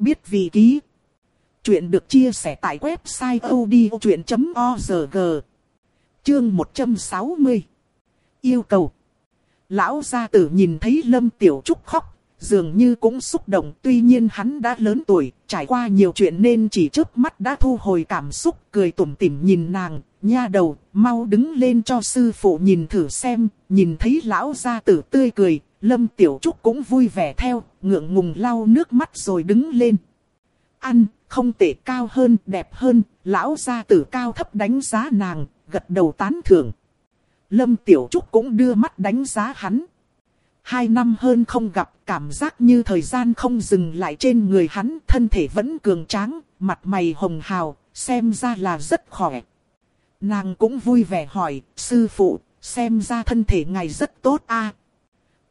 Biết vị ký. Chuyện được chia sẻ tại website odchuyện.org. Chương 160. Yêu cầu. Lão gia tử nhìn thấy Lâm Tiểu Trúc khóc, dường như cũng xúc động. Tuy nhiên hắn đã lớn tuổi, trải qua nhiều chuyện nên chỉ trước mắt đã thu hồi cảm xúc, cười tủm tỉm nhìn nàng, nha đầu, mau đứng lên cho sư phụ nhìn thử xem, nhìn thấy lão gia tử tươi cười, Lâm Tiểu Trúc cũng vui vẻ theo, ngượng ngùng lau nước mắt rồi đứng lên. Ăn, không tệ cao hơn, đẹp hơn, lão gia tử cao thấp đánh giá nàng, gật đầu tán thưởng. Lâm Tiểu Trúc cũng đưa mắt đánh giá hắn. Hai năm hơn không gặp, cảm giác như thời gian không dừng lại trên người hắn, thân thể vẫn cường tráng, mặt mày hồng hào, xem ra là rất khỏe. Nàng cũng vui vẻ hỏi, sư phụ, xem ra thân thể ngài rất tốt a.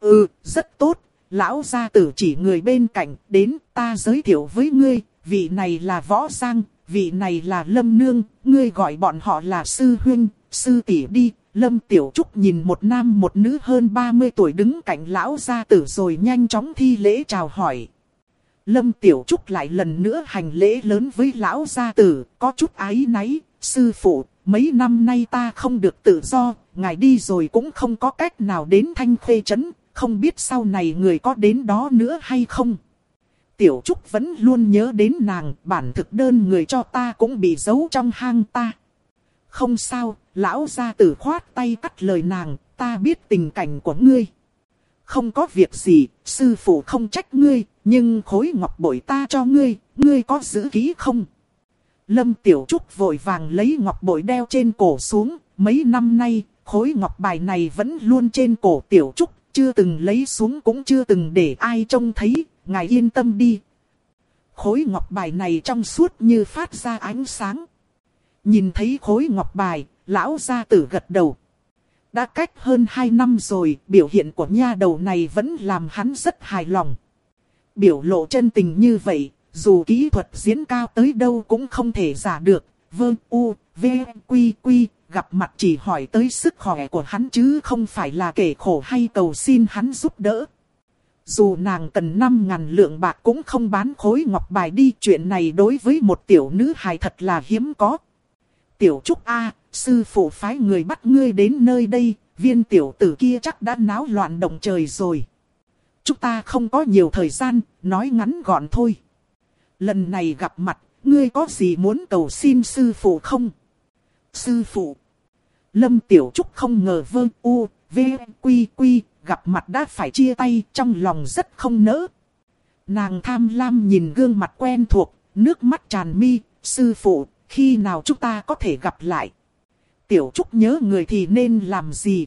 Ừ, rất tốt, lão gia tử chỉ người bên cạnh, đến ta giới thiệu với ngươi, vị này là Võ Giang, vị này là Lâm Nương, ngươi gọi bọn họ là sư huynh, sư tỷ đi. Lâm Tiểu Trúc nhìn một nam một nữ hơn 30 tuổi đứng cạnh lão gia tử rồi nhanh chóng thi lễ chào hỏi. Lâm Tiểu Trúc lại lần nữa hành lễ lớn với lão gia tử, có chút ái náy, sư phụ, mấy năm nay ta không được tự do, ngài đi rồi cũng không có cách nào đến thanh khê chấn không biết sau này người có đến đó nữa hay không. Tiểu Trúc vẫn luôn nhớ đến nàng, bản thực đơn người cho ta cũng bị giấu trong hang ta. Không sao, lão gia tử khoát tay cắt lời nàng, ta biết tình cảnh của ngươi. Không có việc gì, sư phụ không trách ngươi, nhưng khối ngọc bội ta cho ngươi, ngươi có giữ ký không? Lâm Tiểu Trúc vội vàng lấy ngọc bội đeo trên cổ xuống, mấy năm nay, khối ngọc bài này vẫn luôn trên cổ Tiểu Trúc, chưa từng lấy xuống cũng chưa từng để ai trông thấy, ngài yên tâm đi. Khối ngọc bài này trong suốt như phát ra ánh sáng. Nhìn thấy khối ngọc bài, lão gia tử gật đầu. Đã cách hơn 2 năm rồi, biểu hiện của nha đầu này vẫn làm hắn rất hài lòng. Biểu lộ chân tình như vậy, dù kỹ thuật diễn cao tới đâu cũng không thể giả được. Vương U, V, Quy, Quy, gặp mặt chỉ hỏi tới sức khỏe của hắn chứ không phải là kể khổ hay cầu xin hắn giúp đỡ. Dù nàng cần 5 ngàn lượng bạc cũng không bán khối ngọc bài đi chuyện này đối với một tiểu nữ hài thật là hiếm có. Tiểu Trúc A, sư phụ phái người bắt ngươi đến nơi đây, viên tiểu tử kia chắc đã náo loạn động trời rồi. Chúng ta không có nhiều thời gian, nói ngắn gọn thôi. Lần này gặp mặt, ngươi có gì muốn cầu xin sư phụ không? Sư phụ. Lâm Tiểu Trúc không ngờ vơ u, v, quy quy, gặp mặt đã phải chia tay trong lòng rất không nỡ. Nàng tham lam nhìn gương mặt quen thuộc, nước mắt tràn mi, sư phụ, khi nào chúng ta có thể gặp lại? Tiểu Trúc nhớ người thì nên làm gì?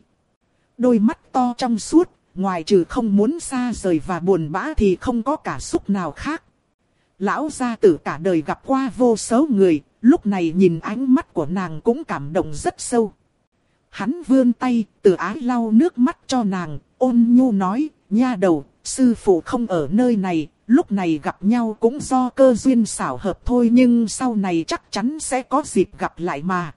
Đôi mắt to trong suốt, ngoài trừ không muốn xa rời và buồn bã thì không có cả xúc nào khác. Lão gia tử cả đời gặp qua vô số người, lúc này nhìn ánh mắt của nàng cũng cảm động rất sâu. Hắn vươn tay, từ ái lau nước mắt cho nàng, ôn nhu nói, nha đầu, sư phụ không ở nơi này, lúc này gặp nhau cũng do cơ duyên xảo hợp thôi nhưng sau này chắc chắn sẽ có dịp gặp lại mà.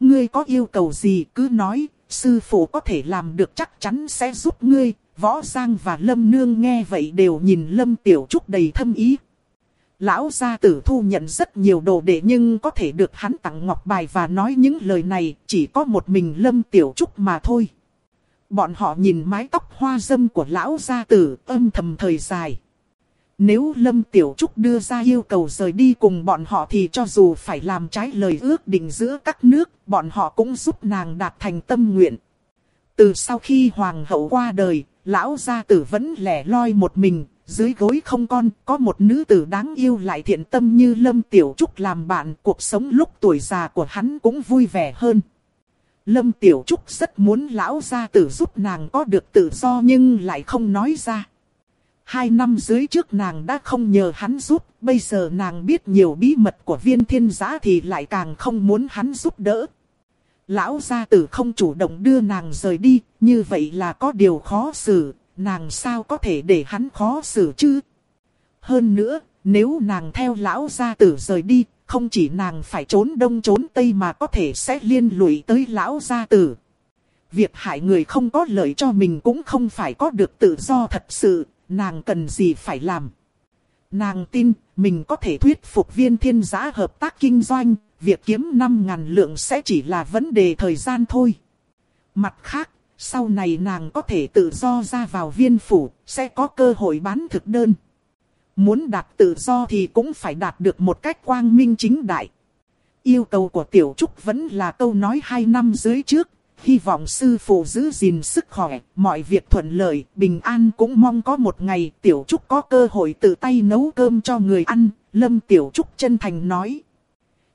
Ngươi có yêu cầu gì cứ nói, sư phụ có thể làm được chắc chắn sẽ giúp ngươi. Võ Giang và Lâm Nương nghe vậy đều nhìn Lâm Tiểu Trúc đầy thâm ý. Lão gia tử thu nhận rất nhiều đồ đệ nhưng có thể được hắn tặng ngọc bài và nói những lời này chỉ có một mình Lâm Tiểu Trúc mà thôi. Bọn họ nhìn mái tóc hoa dâm của lão gia tử âm thầm thời dài. Nếu Lâm Tiểu Trúc đưa ra yêu cầu rời đi cùng bọn họ thì cho dù phải làm trái lời ước định giữa các nước, bọn họ cũng giúp nàng đạt thành tâm nguyện. Từ sau khi hoàng hậu qua đời, lão gia tử vẫn lẻ loi một mình, dưới gối không con, có một nữ tử đáng yêu lại thiện tâm như Lâm Tiểu Trúc làm bạn, cuộc sống lúc tuổi già của hắn cũng vui vẻ hơn. Lâm Tiểu Trúc rất muốn lão gia tử giúp nàng có được tự do nhưng lại không nói ra. Hai năm dưới trước nàng đã không nhờ hắn giúp, bây giờ nàng biết nhiều bí mật của viên thiên giã thì lại càng không muốn hắn giúp đỡ. Lão gia tử không chủ động đưa nàng rời đi, như vậy là có điều khó xử, nàng sao có thể để hắn khó xử chứ? Hơn nữa, nếu nàng theo lão gia tử rời đi, không chỉ nàng phải trốn đông trốn tây mà có thể sẽ liên lụy tới lão gia tử. Việc hại người không có lợi cho mình cũng không phải có được tự do thật sự, nàng cần gì phải làm. Nàng tin mình có thể thuyết phục viên thiên giã hợp tác kinh doanh, việc kiếm 5.000 lượng sẽ chỉ là vấn đề thời gian thôi. Mặt khác, sau này nàng có thể tự do ra vào viên phủ, sẽ có cơ hội bán thực đơn. Muốn đạt tự do thì cũng phải đạt được một cách quang minh chính đại. Yêu cầu của Tiểu Trúc vẫn là câu nói hai năm dưới trước, hy vọng sư phụ giữ gìn sức khỏe, mọi việc thuận lợi, bình an cũng mong có một ngày Tiểu Trúc có cơ hội tự tay nấu cơm cho người ăn, Lâm Tiểu Trúc chân thành nói.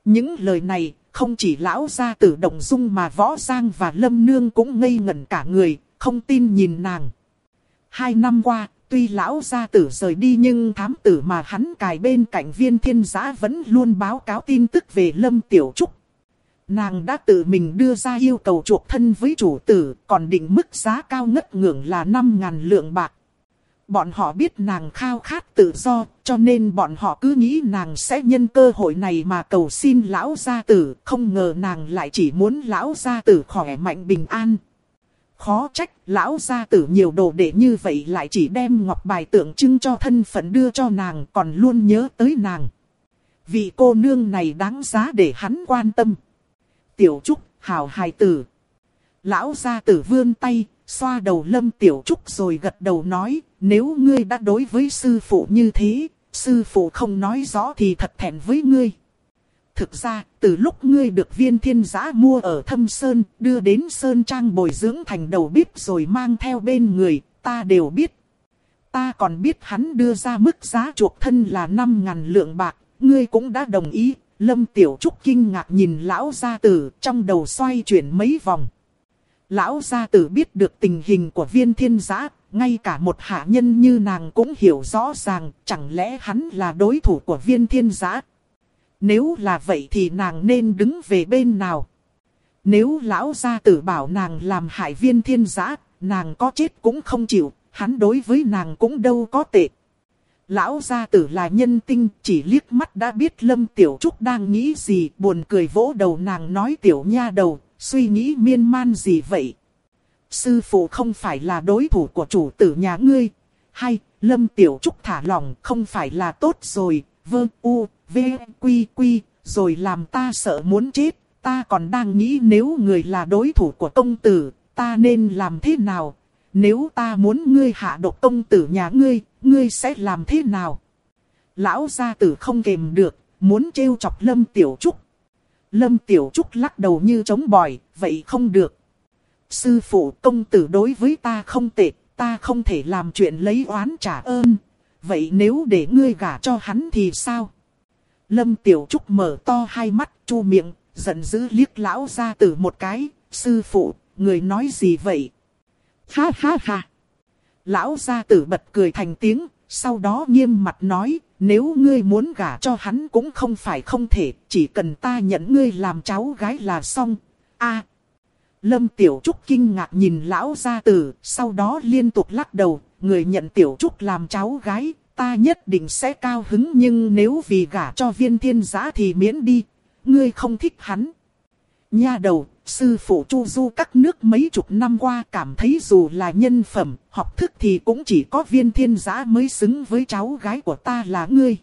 Những lời này, không chỉ lão gia tử động dung mà võ giang và Lâm Nương cũng ngây ngẩn cả người, không tin nhìn nàng. Hai năm qua, tuy lão gia tử rời đi nhưng thám tử mà hắn cài bên cạnh viên thiên giã vẫn luôn báo cáo tin tức về Lâm Tiểu Trúc. Nàng đã tự mình đưa ra yêu cầu chuộc thân với chủ tử, còn định mức giá cao ngất ngưỡng là 5.000 lượng bạc. Bọn họ biết nàng khao khát tự do, cho nên bọn họ cứ nghĩ nàng sẽ nhân cơ hội này mà cầu xin lão gia tử, không ngờ nàng lại chỉ muốn lão gia tử khỏe mạnh bình an. Khó trách, lão gia tử nhiều đồ để như vậy lại chỉ đem ngọc bài tượng trưng cho thân phận đưa cho nàng còn luôn nhớ tới nàng. Vị cô nương này đáng giá để hắn quan tâm. Tiểu Trúc, hào hài tử. Lão gia tử vươn tay, xoa đầu lâm Tiểu Trúc rồi gật đầu nói, nếu ngươi đã đối với sư phụ như thế, sư phụ không nói rõ thì thật thẹn với ngươi. Thực ra, từ lúc ngươi được viên thiên giã mua ở thâm sơn, đưa đến sơn trang bồi dưỡng thành đầu bếp rồi mang theo bên người, ta đều biết. Ta còn biết hắn đưa ra mức giá chuộc thân là 5.000 lượng bạc, ngươi cũng đã đồng ý. Lâm Tiểu Trúc kinh ngạc nhìn lão gia tử trong đầu xoay chuyển mấy vòng. Lão gia tử biết được tình hình của viên thiên giã, ngay cả một hạ nhân như nàng cũng hiểu rõ ràng, chẳng lẽ hắn là đối thủ của viên thiên giã. Nếu là vậy thì nàng nên đứng về bên nào? Nếu lão gia tử bảo nàng làm hại viên thiên giã, nàng có chết cũng không chịu, hắn đối với nàng cũng đâu có tệ. Lão gia tử là nhân tinh, chỉ liếc mắt đã biết Lâm Tiểu Trúc đang nghĩ gì, buồn cười vỗ đầu nàng nói tiểu nha đầu, suy nghĩ miên man gì vậy? Sư phụ không phải là đối thủ của chủ tử nhà ngươi. Hay, Lâm Tiểu Trúc thả lòng không phải là tốt rồi, vơ u, v, quy quy, rồi làm ta sợ muốn chết. Ta còn đang nghĩ nếu người là đối thủ của công tử, ta nên làm thế nào? Nếu ta muốn ngươi hạ độc công tử nhà ngươi, ngươi sẽ làm thế nào? Lão gia tử không kềm được, muốn trêu chọc Lâm Tiểu Trúc. Lâm Tiểu Trúc lắc đầu như chống bòi, vậy không được. Sư phụ công tử đối với ta không tệ, ta không thể làm chuyện lấy oán trả ơn. Vậy nếu để ngươi gả cho hắn thì sao? Lâm Tiểu Trúc mở to hai mắt, chu miệng, giận dữ liếc lão ra từ một cái. Sư phụ, người nói gì vậy? Ha ha ha! Lão gia tử bật cười thành tiếng, sau đó nghiêm mặt nói, nếu ngươi muốn gả cho hắn cũng không phải không thể, chỉ cần ta nhận ngươi làm cháu gái là xong. a Lâm Tiểu Trúc kinh ngạc nhìn lão gia tử, sau đó liên tục lắc đầu, người nhận Tiểu Trúc làm cháu gái, ta nhất định sẽ cao hứng nhưng nếu vì gả cho viên thiên giã thì miễn đi, ngươi không thích hắn. Nha đầu, sư phụ Chu Du các nước mấy chục năm qua cảm thấy dù là nhân phẩm, học thức thì cũng chỉ có viên thiên giã mới xứng với cháu gái của ta là ngươi.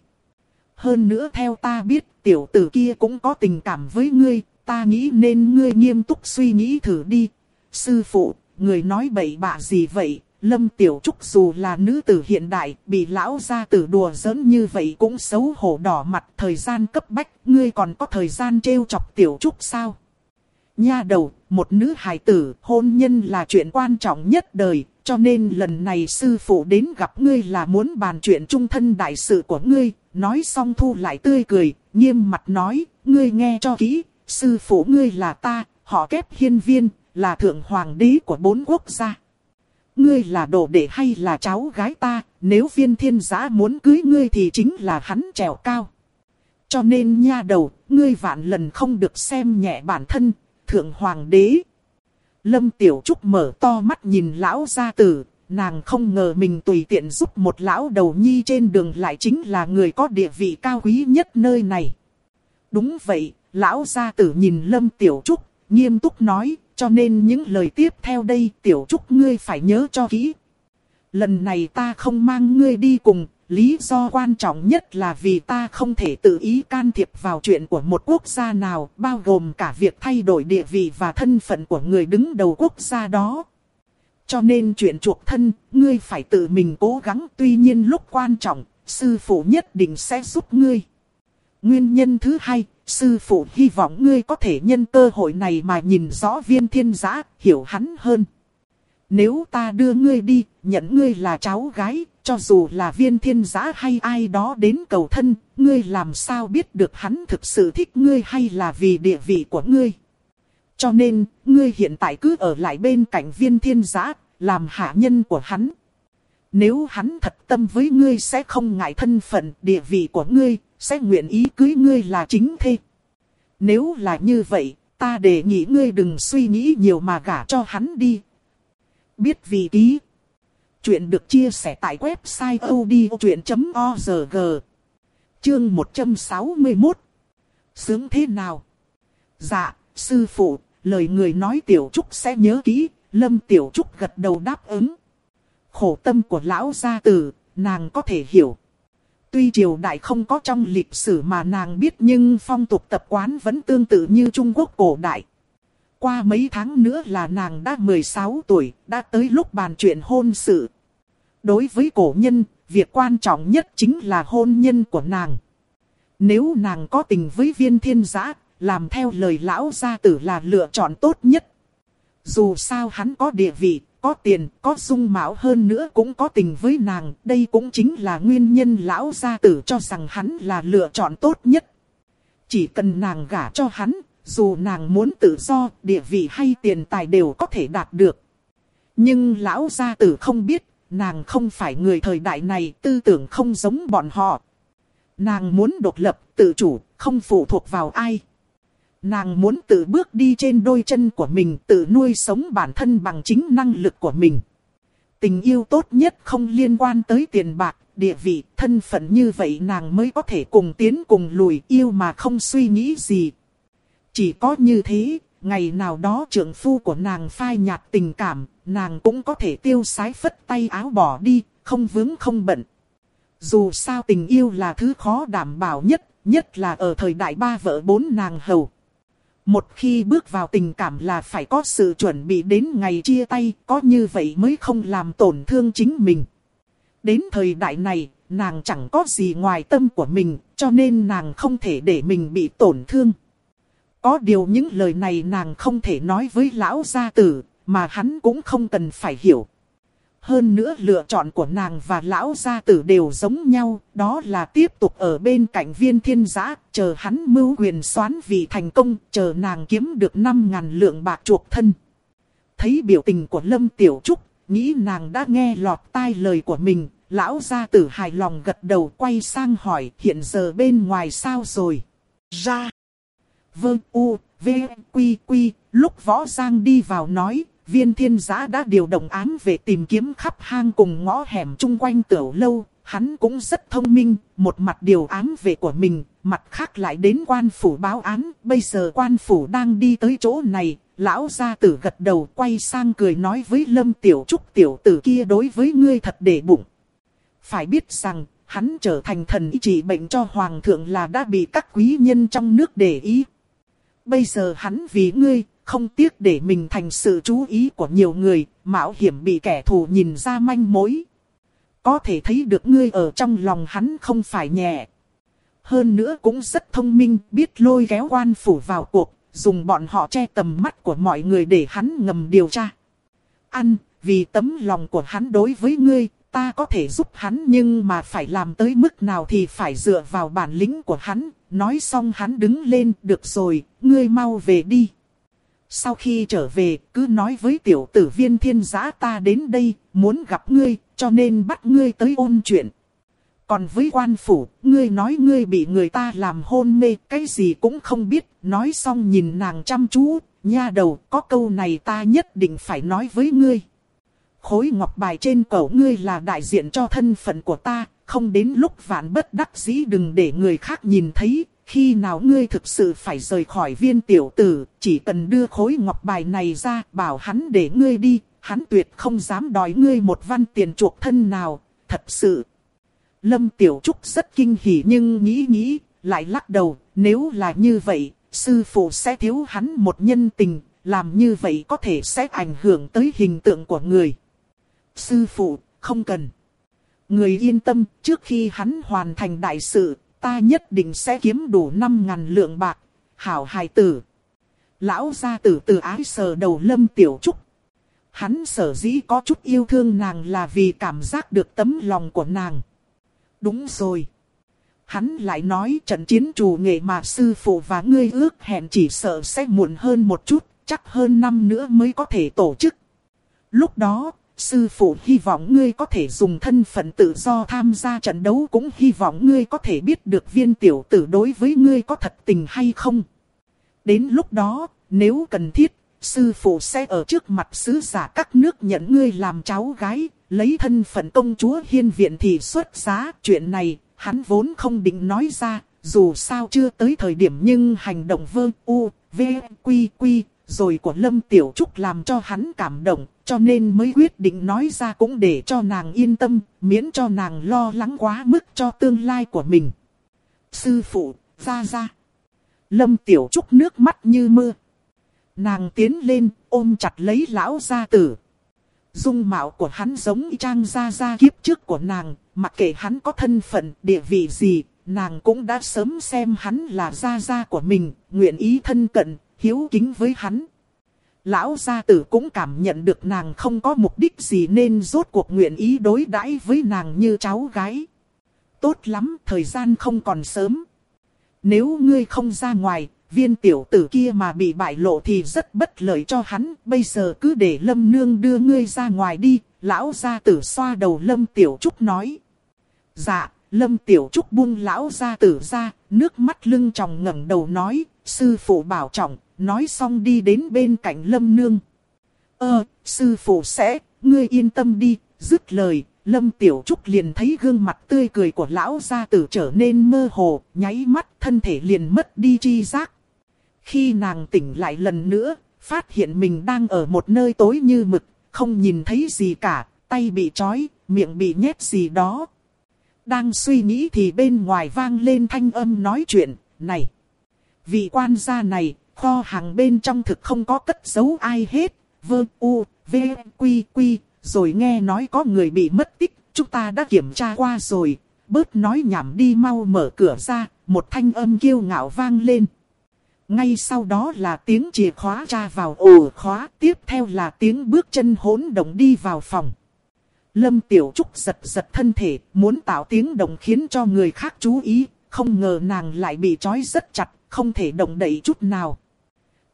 Hơn nữa theo ta biết, tiểu tử kia cũng có tình cảm với ngươi, ta nghĩ nên ngươi nghiêm túc suy nghĩ thử đi. Sư phụ, người nói bậy bạ gì vậy? Lâm Tiểu Trúc dù là nữ tử hiện đại, bị lão gia tử đùa giỡn như vậy cũng xấu hổ đỏ mặt thời gian cấp bách, ngươi còn có thời gian trêu chọc Tiểu Trúc sao? Nha đầu, một nữ hài tử, hôn nhân là chuyện quan trọng nhất đời, cho nên lần này sư phụ đến gặp ngươi là muốn bàn chuyện trung thân đại sự của ngươi, nói xong thu lại tươi cười, nghiêm mặt nói, ngươi nghe cho kỹ, sư phụ ngươi là ta, họ kép hiên viên, là thượng hoàng đế của bốn quốc gia. Ngươi là đồ đệ hay là cháu gái ta, nếu viên thiên giã muốn cưới ngươi thì chính là hắn trèo cao. Cho nên nha đầu, ngươi vạn lần không được xem nhẹ bản thân, thượng hoàng đế. Lâm Tiểu Trúc mở to mắt nhìn lão gia tử, nàng không ngờ mình tùy tiện giúp một lão đầu nhi trên đường lại chính là người có địa vị cao quý nhất nơi này. Đúng vậy, lão gia tử nhìn Lâm Tiểu Trúc, nghiêm túc nói, cho nên những lời tiếp theo đây Tiểu Trúc ngươi phải nhớ cho kỹ. Lần này ta không mang ngươi đi cùng, lý do quan trọng nhất là vì ta không thể tự ý can thiệp vào chuyện của một quốc gia nào, bao gồm cả việc thay đổi địa vị và thân phận của người đứng đầu quốc gia đó. Cho nên chuyện chuộc thân, ngươi phải tự mình cố gắng tuy nhiên lúc quan trọng, sư phụ nhất định sẽ giúp ngươi. Nguyên nhân thứ hai, sư phụ hy vọng ngươi có thể nhân cơ hội này mà nhìn rõ viên thiên giã, hiểu hắn hơn. Nếu ta đưa ngươi đi, nhận ngươi là cháu gái, cho dù là viên thiên giã hay ai đó đến cầu thân, ngươi làm sao biết được hắn thực sự thích ngươi hay là vì địa vị của ngươi. Cho nên, ngươi hiện tại cứ ở lại bên cạnh viên thiên giã, làm hạ nhân của hắn. Nếu hắn thật tâm với ngươi sẽ không ngại thân phận, địa vị của ngươi, sẽ nguyện ý cưới ngươi là chính thê. Nếu là như vậy, ta đề nghị ngươi đừng suy nghĩ nhiều mà gả cho hắn đi. Biết vì ký. Chuyện được chia sẻ tại website odchuyện.org. Chương 161. Sướng thế nào? Dạ, sư phụ, lời người nói tiểu trúc sẽ nhớ kỹ, lâm tiểu trúc gật đầu đáp ứng. Khổ tâm của lão gia tử, nàng có thể hiểu. Tuy triều đại không có trong lịch sử mà nàng biết nhưng phong tục tập quán vẫn tương tự như Trung Quốc cổ đại. Qua mấy tháng nữa là nàng đã 16 tuổi, đã tới lúc bàn chuyện hôn sự. Đối với cổ nhân, việc quan trọng nhất chính là hôn nhân của nàng. Nếu nàng có tình với viên thiên giã, làm theo lời lão gia tử là lựa chọn tốt nhất. Dù sao hắn có địa vị, có tiền, có dung mạo hơn nữa cũng có tình với nàng, đây cũng chính là nguyên nhân lão gia tử cho rằng hắn là lựa chọn tốt nhất. Chỉ cần nàng gả cho hắn, dù nàng muốn tự do, địa vị hay tiền tài đều có thể đạt được. Nhưng lão gia tử không biết, nàng không phải người thời đại này, tư tưởng không giống bọn họ. Nàng muốn độc lập, tự chủ, không phụ thuộc vào ai. Nàng muốn tự bước đi trên đôi chân của mình, tự nuôi sống bản thân bằng chính năng lực của mình. Tình yêu tốt nhất không liên quan tới tiền bạc, địa vị, thân phận như vậy nàng mới có thể cùng tiến cùng lùi yêu mà không suy nghĩ gì. Chỉ có như thế, ngày nào đó trưởng phu của nàng phai nhạt tình cảm, nàng cũng có thể tiêu sái phất tay áo bỏ đi, không vướng không bận. Dù sao tình yêu là thứ khó đảm bảo nhất, nhất là ở thời đại ba vợ bốn nàng hầu. Một khi bước vào tình cảm là phải có sự chuẩn bị đến ngày chia tay, có như vậy mới không làm tổn thương chính mình. Đến thời đại này, nàng chẳng có gì ngoài tâm của mình, cho nên nàng không thể để mình bị tổn thương. Có điều những lời này nàng không thể nói với lão gia tử, mà hắn cũng không cần phải hiểu. Hơn nữa lựa chọn của nàng và lão gia tử đều giống nhau, đó là tiếp tục ở bên cạnh viên thiên giã, chờ hắn mưu quyền xoán vì thành công, chờ nàng kiếm được 5.000 lượng bạc chuộc thân. Thấy biểu tình của Lâm Tiểu Trúc, nghĩ nàng đã nghe lọt tai lời của mình, lão gia tử hài lòng gật đầu quay sang hỏi hiện giờ bên ngoài sao rồi. Ra. Vương u, v, quy quy, lúc võ giang đi vào nói, viên thiên giã đã điều động án về tìm kiếm khắp hang cùng ngõ hẻm chung quanh tiểu lâu. Hắn cũng rất thông minh, một mặt điều án về của mình, mặt khác lại đến quan phủ báo án. Bây giờ quan phủ đang đi tới chỗ này, lão gia tử gật đầu quay sang cười nói với lâm tiểu trúc tiểu tử kia đối với ngươi thật để bụng. Phải biết rằng, hắn trở thành thần y trị bệnh cho hoàng thượng là đã bị các quý nhân trong nước để ý. Bây giờ hắn vì ngươi, không tiếc để mình thành sự chú ý của nhiều người, mạo hiểm bị kẻ thù nhìn ra manh mối. Có thể thấy được ngươi ở trong lòng hắn không phải nhẹ. Hơn nữa cũng rất thông minh, biết lôi kéo quan phủ vào cuộc, dùng bọn họ che tầm mắt của mọi người để hắn ngầm điều tra. Ăn, vì tấm lòng của hắn đối với ngươi, ta có thể giúp hắn nhưng mà phải làm tới mức nào thì phải dựa vào bản lĩnh của hắn. Nói xong hắn đứng lên, được rồi, ngươi mau về đi. Sau khi trở về, cứ nói với tiểu tử viên thiên giã ta đến đây, muốn gặp ngươi, cho nên bắt ngươi tới ôn chuyện. Còn với quan phủ, ngươi nói ngươi bị người ta làm hôn mê, cái gì cũng không biết, nói xong nhìn nàng chăm chú, nha đầu, có câu này ta nhất định phải nói với ngươi. Khối ngọc bài trên cổ ngươi là đại diện cho thân phận của ta, không đến lúc vạn bất đắc dĩ đừng để người khác nhìn thấy, khi nào ngươi thực sự phải rời khỏi viên tiểu tử, chỉ cần đưa khối ngọc bài này ra, bảo hắn để ngươi đi, hắn tuyệt không dám đòi ngươi một văn tiền chuộc thân nào, thật sự. Lâm Tiểu Trúc rất kinh hỉ nhưng nghĩ nghĩ, lại lắc đầu, nếu là như vậy, sư phụ sẽ thiếu hắn một nhân tình, làm như vậy có thể sẽ ảnh hưởng tới hình tượng của người. Sư phụ, không cần. Người yên tâm, trước khi hắn hoàn thành đại sự, ta nhất định sẽ kiếm đủ 5.000 lượng bạc. Hảo hài tử. Lão gia tử từ ái sờ đầu lâm tiểu trúc. Hắn sở dĩ có chút yêu thương nàng là vì cảm giác được tấm lòng của nàng. Đúng rồi. Hắn lại nói trận chiến chủ nghệ mà sư phụ và ngươi ước hẹn chỉ sợ sẽ muộn hơn một chút, chắc hơn năm nữa mới có thể tổ chức. Lúc đó, sư phụ hy vọng ngươi có thể dùng thân phận tự do tham gia trận đấu cũng hy vọng ngươi có thể biết được viên tiểu tử đối với ngươi có thật tình hay không. Đến lúc đó, nếu cần thiết, sư phụ sẽ ở trước mặt sứ giả các nước nhận ngươi làm cháu gái, lấy thân phận công chúa hiên viện thì xuất giá. Chuyện này, hắn vốn không định nói ra, dù sao chưa tới thời điểm nhưng hành động vơ u, v, quy quy, rồi của Lâm Tiểu Trúc làm cho hắn cảm động, cho nên mới quyết định nói ra cũng để cho nàng yên tâm, miễn cho nàng lo lắng quá mức cho tương lai của mình. Sư phụ, ra ra. Lâm Tiểu Trúc nước mắt như mưa. Nàng tiến lên, ôm chặt lấy lão gia tử. Dung mạo của hắn giống trang gia gia kiếp trước của nàng, mặc kệ hắn có thân phận, địa vị gì, nàng cũng đã sớm xem hắn là gia gia của mình, nguyện ý thân cận, hiếu kính với hắn. Lão gia tử cũng cảm nhận được nàng không có mục đích gì nên rốt cuộc nguyện ý đối đãi với nàng như cháu gái. Tốt lắm, thời gian không còn sớm. Nếu ngươi không ra ngoài, viên tiểu tử kia mà bị bại lộ thì rất bất lợi cho hắn. Bây giờ cứ để lâm nương đưa ngươi ra ngoài đi. Lão gia tử xoa đầu lâm tiểu trúc nói. Dạ, lâm tiểu trúc buông lão gia tử ra, nước mắt lưng tròng ngẩng đầu nói. Sư phụ bảo trọng, nói xong đi đến bên cạnh lâm nương. Ơ, sư phụ sẽ, ngươi yên tâm đi, dứt lời, Lâm Tiểu Trúc liền thấy gương mặt tươi cười của lão gia tử trở nên mơ hồ, nháy mắt thân thể liền mất đi chi giác. Khi nàng tỉnh lại lần nữa, phát hiện mình đang ở một nơi tối như mực, không nhìn thấy gì cả, tay bị trói, miệng bị nhét gì đó. Đang suy nghĩ thì bên ngoài vang lên thanh âm nói chuyện, này. Vị quan gia này, kho hàng bên trong thực không có cất giấu ai hết, vơ u, v, quy quy, rồi nghe nói có người bị mất tích, chúng ta đã kiểm tra qua rồi, bớt nói nhảm đi mau mở cửa ra, một thanh âm kiêu ngạo vang lên. Ngay sau đó là tiếng chìa khóa tra vào ổ khóa, tiếp theo là tiếng bước chân hỗn động đi vào phòng. Lâm Tiểu Trúc giật giật thân thể, muốn tạo tiếng động khiến cho người khác chú ý, không ngờ nàng lại bị trói rất chặt, không thể động đậy chút nào.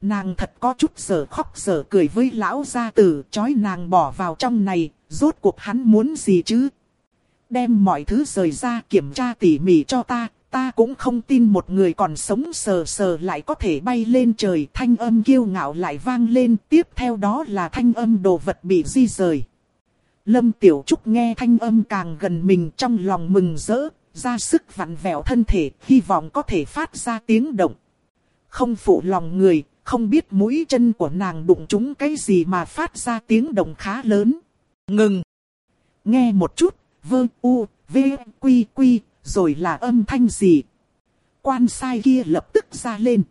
Nàng thật có chút sở khóc sở cười với lão gia tử, chói nàng bỏ vào trong này, rốt cuộc hắn muốn gì chứ? Đem mọi thứ rời ra kiểm tra tỉ mỉ cho ta, ta cũng không tin một người còn sống sờ sờ lại có thể bay lên trời. Thanh âm kiêu ngạo lại vang lên, tiếp theo đó là thanh âm đồ vật bị di rời. Lâm Tiểu Trúc nghe thanh âm càng gần mình trong lòng mừng rỡ, ra sức vặn vẹo thân thể, hy vọng có thể phát ra tiếng động. Không phụ lòng người, không biết mũi chân của nàng đụng trúng cái gì mà phát ra tiếng động khá lớn. Ngừng! Nghe một chút, vơ u, v, quy quy, rồi là âm thanh gì? Quan sai kia lập tức ra lên.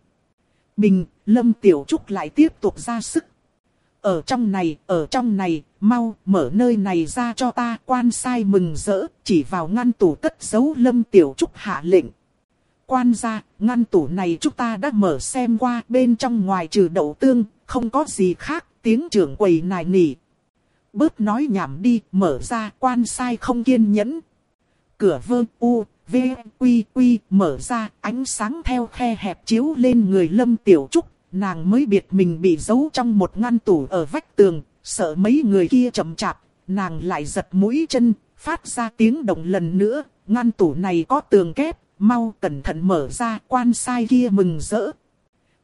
Bình, Lâm Tiểu Trúc lại tiếp tục ra sức. Ở trong này, ở trong này, mau, mở nơi này ra cho ta. Quan sai mừng rỡ, chỉ vào ngăn tủ cất giấu Lâm Tiểu Trúc hạ lệnh quan gia, ngăn tủ này chúng ta đã mở xem qua bên trong ngoài trừ đậu tương, không có gì khác, tiếng trưởng quầy nài nỉ. Bớt nói nhảm đi, mở ra, quan sai không kiên nhẫn. Cửa vơ u, v, quy quy, mở ra, ánh sáng theo khe hẹp chiếu lên người lâm tiểu trúc, nàng mới biệt mình bị giấu trong một ngăn tủ ở vách tường, sợ mấy người kia chậm chạp, nàng lại giật mũi chân, phát ra tiếng động lần nữa, ngăn tủ này có tường kép, mau cẩn thận mở ra quan sai kia mừng rỡ.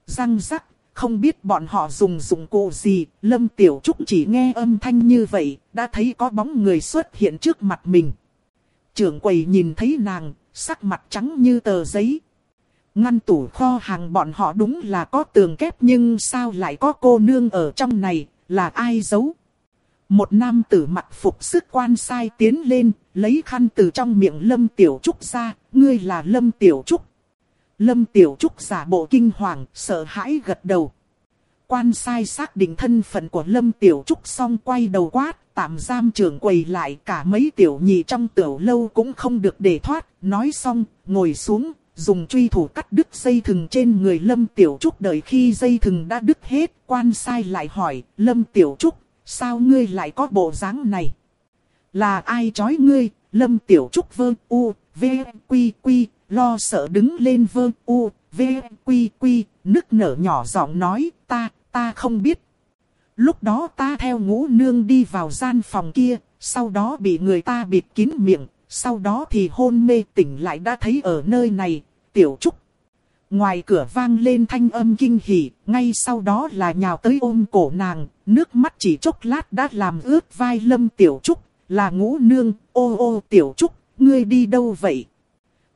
Răng rắc, không biết bọn họ dùng dụng cụ gì, Lâm Tiểu Trúc chỉ nghe âm thanh như vậy, đã thấy có bóng người xuất hiện trước mặt mình. Trưởng quầy nhìn thấy nàng, sắc mặt trắng như tờ giấy. Ngăn tủ kho hàng bọn họ đúng là có tường kép nhưng sao lại có cô nương ở trong này, là ai giấu? Một nam tử mặt phục sức quan sai tiến lên, lấy khăn từ trong miệng Lâm Tiểu Trúc ra, ngươi là Lâm Tiểu Trúc. Lâm Tiểu Trúc giả bộ kinh hoàng, sợ hãi gật đầu. Quan sai xác định thân phận của Lâm Tiểu Trúc xong quay đầu quát, tạm giam trưởng quầy lại cả mấy tiểu nhị trong tiểu lâu cũng không được để thoát, nói xong, ngồi xuống, dùng truy thủ cắt đứt dây thừng trên người Lâm Tiểu Trúc đợi khi dây thừng đã đứt hết, quan sai lại hỏi, Lâm Tiểu Trúc, sao ngươi lại có bộ dáng này? Là ai chói ngươi? Lâm Tiểu Trúc vơ u, v, quy quy, lo sợ đứng lên vơ u, v, quy quy, nức nở nhỏ giọng nói, ta, ta không biết. Lúc đó ta theo ngũ nương đi vào gian phòng kia, sau đó bị người ta bịt kín miệng, sau đó thì hôn mê tỉnh lại đã thấy ở nơi này, tiểu trúc. Ngoài cửa vang lên thanh âm kinh hỉ, ngay sau đó là nhào tới ôm cổ nàng, nước mắt chỉ chốc lát đã làm ướt vai lâm tiểu trúc, là ngũ nương, ô ô tiểu trúc, ngươi đi đâu vậy?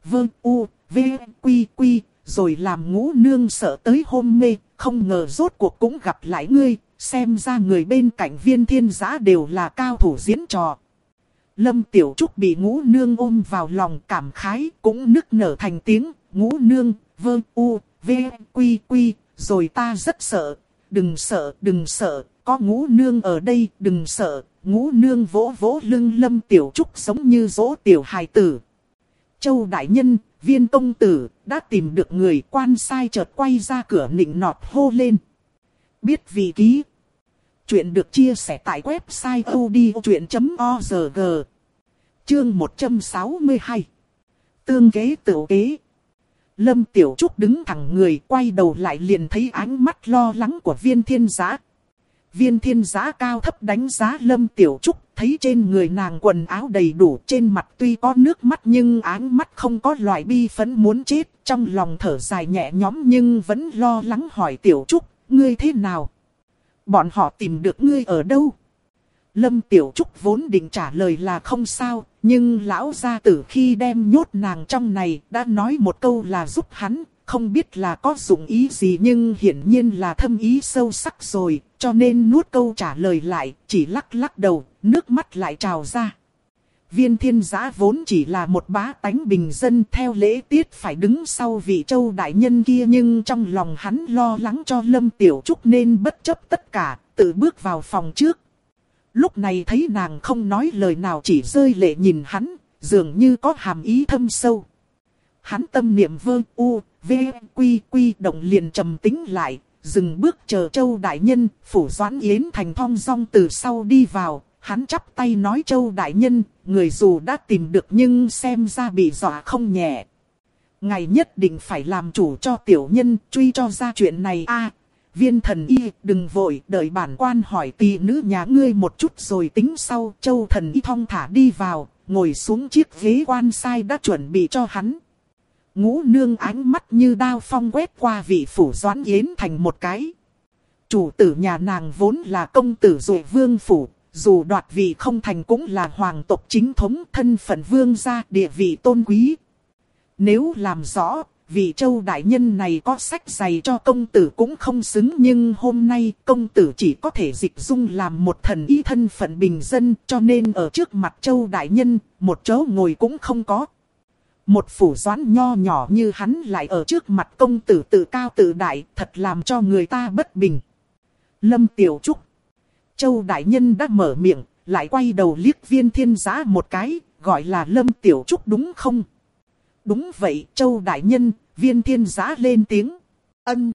Vương u, v, quy quy, rồi làm ngũ nương sợ tới hôn mê, không ngờ rốt cuộc cũng gặp lại ngươi, xem ra người bên cạnh viên thiên giã đều là cao thủ diễn trò. Lâm Tiểu Trúc bị ngũ nương ôm vào lòng cảm khái, cũng nức nở thành tiếng, ngũ nương, vương u, v, quy quy, rồi ta rất sợ, đừng sợ, đừng sợ, có ngũ nương ở đây, đừng sợ, ngũ nương vỗ vỗ lưng Lâm Tiểu Trúc sống như dỗ tiểu hài tử. Châu Đại Nhân, viên công tử, đã tìm được người quan sai chợt quay ra cửa nịnh nọt hô lên. Biết vị ký. Chuyện được chia sẻ tại website odchuyện.org. Chương 162. Tương kế tự kế. Lâm Tiểu Trúc đứng thẳng người quay đầu lại liền thấy ánh mắt lo lắng của viên thiên giá. Viên thiên giá cao thấp đánh giá Lâm Tiểu Trúc, thấy trên người nàng quần áo đầy đủ, trên mặt tuy có nước mắt nhưng áng mắt không có loại bi phấn muốn chết, trong lòng thở dài nhẹ nhõm nhưng vẫn lo lắng hỏi Tiểu Trúc, ngươi thế nào? Bọn họ tìm được ngươi ở đâu? Lâm Tiểu Trúc vốn định trả lời là không sao, nhưng lão gia tử khi đem nhốt nàng trong này đã nói một câu là giúp hắn, không biết là có dụng ý gì nhưng hiển nhiên là thâm ý sâu sắc rồi, cho nên nuốt câu trả lời lại, chỉ lắc lắc đầu, nước mắt lại trào ra. Viên thiên giã vốn chỉ là một bá tánh bình dân theo lễ tiết phải đứng sau vị châu đại nhân kia nhưng trong lòng hắn lo lắng cho Lâm Tiểu Trúc nên bất chấp tất cả, tự bước vào phòng trước. Lúc này thấy nàng không nói lời nào chỉ rơi lệ nhìn hắn, dường như có hàm ý thâm sâu. Hắn tâm niệm vơ u, v, quy quy động liền trầm tính lại, dừng bước chờ châu đại nhân, phủ doãn yến thành thong dong từ sau đi vào, hắn chắp tay nói châu đại nhân, người dù đã tìm được nhưng xem ra bị dọa không nhẹ. Ngài nhất định phải làm chủ cho tiểu nhân, truy cho ra chuyện này a Viên thần y, đừng vội, đợi bản quan hỏi tỷ nữ nhà ngươi một chút rồi tính sau. Châu thần y thong thả đi vào, ngồi xuống chiếc ghế quan sai đã chuẩn bị cho hắn. Ngũ nương ánh mắt như đao phong quét qua vị phủ doãn yến thành một cái. Chủ tử nhà nàng vốn là công tử rồi vương phủ, dù đoạt vị không thành cũng là hoàng tộc chính thống thân phận vương gia địa vị tôn quý. Nếu làm rõ, vị châu đại nhân này có sách dày cho công tử cũng không xứng nhưng hôm nay công tử chỉ có thể dịch dung làm một thần y thân phận bình dân cho nên ở trước mặt châu đại nhân, một chỗ ngồi cũng không có. Một phủ doán nho nhỏ như hắn lại ở trước mặt công tử tự cao tự đại thật làm cho người ta bất bình. Lâm Tiểu Trúc Châu Đại Nhân đã mở miệng, lại quay đầu liếc viên thiên giá một cái, gọi là Lâm Tiểu Trúc đúng không? Đúng vậy, Châu Đại Nhân, viên thiên giá lên tiếng. Ân.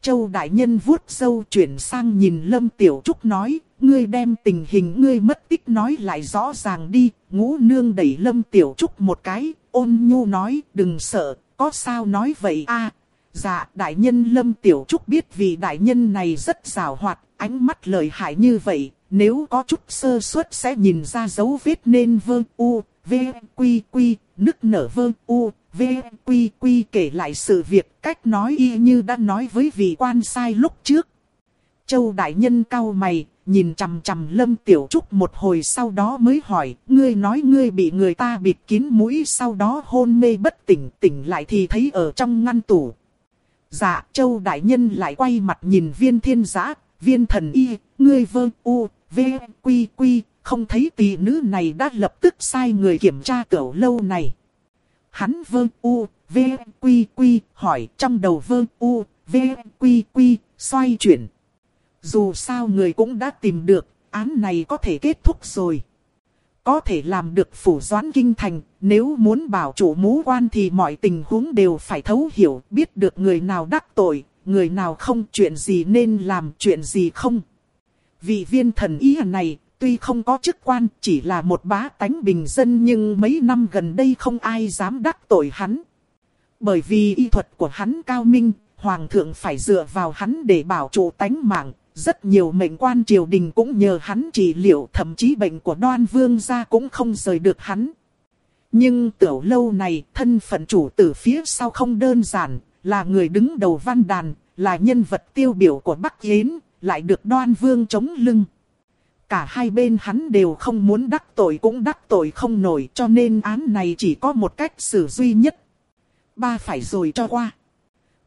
Châu Đại Nhân vuốt sâu chuyển sang nhìn Lâm Tiểu Trúc nói, ngươi đem tình hình ngươi mất tích nói lại rõ ràng đi, ngũ nương đẩy Lâm Tiểu Trúc một cái, ôn nhu nói, đừng sợ, có sao nói vậy a Dạ, Đại Nhân Lâm Tiểu Trúc biết vì Đại Nhân này rất rào hoạt, ánh mắt lợi hại như vậy, nếu có chút sơ suất sẽ nhìn ra dấu vết nên vương u, v, quy quy, nức nở vương u, v, quy quy kể lại sự việc cách nói y như đã nói với vị quan sai lúc trước. Châu Đại Nhân cao mày, nhìn chằm chằm Lâm Tiểu Trúc một hồi sau đó mới hỏi, ngươi nói ngươi bị người ta bịt kín mũi sau đó hôn mê bất tỉnh, tỉnh lại thì thấy ở trong ngăn tủ. Dạ, Châu Đại Nhân lại quay mặt nhìn viên thiên giã, viên thần y, ngươi vơ u, V, Quy, Quy, không thấy tỷ nữ này đã lập tức sai người kiểm tra tiểu lâu này. Hắn vơ u, v, quy quy, hỏi trong đầu vơ u, v, quy quy, xoay chuyển. Dù sao người cũng đã tìm được, án này có thể kết thúc rồi. Có thể làm được phủ doãn kinh thành, nếu muốn bảo chủ mũ quan thì mọi tình huống đều phải thấu hiểu, biết được người nào đắc tội, người nào không, chuyện gì nên làm, chuyện gì không. Vị viên thần ý này, tuy không có chức quan, chỉ là một bá tánh bình dân nhưng mấy năm gần đây không ai dám đắc tội hắn. Bởi vì y thuật của hắn cao minh, hoàng thượng phải dựa vào hắn để bảo trụ tánh mạng. Rất nhiều mệnh quan triều đình cũng nhờ hắn trị liệu, thậm chí bệnh của đoan vương gia cũng không rời được hắn. Nhưng tiểu lâu này, thân phận chủ tử phía sau không đơn giản, là người đứng đầu văn đàn, là nhân vật tiêu biểu của Bắc Yến, lại được đoan vương chống lưng. Cả hai bên hắn đều không muốn đắc tội cũng đắc tội không nổi cho nên án này chỉ có một cách xử duy nhất. Ba phải rồi cho qua.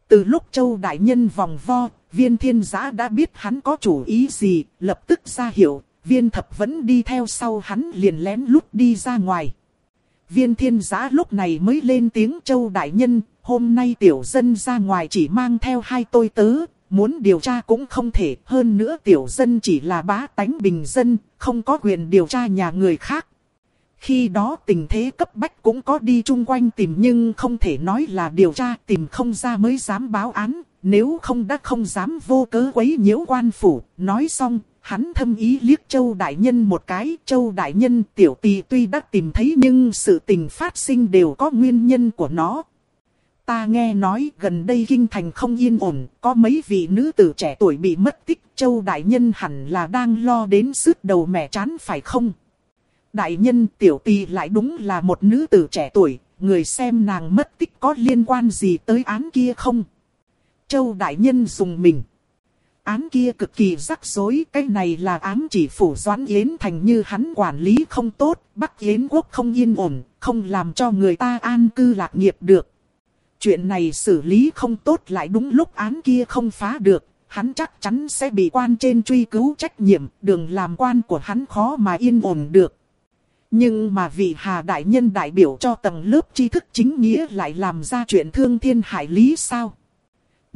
Từ lúc Châu Đại Nhân vòng vo, viên thiên giã đã biết hắn có chủ ý gì, lập tức ra hiệu, viên thập vẫn đi theo sau hắn liền lén lút đi ra ngoài. Viên thiên giã lúc này mới lên tiếng Châu Đại Nhân, hôm nay tiểu dân ra ngoài chỉ mang theo hai tôi tớ, muốn điều tra cũng không thể, hơn nữa tiểu dân chỉ là bá tánh bình dân, không có quyền điều tra nhà người khác. Khi đó tình thế cấp bách cũng có đi chung quanh tìm nhưng không thể nói là điều tra tìm không ra mới dám báo án, nếu không đã không dám vô cớ quấy nhiễu quan phủ, nói xong, hắn thâm ý liếc Châu Đại Nhân một cái, Châu Đại Nhân tiểu tỳ tuy đã tìm thấy nhưng sự tình phát sinh đều có nguyên nhân của nó, Ta nghe nói gần đây kinh thành không yên ổn, có mấy vị nữ tử trẻ tuổi bị mất tích, châu đại nhân hẳn là đang lo đến sứt đầu mẹ chán phải không? Đại nhân tiểu tì lại đúng là một nữ tử trẻ tuổi, người xem nàng mất tích có liên quan gì tới án kia không? Châu đại nhân dùng mình. Án kia cực kỳ rắc rối, cái này là án chỉ phủ doãn Yến Thành như hắn quản lý không tốt, Bắc Yến Quốc không yên ổn, không làm cho người ta an cư lạc nghiệp được. Chuyện này xử lý không tốt lại đúng lúc án kia không phá được, hắn chắc chắn sẽ bị quan trên truy cứu trách nhiệm, đường làm quan của hắn khó mà yên ổn được. Nhưng mà vị Hà Đại Nhân đại biểu cho tầng lớp tri thức chính nghĩa lại làm ra chuyện thương thiên hại lý sao?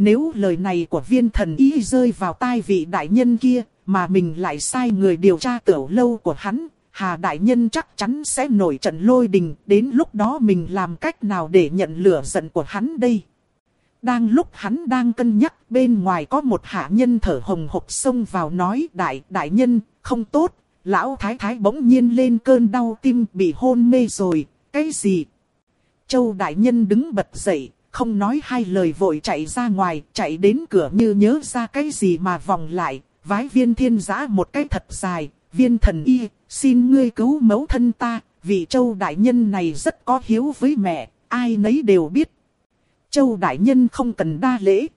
Nếu lời này của viên thần y rơi vào tai vị đại nhân kia, mà mình lại sai người điều tra tiểu lâu của hắn, Hà Đại Nhân chắc chắn sẽ nổi trận lôi đình, đến lúc đó mình làm cách nào để nhận lửa giận của hắn đây. Đang lúc hắn đang cân nhắc bên ngoài có một hạ nhân thở hồng hộc xông vào nói đại đại nhân không tốt, lão thái thái bỗng nhiên lên cơn đau tim bị hôn mê rồi, cái gì? Châu đại nhân đứng bật dậy, không nói hai lời vội chạy ra ngoài, chạy đến cửa như nhớ ra cái gì mà vòng lại, vái viên thiên giã một cái thật dài, viên thần y, xin ngươi cứu mẫu thân ta, vì châu đại nhân này rất có hiếu với mẹ, ai nấy đều biết. Châu đại nhân không cần đa lễ.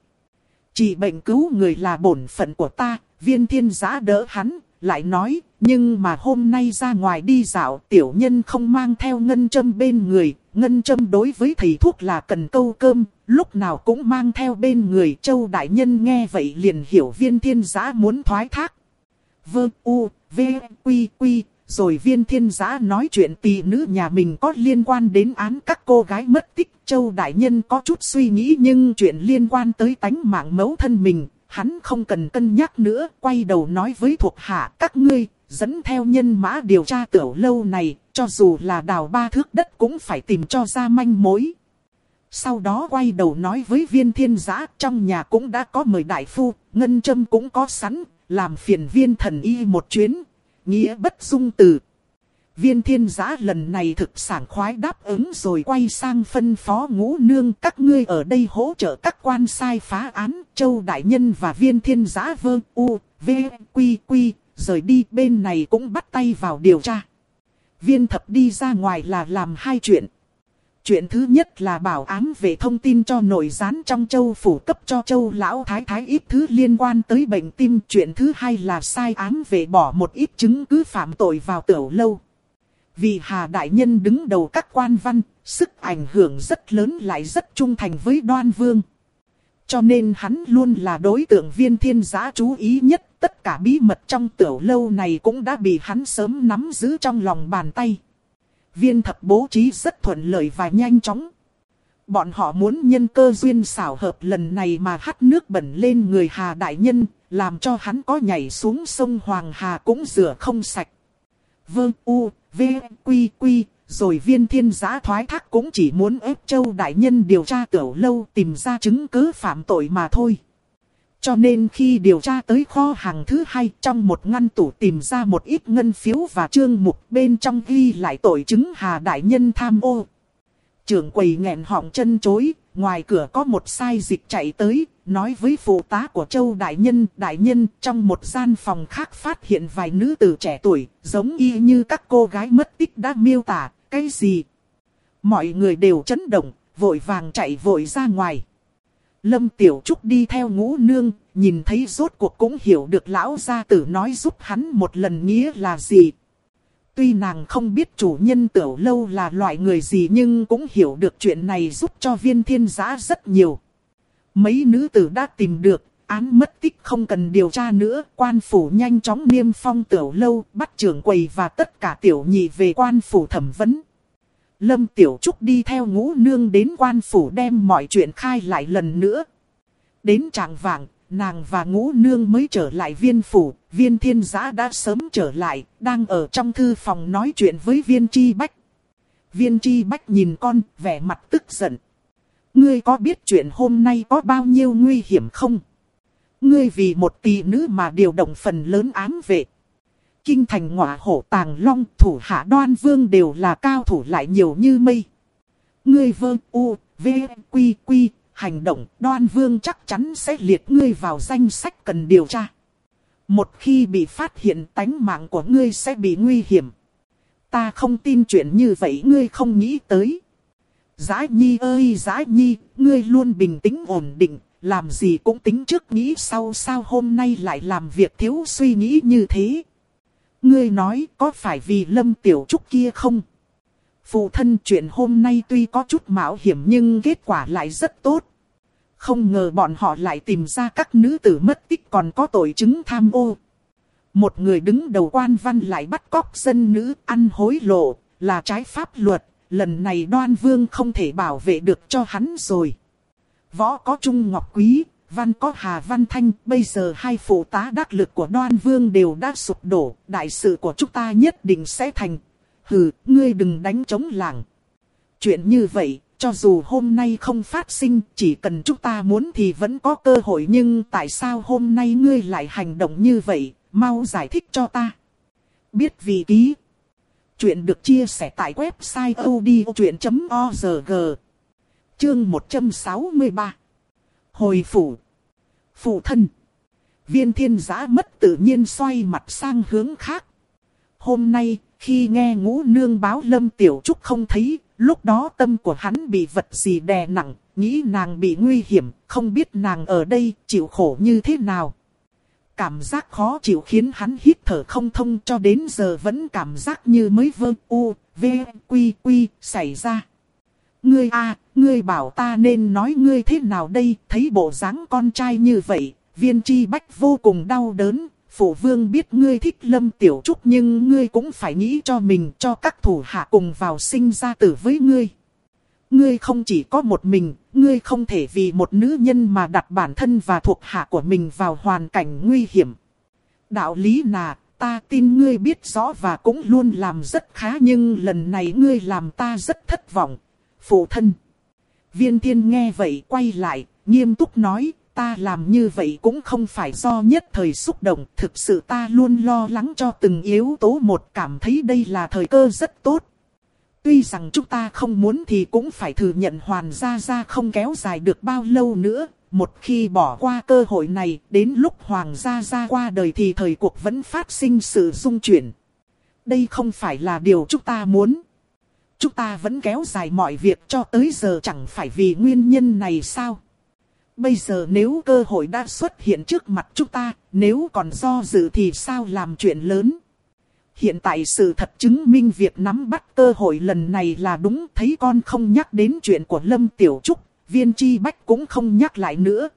Chỉ bệnh cứu người là bổn phận của ta, viên thiên giã đỡ hắn, lại nói, nhưng mà hôm nay ra ngoài đi dạo tiểu nhân không mang theo ngân châm bên người, ngân châm đối với thầy thuốc là cần câu cơm, lúc nào cũng mang theo bên người châu đại nhân nghe vậy liền hiểu viên thiên giã muốn thoái thác. Vơ u, v, quy quy, rồi viên thiên giã nói chuyện tỷ nữ nhà mình có liên quan đến án các cô gái mất tích. Châu Đại Nhân có chút suy nghĩ nhưng chuyện liên quan tới tánh mạng mẫu thân mình, hắn không cần cân nhắc nữa, quay đầu nói với thuộc hạ các ngươi, dẫn theo nhân mã điều tra tiểu lâu này, cho dù là đào ba thước đất cũng phải tìm cho ra manh mối. Sau đó quay đầu nói với viên thiên giã trong nhà cũng đã có mời đại phu, ngân châm cũng có sẵn, làm phiền viên thần y một chuyến, nghĩa bất dung từ. Viên thiên giã lần này thực sản khoái đáp ứng rồi quay sang phân phó ngũ nương các ngươi ở đây hỗ trợ các quan sai phá án. Châu Đại Nhân và viên thiên giã vơ u, v, quy quy, rời đi bên này cũng bắt tay vào điều tra. Viên thập đi ra ngoài là làm hai chuyện. Chuyện thứ nhất là bảo ám về thông tin cho nội gián trong châu phủ cấp cho châu lão thái thái ít thứ liên quan tới bệnh tim. Chuyện thứ hai là sai ám về bỏ một ít chứng cứ phạm tội vào tiểu lâu. Vì Hà Đại Nhân đứng đầu các quan văn, sức ảnh hưởng rất lớn lại rất trung thành với đoan vương. Cho nên hắn luôn là đối tượng viên thiên giã chú ý nhất tất cả bí mật trong tiểu lâu này cũng đã bị hắn sớm nắm giữ trong lòng bàn tay. Viên thập bố trí rất thuận lợi và nhanh chóng. Bọn họ muốn nhân cơ duyên xảo hợp lần này mà hắt nước bẩn lên người Hà Đại Nhân, làm cho hắn có nhảy xuống sông Hoàng Hà cũng rửa không sạch. Vương U, V, Quy, Quy, rồi viên thiên giã thoái thác cũng chỉ muốn ép châu đại nhân điều tra tiểu lâu tìm ra chứng cứ phạm tội mà thôi. Cho nên khi điều tra tới kho hàng thứ hai trong một ngăn tủ tìm ra một ít ngân phiếu và trương mục bên trong ghi lại tội chứng Hà Đại Nhân tham ô. Trưởng quầy nghẹn họng chân chối, ngoài cửa có một sai dịch chạy tới, nói với phụ tá của Châu Đại Nhân, Đại Nhân trong một gian phòng khác phát hiện vài nữ tử trẻ tuổi, giống y như các cô gái mất tích đã miêu tả, cái gì? Mọi người đều chấn động, vội vàng chạy vội ra ngoài. Lâm Tiểu Trúc đi theo ngũ nương, nhìn thấy rốt cuộc cũng hiểu được lão gia tử nói giúp hắn một lần nghĩa là gì. Tuy nàng không biết chủ nhân tiểu lâu là loại người gì nhưng cũng hiểu được chuyện này giúp cho viên thiên giã rất nhiều. Mấy nữ tử đã tìm được, án mất tích không cần điều tra nữa, quan phủ nhanh chóng niêm phong tiểu lâu, bắt trưởng quầy và tất cả tiểu nhị về quan phủ thẩm vấn. Lâm Tiểu Trúc đi theo ngũ nương đến quan phủ đem mọi chuyện khai lại lần nữa. Đến trạng vàng, nàng và ngũ nương mới trở lại viên phủ, viên thiên giã đã sớm trở lại, đang ở trong thư phòng nói chuyện với viên chi bách. Viên chi bách nhìn con, vẻ mặt tức giận. Ngươi có biết chuyện hôm nay có bao nhiêu nguy hiểm không? Ngươi vì một tỷ nữ mà điều động phần lớn ám vệ. Kinh thành ngọa hổ tàng long thủ hạ đoan vương đều là cao thủ lại nhiều như mây. Ngươi vơ u, v, quy quy, hành động đoan vương chắc chắn sẽ liệt ngươi vào danh sách cần điều tra. Một khi bị phát hiện tánh mạng của ngươi sẽ bị nguy hiểm. Ta không tin chuyện như vậy ngươi không nghĩ tới. Giá nhi ơi giá nhi, ngươi luôn bình tĩnh ổn định, làm gì cũng tính trước nghĩ sau sao hôm nay lại làm việc thiếu suy nghĩ như thế. Ngươi nói có phải vì lâm tiểu trúc kia không? Phụ thân chuyện hôm nay tuy có chút mạo hiểm nhưng kết quả lại rất tốt. Không ngờ bọn họ lại tìm ra các nữ tử mất tích còn có tội chứng tham ô. Một người đứng đầu quan văn lại bắt cóc dân nữ ăn hối lộ, là trái pháp luật. Lần này đoan vương không thể bảo vệ được cho hắn rồi. Võ có Trung Ngọc Quý, văn có Hà Văn Thanh, bây giờ hai phụ tá đắc lực của đoan vương đều đã sụp đổ, đại sự của chúng ta nhất định sẽ thành. Hừ, ngươi đừng đánh chống làng. Chuyện như vậy, cho dù hôm nay không phát sinh, chỉ cần chúng ta muốn thì vẫn có cơ hội nhưng tại sao hôm nay ngươi lại hành động như vậy, mau giải thích cho ta. Biết vì ký. Chuyện được chia sẻ tại website odchuyện.org. Chương 163. Hồi phủ. Phụ thân. Viên thiên giã mất tự nhiên xoay mặt sang hướng khác. Hôm nay, khi nghe ngũ nương báo lâm tiểu trúc không thấy, lúc đó tâm của hắn bị vật gì đè nặng, nghĩ nàng bị nguy hiểm, không biết nàng ở đây chịu khổ như thế nào. Cảm giác khó chịu khiến hắn hít thở không thông cho đến giờ vẫn cảm giác như mới vơ u, v, quy quy, xảy ra. Ngươi a, ngươi bảo ta nên nói ngươi thế nào đây, thấy bộ dáng con trai như vậy, viên chi bách vô cùng đau đớn. Phụ vương biết ngươi thích lâm tiểu trúc nhưng ngươi cũng phải nghĩ cho mình cho các thủ hạ cùng vào sinh ra tử với ngươi. Ngươi không chỉ có một mình, ngươi không thể vì một nữ nhân mà đặt bản thân và thuộc hạ của mình vào hoàn cảnh nguy hiểm. Đạo lý là, ta tin ngươi biết rõ và cũng luôn làm rất khá nhưng lần này ngươi làm ta rất thất vọng, phụ thân. Viên thiên nghe vậy quay lại, nghiêm túc nói, ta làm như vậy cũng không phải do nhất thời xúc động, thực sự ta luôn lo lắng cho từng yếu tố một cảm thấy đây là thời cơ rất tốt. Tuy rằng chúng ta không muốn thì cũng phải thừa nhận hoàn gia gia không kéo dài được bao lâu nữa, một khi bỏ qua cơ hội này, đến lúc hoàng gia gia qua đời thì thời cuộc vẫn phát sinh sự dung chuyển. Đây không phải là điều chúng ta muốn. Chúng ta vẫn kéo dài mọi việc cho tới giờ chẳng phải vì nguyên nhân này sao? Bây giờ nếu cơ hội đã xuất hiện trước mặt chúng ta, nếu còn do dự thì sao làm chuyện lớn? Hiện tại sự thật chứng minh việc nắm bắt cơ hội lần này là đúng thấy con không nhắc đến chuyện của Lâm Tiểu Trúc, viên chi bách cũng không nhắc lại nữa.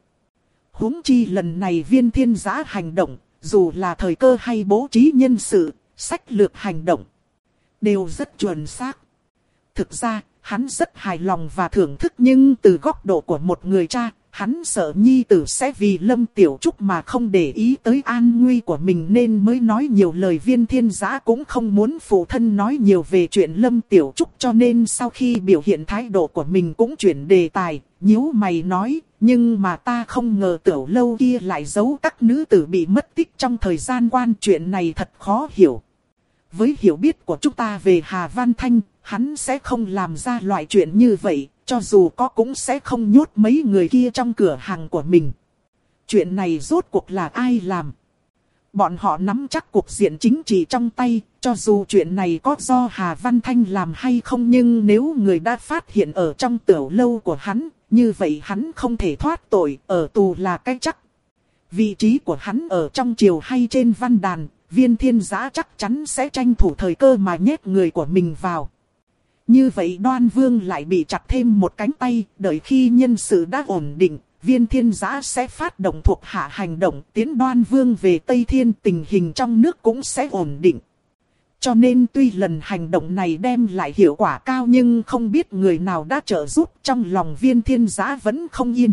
huống chi lần này viên thiên giã hành động, dù là thời cơ hay bố trí nhân sự, sách lược hành động, đều rất chuẩn xác. Thực ra, hắn rất hài lòng và thưởng thức nhưng từ góc độ của một người cha, hắn sợ nhi tử sẽ vì lâm tiểu trúc mà không để ý tới an nguy của mình nên mới nói nhiều lời viên thiên giã cũng không muốn phụ thân nói nhiều về chuyện lâm tiểu trúc cho nên sau khi biểu hiện thái độ của mình cũng chuyển đề tài, nhíu mày nói, nhưng mà ta không ngờ tiểu lâu kia lại giấu các nữ tử bị mất tích trong thời gian quan chuyện này thật khó hiểu. Với hiểu biết của chúng ta về Hà Văn Thanh, hắn sẽ không làm ra loại chuyện như vậy, cho dù có cũng sẽ không nhốt mấy người kia trong cửa hàng của mình. Chuyện này rốt cuộc là ai làm? Bọn họ nắm chắc cuộc diện chính trị trong tay, cho dù chuyện này có do Hà Văn Thanh làm hay không nhưng nếu người đã phát hiện ở trong tiểu lâu của hắn, như vậy hắn không thể thoát tội, ở tù là cái chắc. Vị trí của hắn ở trong triều hay trên văn đàn, viên thiên giã chắc chắn sẽ tranh thủ thời cơ mà nhét người của mình vào. Như vậy đoan vương lại bị chặt thêm một cánh tay, đợi khi nhân sự đã ổn định, viên thiên giã sẽ phát động thuộc hạ hành động tiến đoan vương về Tây Thiên tình hình trong nước cũng sẽ ổn định. Cho nên tuy lần hành động này đem lại hiệu quả cao nhưng không biết người nào đã trợ giúp trong lòng viên thiên giã vẫn không yên.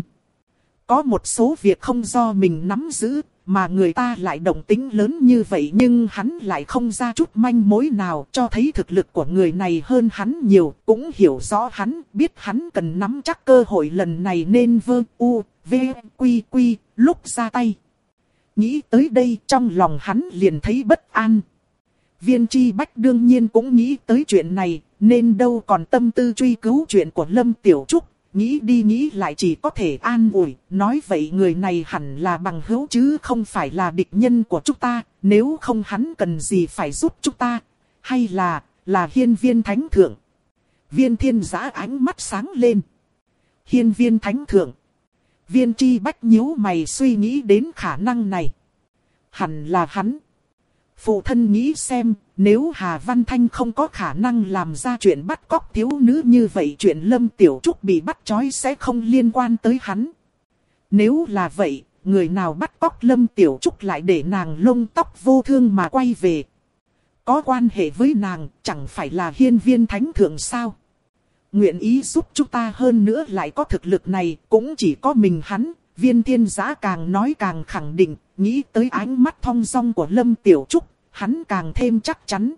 Có một số việc không do mình nắm giữ, mà người ta lại động tính lớn như vậy nhưng hắn lại không ra chút manh mối nào cho thấy thực lực của người này hơn hắn nhiều, cũng hiểu rõ hắn, biết hắn cần nắm chắc cơ hội lần này nên vơ u, v, quy quy, lúc ra tay. Nghĩ tới đây trong lòng hắn liền thấy bất an. Viên Chi Bách đương nhiên cũng nghĩ tới chuyện này, nên đâu còn tâm tư truy cứu chuyện của Lâm Tiểu Trúc, nghĩ đi nghĩ lại chỉ có thể an ủi, nói vậy người này hẳn là bằng hữu chứ không phải là địch nhân của chúng ta, nếu không hắn cần gì phải giúp chúng ta, hay là, là hiên viên thánh thượng. Viên thiên giã ánh mắt sáng lên. Hiên viên thánh thượng. Viên chi bách nhíu mày suy nghĩ đến khả năng này. Hẳn là hắn. Phụ thân nghĩ xem, nếu Hà Văn Thanh không có khả năng làm ra chuyện bắt cóc thiếu nữ như vậy chuyện Lâm Tiểu Trúc bị bắt trói sẽ không liên quan tới hắn. Nếu là vậy, người nào bắt cóc Lâm Tiểu Trúc lại để nàng lông tóc vô thương mà quay về. Có quan hệ với nàng, chẳng phải là hiên viên thánh thượng sao? Nguyện ý giúp chúng ta hơn nữa lại có thực lực này, cũng chỉ có mình hắn, viên thiên giã càng nói càng khẳng định, nghĩ tới ánh mắt thong dong của Lâm Tiểu Trúc, hắn càng thêm chắc chắn.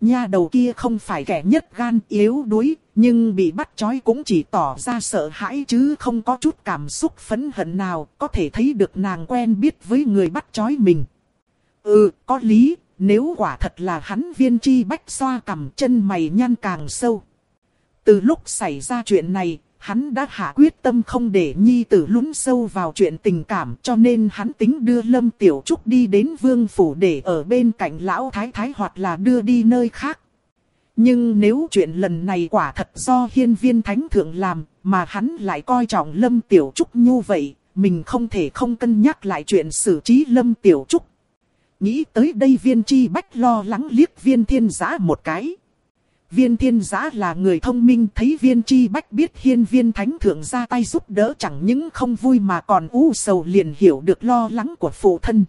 Nha đầu kia không phải kẻ nhất gan yếu đuối, nhưng bị bắt chói cũng chỉ tỏ ra sợ hãi chứ không có chút cảm xúc phấn hận nào, có thể thấy được nàng quen biết với người bắt chói mình. Ừ, có lý, nếu quả thật là hắn viên chi bách xoa cầm chân mày nhăn càng sâu. Từ lúc xảy ra chuyện này, hắn đã hạ quyết tâm không để nhi tử lún sâu vào chuyện tình cảm cho nên hắn tính đưa Lâm Tiểu Trúc đi đến vương phủ để ở bên cạnh lão thái thái hoặc là đưa đi nơi khác. Nhưng nếu chuyện lần này quả thật do hiên viên thánh thượng làm, mà hắn lại coi trọng Lâm Tiểu Trúc như vậy, mình không thể không cân nhắc lại chuyện xử trí Lâm Tiểu Trúc. Nghĩ tới đây viên chi bách lo lắng liếc viên thiên giã một cái. Viên thiên giã là người thông minh thấy viên chi bách biết hiên viên thánh thượng ra tay giúp đỡ chẳng những không vui mà còn u sầu liền hiểu được lo lắng của phụ thân.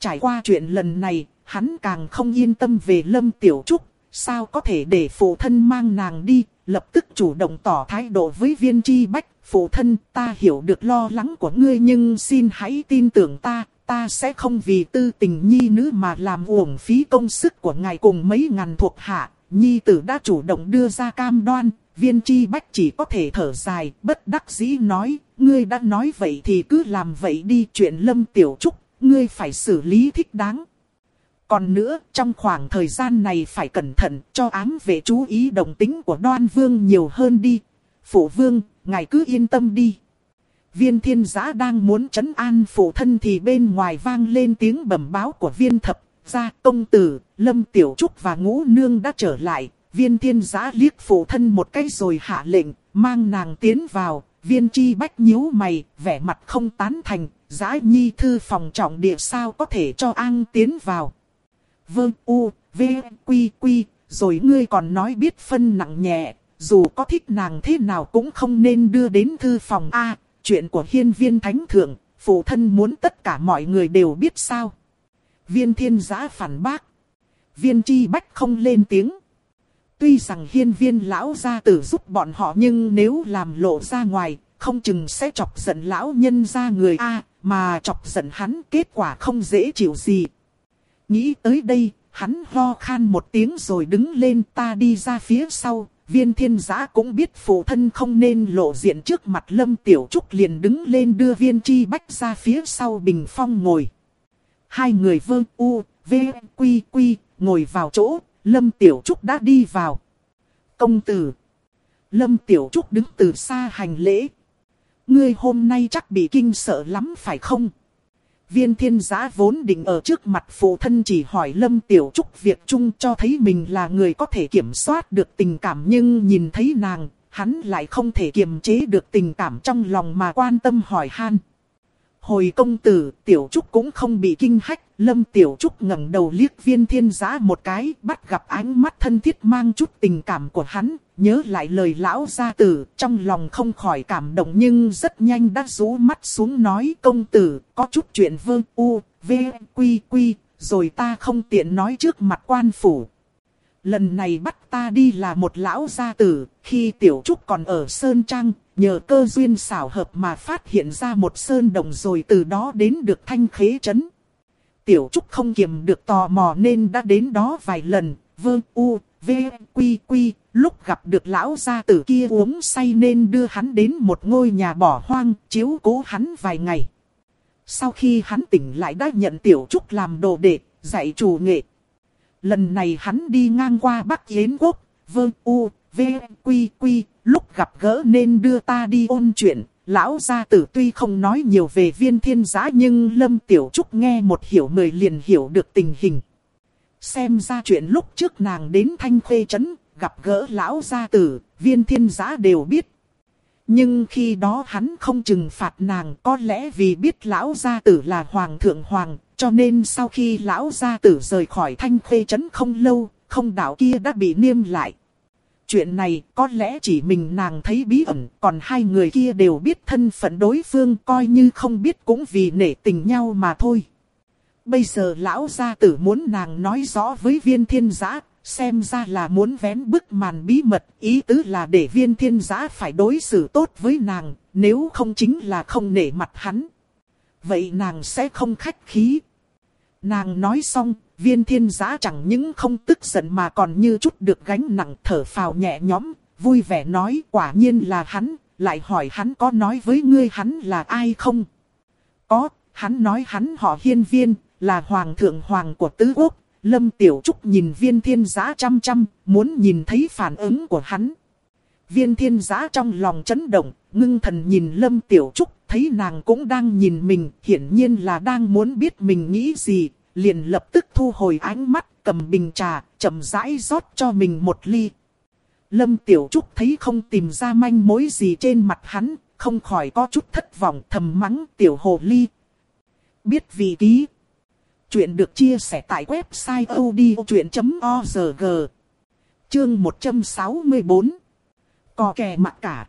Trải qua chuyện lần này, hắn càng không yên tâm về lâm tiểu trúc, sao có thể để phụ thân mang nàng đi, lập tức chủ động tỏ thái độ với viên chi bách. Phụ thân ta hiểu được lo lắng của ngươi nhưng xin hãy tin tưởng ta, ta sẽ không vì tư tình nhi nữ mà làm uổng phí công sức của ngài cùng mấy ngàn thuộc hạ, Nhi tử đã chủ động đưa ra cam đoan, viên chi bách chỉ có thể thở dài, bất đắc dĩ nói, ngươi đã nói vậy thì cứ làm vậy đi chuyện lâm tiểu trúc, ngươi phải xử lý thích đáng. Còn nữa, trong khoảng thời gian này phải cẩn thận, cho ám về chú ý đồng tính của đoan vương nhiều hơn đi. Phụ vương, ngài cứ yên tâm đi. Viên thiên giã đang muốn chấn an phụ thân thì bên ngoài vang lên tiếng bẩm báo của viên thập ra công tử, Lâm Tiểu Trúc và Ngũ Nương đã trở lại, viên thiên giã liếc phụ thân một cái rồi hạ lệnh, mang nàng tiến vào, viên chi bách nhíu mày, vẻ mặt không tán thành, giã nhi thư phòng trọng địa sao có thể cho an tiến vào. Vương U, V, Quy, Quy, rồi ngươi còn nói biết phân nặng nhẹ, dù có thích nàng thế nào cũng không nên đưa đến thư phòng A, chuyện của hiên viên thánh thượng, phụ thân muốn tất cả mọi người đều biết sao. Viên thiên giã phản bác. Viên chi bách không lên tiếng. Tuy rằng hiên viên lão gia tử giúp bọn họ nhưng nếu làm lộ ra ngoài, không chừng sẽ chọc giận lão nhân ra người A, mà chọc giận hắn kết quả không dễ chịu gì. Nghĩ tới đây, hắn ho khan một tiếng rồi đứng lên ta đi ra phía sau, viên thiên giã cũng biết phụ thân không nên lộ diện trước mặt lâm tiểu trúc liền đứng lên đưa viên chi bách ra phía sau bình phong ngồi. Hai người vơ u, v, quy quy, ngồi vào chỗ, lâm tiểu trúc đã đi vào. Công tử. Lâm tiểu trúc đứng từ xa hành lễ. Ngươi hôm nay chắc bị kinh sợ lắm phải không? Viên thiên giã vốn định ở trước mặt phụ thân chỉ hỏi Lâm Tiểu Trúc việc chung cho thấy mình là người có thể kiểm soát được tình cảm nhưng nhìn thấy nàng, hắn lại không thể kiềm chế được tình cảm trong lòng mà quan tâm hỏi han. Hồi công tử, Tiểu Trúc cũng không bị kinh hách, Lâm Tiểu Trúc ngẩng đầu liếc viên thiên giá một cái, bắt gặp ánh mắt thân thiết mang chút tình cảm của hắn, nhớ lại lời lão gia tử, trong lòng không khỏi cảm động nhưng rất nhanh đã rú mắt xuống nói công tử, có chút chuyện vơ u, v, quy quy, rồi ta không tiện nói trước mặt quan phủ. Lần này bắt ta đi là một lão gia tử, khi Tiểu Trúc còn ở Sơn Trang, nhờ cơ duyên xảo hợp mà phát hiện ra một sơn đồng rồi từ đó đến được thanh khế trấn. Tiểu Trúc không kiềm được tò mò nên đã đến đó vài lần, vơ u, v, quy quy, lúc gặp được lão gia tử kia uống say nên đưa hắn đến một ngôi nhà bỏ hoang, chiếu cố hắn vài ngày. Sau khi hắn tỉnh lại đã nhận Tiểu Trúc làm đồ đệ, dạy chủ nghệ. Lần này hắn đi ngang qua Bắc Yến Quốc, vơ u, v, quy quy, lúc gặp gỡ nên đưa ta đi ôn chuyện. Lão gia tử tuy không nói nhiều về viên thiên giá nhưng Lâm Tiểu Trúc nghe một hiểu mười liền hiểu được tình hình. Xem ra chuyện lúc trước nàng đến Thanh Khê Trấn, gặp gỡ lão gia tử, viên thiên giá đều biết. Nhưng khi đó hắn không trừng phạt nàng có lẽ vì biết lão gia tử là hoàng thượng hoàng, cho nên sau khi lão gia tử rời khỏi thanh khê trấn không lâu, không đảo kia đã bị niêm lại. Chuyện này có lẽ chỉ mình nàng thấy bí ẩn, còn hai người kia đều biết thân phận đối phương coi như không biết cũng vì nể tình nhau mà thôi. Bây giờ lão gia tử muốn nàng nói rõ với viên thiên giã, xem ra là muốn vén bức màn bí mật, ý tứ là để viên thiên giã phải đối xử tốt với nàng, nếu không chính là không nể mặt hắn. Vậy nàng sẽ không khách khí. Nàng nói xong, viên thiên giã chẳng những không tức giận mà còn như chút được gánh nặng thở phào nhẹ nhõm, vui vẻ nói quả nhiên là hắn, lại hỏi hắn có nói với ngươi hắn là ai không? Có, hắn nói hắn họ hiên viên, là hoàng thượng hoàng của tứ quốc, Lâm Tiểu Trúc nhìn viên thiên giã chăm chăm, muốn nhìn thấy phản ứng của hắn. Viên thiên giã trong lòng chấn động, ngưng thần nhìn Lâm Tiểu Trúc, thấy nàng cũng đang nhìn mình, hiển nhiên là đang muốn biết mình nghĩ gì, liền lập tức thu hồi ánh mắt, cầm bình trà, chậm rãi rót cho mình một ly. Lâm Tiểu Trúc thấy không tìm ra manh mối gì trên mặt hắn, không khỏi có chút thất vọng thầm mắng Tiểu Hồ Ly. Biết vị ký. Chuyện được chia sẻ tại website odchuyện.org. Chương 164. Cò kè mặt cả.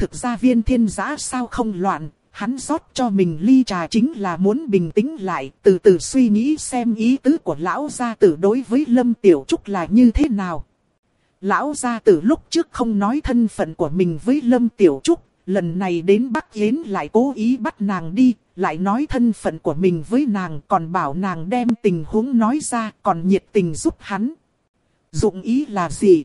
Thực ra viên thiên giã sao không loạn, hắn rót cho mình ly trà chính là muốn bình tĩnh lại, từ từ suy nghĩ xem ý tứ của lão gia tử đối với Lâm Tiểu Trúc là như thế nào. Lão gia tử lúc trước không nói thân phận của mình với Lâm Tiểu Trúc, lần này đến Bắc Yến lại cố ý bắt nàng đi, lại nói thân phận của mình với nàng còn bảo nàng đem tình huống nói ra còn nhiệt tình giúp hắn. Dụng ý là gì?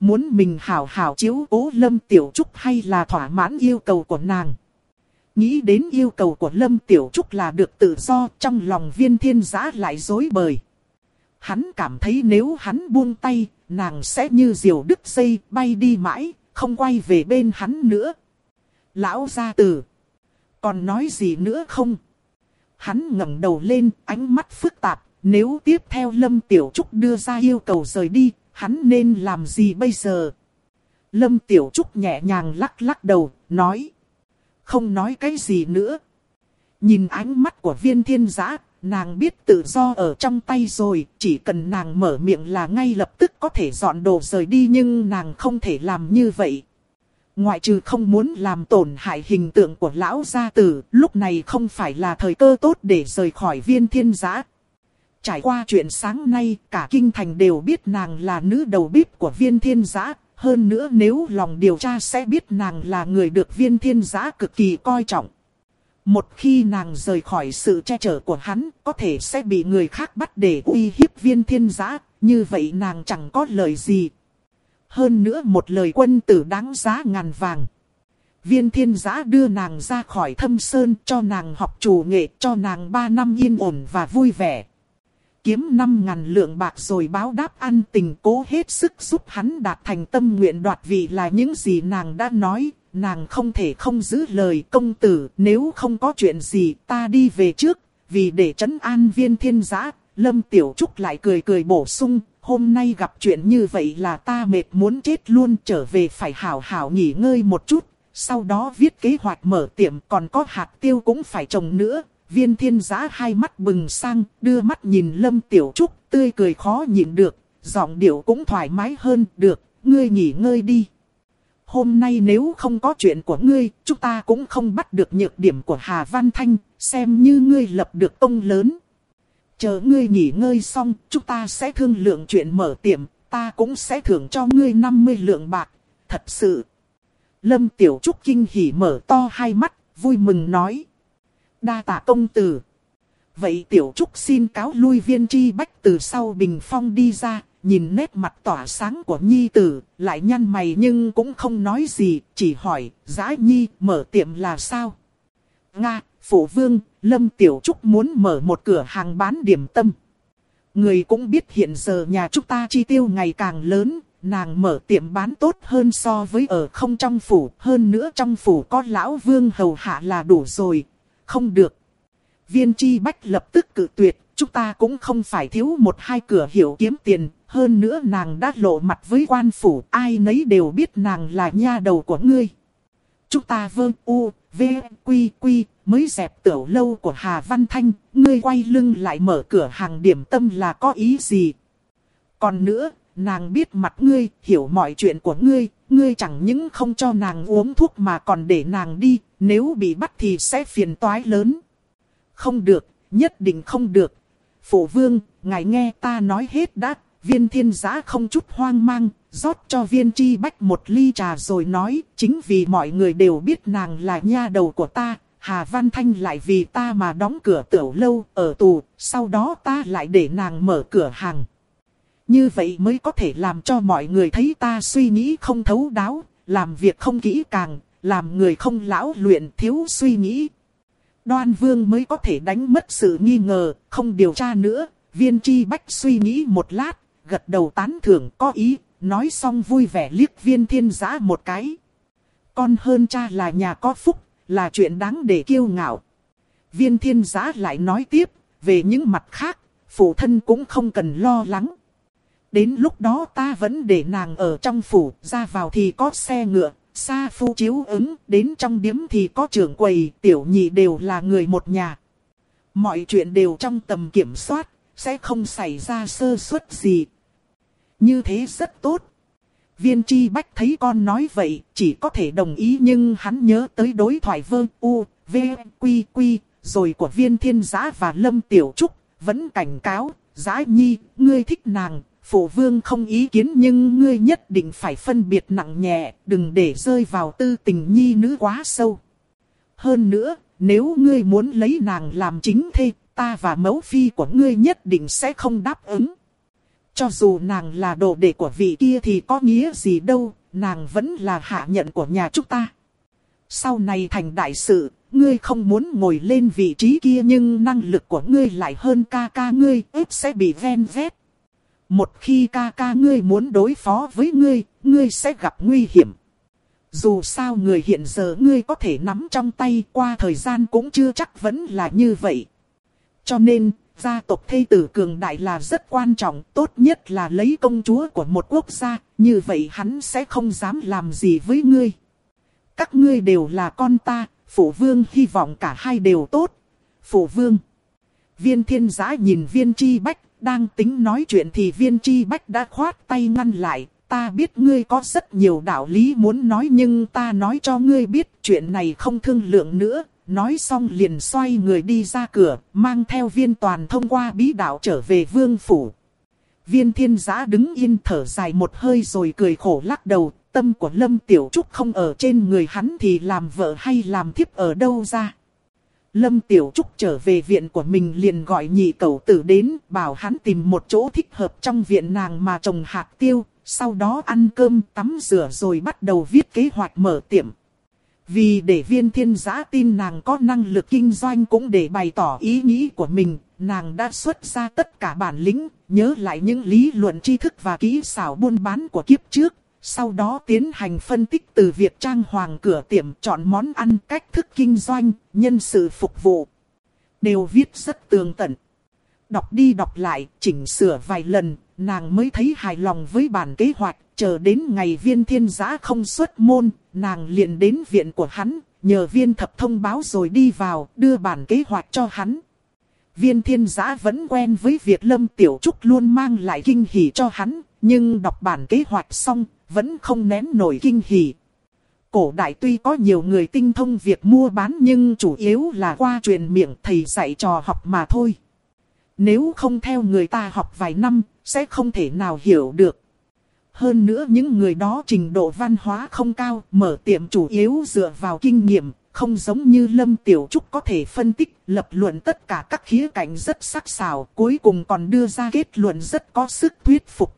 Muốn mình hảo hảo chiếu cố Lâm Tiểu Trúc hay là thỏa mãn yêu cầu của nàng? Nghĩ đến yêu cầu của Lâm Tiểu Trúc là được tự do trong lòng viên thiên giã lại dối bời. Hắn cảm thấy nếu hắn buông tay, nàng sẽ như diều đứt dây bay đi mãi, không quay về bên hắn nữa. Lão gia tử. Còn nói gì nữa không? Hắn ngẩng đầu lên, ánh mắt phức tạp. Nếu tiếp theo Lâm Tiểu Trúc đưa ra yêu cầu rời đi, hắn nên làm gì bây giờ? Lâm Tiểu Trúc nhẹ nhàng lắc lắc đầu, nói. Không nói cái gì nữa. Nhìn ánh mắt của viên thiên giã, nàng biết tự do ở trong tay rồi, chỉ cần nàng mở miệng là ngay lập tức có thể dọn đồ rời đi nhưng nàng không thể làm như vậy. Ngoại trừ không muốn làm tổn hại hình tượng của lão gia tử, lúc này không phải là thời cơ tốt để rời khỏi viên thiên giã trải qua chuyện sáng nay, cả kinh thành đều biết nàng là nữ đầu bếp của viên thiên giã. Hơn nữa nếu lòng điều tra sẽ biết nàng là người được viên thiên giã cực kỳ coi trọng. Một khi nàng rời khỏi sự che chở của hắn, có thể sẽ bị người khác bắt để uy hiếp viên thiên giã, như vậy nàng chẳng có lời gì. Hơn nữa một lời quân tử đáng giá ngàn vàng. Viên thiên giã đưa nàng ra khỏi thâm sơn cho nàng học chủ nghệ cho nàng 3 năm yên ổn và vui vẻ. Kiếm 5 ngàn lượng bạc rồi báo đáp ăn tình cố hết sức giúp hắn đạt thành tâm nguyện đoạt vị là những gì nàng đã nói. Nàng không thể không giữ lời công tử nếu không có chuyện gì ta đi về trước. Vì để trấn an viên thiên giã, Lâm Tiểu Trúc lại cười cười bổ sung. Hôm nay gặp chuyện như vậy là ta mệt muốn chết luôn trở về phải hảo hảo nghỉ ngơi một chút sau đó viết kế hoạch mở tiệm còn có hạt tiêu cũng phải trồng nữa. Viên thiên giá hai mắt bừng sang, đưa mắt nhìn Lâm Tiểu Trúc, tươi cười khó nhịn được, giọng điệu cũng thoải mái hơn, được, ngươi nghỉ ngơi đi. Hôm nay nếu không có chuyện của ngươi, chúng ta cũng không bắt được nhược điểm của Hà Văn Thanh, xem như ngươi lập được công lớn. Chờ ngươi nghỉ ngơi xong, chúng ta sẽ thương lượng chuyện mở tiệm, ta cũng sẽ thưởng cho ngươi 50 lượng bạc. Thật sự. Lâm Tiểu Trúc kinh hỉ mở to hai mắt, vui mừng nói. Đa tạ công tử. Vậy Tiểu Trúc xin cáo lui viên chi bách từ sau bình phong đi ra, nhìn nét mặt tỏa sáng của nhi tử, lại nhăn mày nhưng cũng không nói gì, chỉ hỏi, giã nhi, mở tiệm là sao? Nga, phụ Vương, Lâm Tiểu Trúc muốn mở một cửa hàng bán điểm tâm. Người cũng biết hiện giờ nhà chúng ta chi tiêu ngày càng lớn, nàng mở tiệm bán tốt hơn so với ở không trong phủ, hơn nữa trong phủ có lão vương hầu hạ là đủ rồi, không được. Viên chi bách lập tức cự tuyệt, chúng ta cũng không phải thiếu một hai cửa hiểu kiếm tiền, hơn nữa nàng đã lộ mặt với quan phủ, ai nấy đều biết nàng là nha đầu của ngươi. Chúng ta vơ u, v, quy quy, mới dẹp tiểu lâu của Hà Văn Thanh, ngươi quay lưng lại mở cửa hàng điểm tâm là có ý gì? Còn nữa, nàng biết mặt ngươi, hiểu mọi chuyện của ngươi, ngươi chẳng những không cho nàng uống thuốc mà còn để nàng đi, nếu bị bắt thì sẽ phiền toái lớn. Không được, nhất định không được. Phổ vương, ngài nghe ta nói hết đã, viên thiên giã không chút hoang mang, rót cho viên chi bách một ly trà rồi nói, chính vì mọi người đều biết nàng là nha đầu của ta, Hà Văn Thanh lại vì ta mà đóng cửa tiểu lâu ở tù, sau đó ta lại để nàng mở cửa hàng. Như vậy mới có thể làm cho mọi người thấy ta suy nghĩ không thấu đáo, làm việc không kỹ càng, làm người không lão luyện thiếu suy nghĩ. Đoan vương mới có thể đánh mất sự nghi ngờ, không điều tra nữa. Viên chi bách suy nghĩ một lát, gật đầu tán thưởng có ý, nói xong vui vẻ liếc viên thiên giã một cái. Con hơn cha là nhà có phúc, là chuyện đáng để kiêu ngạo. Viên thiên giã lại nói tiếp, về những mặt khác, phụ thân cũng không cần lo lắng. Đến lúc đó ta vẫn để nàng ở trong phủ, ra vào thì có xe ngựa, xa phu chiếu ứng, đến trong điếm thì có trưởng quầy, tiểu nhị đều là người một nhà. Mọi chuyện đều trong tầm kiểm soát, sẽ không xảy ra sơ suất gì. Như thế rất tốt. Viên chi bách thấy con nói vậy, chỉ có thể đồng ý nhưng hắn nhớ tới đối thoại vương u, v, quy quy, rồi của viên thiên giã và lâm tiểu trúc, vẫn cảnh cáo, giã nhi, ngươi thích nàng, Phụ vương không ý kiến nhưng ngươi nhất định phải phân biệt nặng nhẹ, đừng để rơi vào tư tình nhi nữ quá sâu. Hơn nữa, nếu ngươi muốn lấy nàng làm chính thê, ta và mẫu phi của ngươi nhất định sẽ không đáp ứng. Cho dù nàng là đồ đệ của vị kia thì có nghĩa gì đâu, nàng vẫn là hạ nhận của nhà chúng ta. Sau này thành đại sự, ngươi không muốn ngồi lên vị trí kia nhưng năng lực của ngươi lại hơn ca ca ngươi, ếp sẽ bị ven vét. Một khi ca ca ngươi muốn đối phó với ngươi, ngươi sẽ gặp nguy hiểm. Dù sao người hiện giờ ngươi có thể nắm trong tay qua thời gian cũng chưa chắc vẫn là như vậy. Cho nên, gia tộc thây tử cường đại là rất quan trọng, tốt nhất là lấy công chúa của một quốc gia, như vậy hắn sẽ không dám làm gì với ngươi. Các ngươi đều là con ta, phụ vương hy vọng cả hai đều tốt. Phụ vương. Viên thiên giã nhìn viên chi bách đang tính nói chuyện thì viên chi bách đã khoát tay ngăn lại. Ta biết ngươi có rất nhiều đạo lý muốn nói nhưng ta nói cho ngươi biết chuyện này không thương lượng nữa. nói xong liền xoay người đi ra cửa, mang theo viên toàn thông qua bí đạo trở về vương phủ. Viên thiên giã đứng yên thở dài một hơi rồi cười khổ lắc đầu, tâm của Lâm Tiểu Trúc không ở trên người hắn thì làm vợ hay làm thiếp ở đâu ra. Lâm Tiểu Trúc trở về viện của mình liền gọi nhị cậu tử đến, bảo hắn tìm một chỗ thích hợp trong viện nàng mà trồng hạt tiêu, sau đó ăn cơm, tắm rửa rồi bắt đầu viết kế hoạch mở tiệm. Vì để viên thiên giã tin nàng có năng lực kinh doanh cũng để bày tỏ ý nghĩ của mình, nàng đã xuất ra tất cả bản lĩnh, nhớ lại những lý luận tri thức và kỹ xảo buôn bán của kiếp trước. Sau đó tiến hành phân tích từ việc trang hoàng cửa tiệm chọn món ăn cách thức kinh doanh, nhân sự phục vụ. Đều viết rất tường tận. Đọc đi đọc lại, chỉnh sửa vài lần, nàng mới thấy hài lòng với bản kế hoạch. Chờ đến ngày viên thiên giã không xuất môn, nàng liền đến viện của hắn, nhờ viên thập thông báo rồi đi vào, đưa bản kế hoạch cho hắn. Viên thiên giã vẫn quen với việc Lâm Tiểu Trúc luôn mang lại kinh hỉ cho hắn, nhưng đọc bản kế hoạch xong, vẫn không nén nổi kinh hỉ. Cổ đại tuy có nhiều người tinh thông việc mua bán nhưng chủ yếu là qua truyền miệng thầy dạy trò học mà thôi. Nếu không theo người ta học vài năm, sẽ không thể nào hiểu được. Hơn nữa những người đó trình độ văn hóa không cao, mở tiệm chủ yếu dựa vào kinh nghiệm, không giống như Lâm Tiểu Trúc có thể phân tích, lập luận tất cả các khía cạnh rất sắc sảo, cuối cùng còn đưa ra kết luận rất có sức thuyết phục.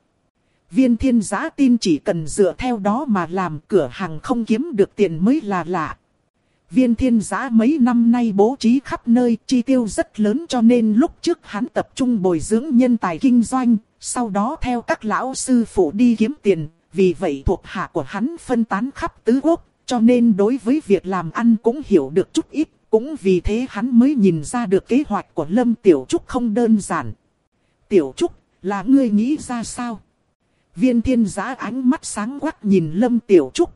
Viên thiên giã tin chỉ cần dựa theo đó mà làm cửa hàng không kiếm được tiền mới là lạ. Viên thiên giã mấy năm nay bố trí khắp nơi chi tiêu rất lớn cho nên lúc trước hắn tập trung bồi dưỡng nhân tài kinh doanh, sau đó theo các lão sư phụ đi kiếm tiền, vì vậy thuộc hạ của hắn phân tán khắp tứ quốc, cho nên đối với việc làm ăn cũng hiểu được chút ít, cũng vì thế hắn mới nhìn ra được kế hoạch của Lâm Tiểu Trúc không đơn giản. Tiểu Trúc, là ngươi nghĩ ra sao? Viên thiên giã ánh mắt sáng quắc nhìn Lâm Tiểu Trúc.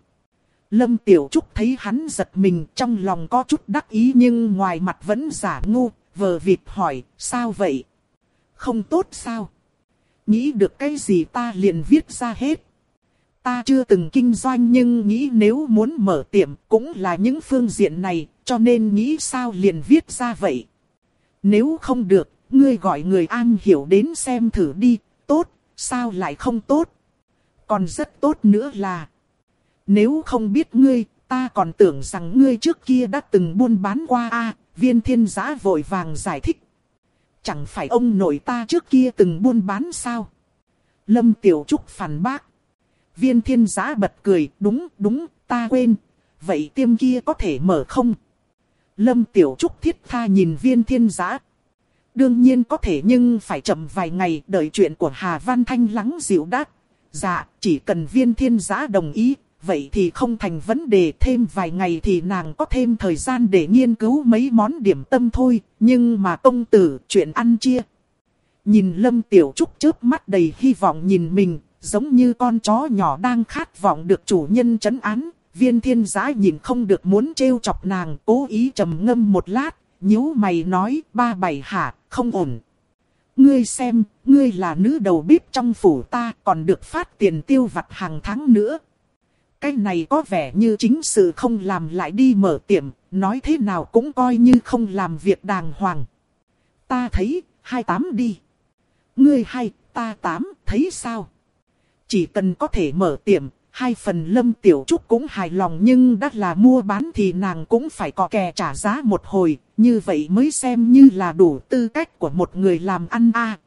Lâm Tiểu Trúc thấy hắn giật mình trong lòng có chút đắc ý nhưng ngoài mặt vẫn giả ngu, vờ vịt hỏi, sao vậy? Không tốt sao? Nghĩ được cái gì ta liền viết ra hết. Ta chưa từng kinh doanh nhưng nghĩ nếu muốn mở tiệm cũng là những phương diện này, cho nên nghĩ sao liền viết ra vậy. Nếu không được, ngươi gọi người an hiểu đến xem thử đi, tốt, sao lại không tốt? Còn rất tốt nữa là, nếu không biết ngươi, ta còn tưởng rằng ngươi trước kia đã từng buôn bán qua a viên thiên giã vội vàng giải thích. Chẳng phải ông nội ta trước kia từng buôn bán sao? Lâm Tiểu Trúc phản bác. Viên thiên giã bật cười, đúng, đúng, ta quên. Vậy tiêm kia có thể mở không? Lâm Tiểu Trúc thiết tha nhìn viên thiên giã. Đương nhiên có thể nhưng phải chậm vài ngày đợi chuyện của Hà Văn Thanh lắng dịu đắt. Dạ, chỉ cần viên thiên Giá đồng ý, vậy thì không thành vấn đề thêm vài ngày thì nàng có thêm thời gian để nghiên cứu mấy món điểm tâm thôi, nhưng mà công tử chuyện ăn chia. Nhìn Lâm Tiểu Trúc chớp mắt đầy hy vọng nhìn mình, giống như con chó nhỏ đang khát vọng được chủ nhân chấn án. Viên thiên Giá nhìn không được muốn trêu chọc nàng, cố ý trầm ngâm một lát, nhíu mày nói, ba bảy hả, không ổn. Ngươi xem, ngươi là nữ đầu bếp trong phủ ta, còn được phát tiền tiêu vặt hàng tháng nữa. Cái này có vẻ như chính sự không làm lại đi mở tiệm, nói thế nào cũng coi như không làm việc đàng hoàng. Ta thấy, hai tám đi. Ngươi hay, ta tám, thấy sao? Chỉ cần có thể mở tiệm, hai phần lâm tiểu trúc cũng hài lòng nhưng đã là mua bán thì nàng cũng phải có kè trả giá một hồi, như vậy mới xem như là đủ tư cách của một người làm ăn a.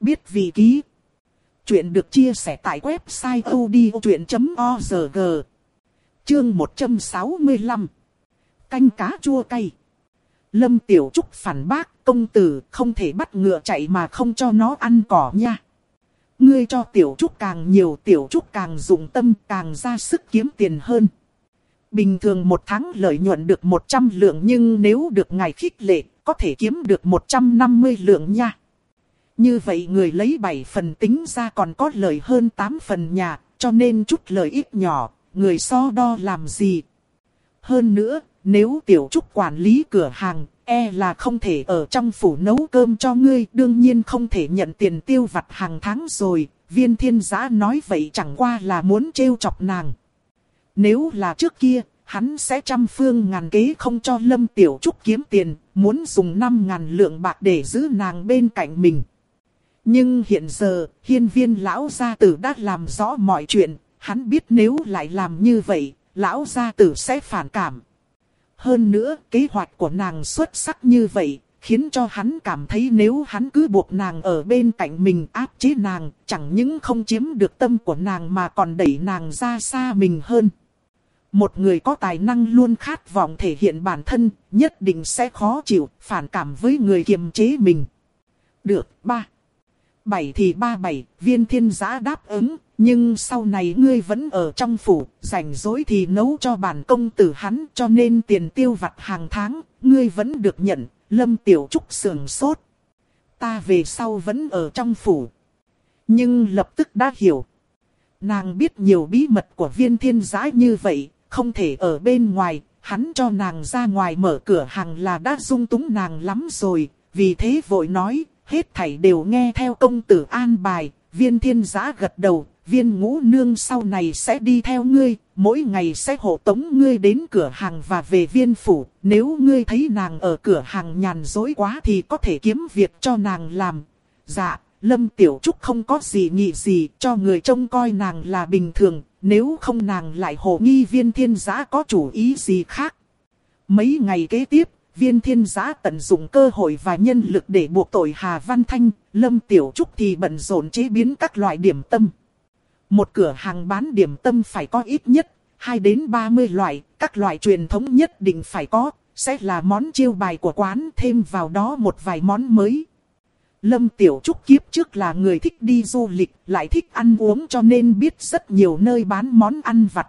Biết vị ký. Chuyện được chia sẻ tại website odchuyện.org. Chương 165. Canh cá chua cay. Lâm Tiểu Trúc phản bác công tử không thể bắt ngựa chạy mà không cho nó ăn cỏ nha. Ngươi cho Tiểu Trúc càng nhiều Tiểu Trúc càng dụng tâm càng ra sức kiếm tiền hơn. Bình thường một tháng lợi nhuận được 100 lượng nhưng nếu được ngài khích lệ có thể kiếm được 150 lượng nha. Như vậy người lấy 7 phần tính ra còn có lợi hơn 8 phần nhà, cho nên chút lợi ít nhỏ, người so đo làm gì. Hơn nữa, nếu tiểu trúc quản lý cửa hàng, e là không thể ở trong phủ nấu cơm cho ngươi, đương nhiên không thể nhận tiền tiêu vặt hàng tháng rồi. Viên thiên giã nói vậy chẳng qua là muốn trêu chọc nàng. Nếu là trước kia, hắn sẽ trăm phương ngàn kế không cho Lâm Tiểu Trúc kiếm tiền, muốn dùng 5 ngàn lượng bạc để giữ nàng bên cạnh mình. Nhưng hiện giờ, hiên viên lão gia tử đã làm rõ mọi chuyện, hắn biết nếu lại làm như vậy, lão gia tử sẽ phản cảm. Hơn nữa, kế hoạch của nàng xuất sắc như vậy, khiến cho hắn cảm thấy nếu hắn cứ buộc nàng ở bên cạnh mình áp chế nàng, chẳng những không chiếm được tâm của nàng mà còn đẩy nàng ra xa mình hơn. Một người có tài năng luôn khát vọng thể hiện bản thân, nhất định sẽ khó chịu, phản cảm với người kiềm chế mình. Được, ba. Bảy thì ba bảy, viên thiên giã đáp ứng, nhưng sau này ngươi vẫn ở trong phủ, rảnh rỗi thì nấu cho bản công tử hắn cho nên tiền tiêu vặt hàng tháng, ngươi vẫn được nhận, lâm tiểu trúc sườn sốt. Ta về sau vẫn ở trong phủ. Nhưng lập tức đã hiểu. Nàng biết nhiều bí mật của viên thiên giái như vậy, không thể ở bên ngoài, hắn cho nàng ra ngoài mở cửa hàng là đã dung túng nàng lắm rồi, vì thế vội nói, hết thảy đều nghe theo công tử an bài, viên thiên giã gật đầu, viên ngũ nương sau này sẽ đi theo ngươi, mỗi ngày sẽ hộ tống ngươi đến cửa hàng và về viên phủ, nếu ngươi thấy nàng ở cửa hàng nhàn dối quá thì có thể kiếm việc cho nàng làm. Dạ, Lâm Tiểu Trúc không có gì nhị gì, cho người trông coi nàng là bình thường, nếu không nàng lại hồ nghi viên thiên giã có chủ ý gì khác. Mấy ngày kế tiếp, viên thiên giã tận dụng cơ hội và nhân lực để buộc tội Hà Văn Thanh, Lâm Tiểu Trúc thì bận rộn chế biến các loại điểm tâm. Một cửa hàng bán điểm tâm phải có ít nhất 2 đến 30 loại, các loại truyền thống nhất định phải có, sẽ là món chiêu bài của quán thêm vào đó một vài món mới. Lâm Tiểu Trúc kiếp trước là người thích đi du lịch, lại thích ăn uống cho nên biết rất nhiều nơi bán món ăn vặt.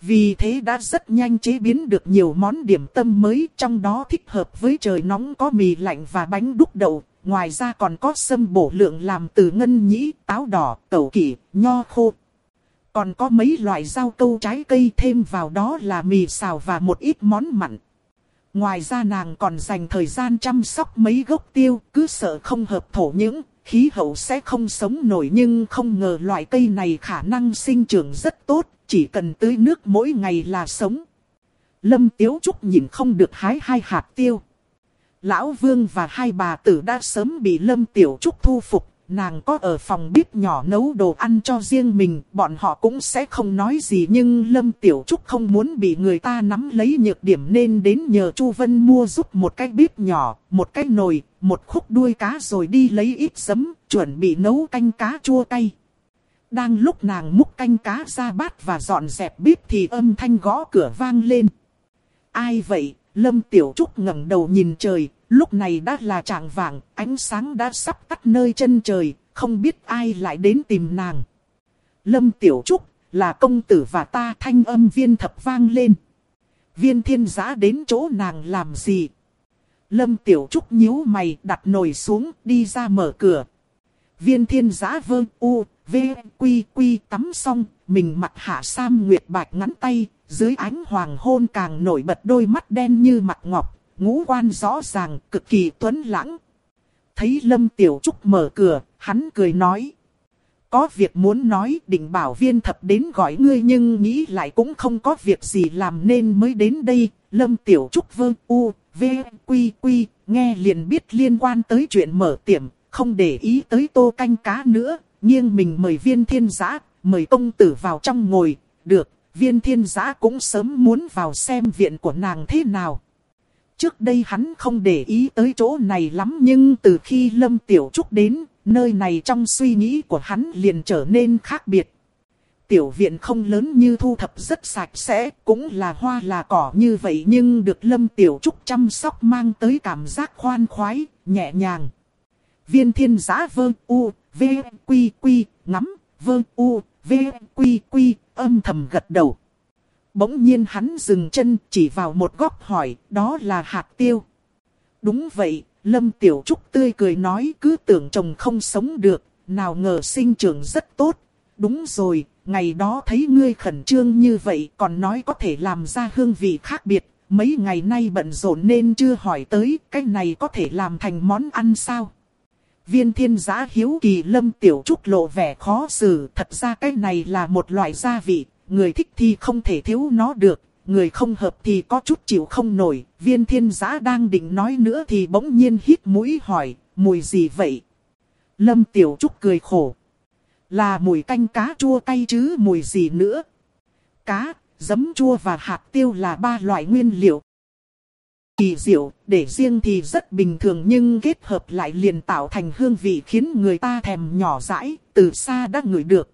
Vì thế đã rất nhanh chế biến được nhiều món điểm tâm mới, trong đó thích hợp với trời nóng có mì lạnh và bánh đúc đậu, ngoài ra còn có sâm bổ lượng làm từ ngân nhĩ, táo đỏ, tẩu kỷ, nho khô. Còn có mấy loại rau câu trái cây thêm vào đó là mì xào và một ít món mặn. Ngoài ra nàng còn dành thời gian chăm sóc mấy gốc tiêu, cứ sợ không hợp thổ những, khí hậu sẽ không sống nổi nhưng không ngờ loại cây này khả năng sinh trưởng rất tốt, chỉ cần tưới nước mỗi ngày là sống. Lâm Tiếu Trúc nhìn không được hái hai hạt tiêu. Lão Vương và hai bà tử đã sớm bị Lâm Tiểu Trúc thu phục, nàng có ở phòng bếp nhỏ nấu đồ ăn cho riêng mình, bọn họ cũng sẽ không nói gì nhưng Lâm Tiểu Trúc không muốn bị người ta nắm lấy nhược điểm nên đến nhờ Chu Vân mua giúp một cái bếp nhỏ, một cái nồi, một khúc đuôi cá rồi đi lấy ít giấm, chuẩn bị nấu canh cá chua cay. Đang lúc nàng múc canh cá ra bát và dọn dẹp bếp thì âm thanh gõ cửa vang lên. Ai vậy? Lâm Tiểu Trúc ngẩng đầu nhìn trời, lúc này đã là trạng vàng, ánh sáng đã sắp tắt nơi chân trời, không biết ai lại đến tìm nàng. Lâm Tiểu Trúc, là công tử và ta thanh âm viên thập vang lên. Viên thiên giã đến chỗ nàng làm gì? Lâm Tiểu Trúc nhíu mày đặt nồi xuống đi ra mở cửa. Viên thiên giã vơ u, v, quy quy tắm xong, mình mặt hạ sam nguyệt bạch ngắn tay, dưới ánh hoàng hôn càng nổi bật đôi mắt đen như mặt ngọc, ngũ quan rõ ràng, cực kỳ tuấn lãng. Thấy Lâm Tiểu Trúc mở cửa, hắn cười nói. Có việc muốn nói định bảo viên thập đến gọi ngươi nhưng nghĩ lại cũng không có việc gì làm nên mới đến đây. Lâm Tiểu Trúc vơ u, v, quy quy, nghe liền biết liên quan tới chuyện mở tiệm, không để ý tới tô canh cá nữa, nghiêng mình mời viên thiên giã, mời công tử vào trong ngồi, được, viên thiên giã cũng sớm muốn vào xem viện của nàng thế nào. Trước đây hắn không để ý tới chỗ này lắm nhưng từ khi Lâm Tiểu Trúc đến, nơi này trong suy nghĩ của hắn liền trở nên khác biệt. Tiểu viện không lớn như thu thập rất sạch sẽ, cũng là hoa là cỏ như vậy nhưng được Lâm Tiểu Trúc chăm sóc mang tới cảm giác khoan khoái, nhẹ nhàng. Viên thiên giã vơ u, v, quy quy, ngắm, vơ u, v, quy quy, âm thầm gật đầu. Bỗng nhiên hắn dừng chân chỉ vào một góc hỏi, đó là hạt tiêu. Đúng vậy, Lâm Tiểu Trúc tươi cười nói cứ tưởng chồng không sống được, nào ngờ sinh trưởng rất tốt. Đúng rồi, ngày đó thấy ngươi khẩn trương như vậy còn nói có thể làm ra hương vị khác biệt. Mấy ngày nay bận rộn nên chưa hỏi tới, cái này có thể làm thành món ăn sao? Viên thiên giá hiếu kỳ lâm tiểu trúc lộ vẻ khó xử, thật ra cái này là một loại gia vị, người thích thì không thể thiếu nó được, người không hợp thì có chút chịu không nổi. Viên thiên giã đang định nói nữa thì bỗng nhiên hít mũi hỏi, mùi gì vậy? Lâm Tiểu Trúc cười khổ. Là mùi canh cá chua cay chứ mùi gì nữa? Cá, giấm chua và hạt tiêu là ba loại nguyên liệu. Kỳ diệu, để riêng thì rất bình thường nhưng kết hợp lại liền tạo thành hương vị khiến người ta thèm nhỏ dãi, từ xa đã ngửi được.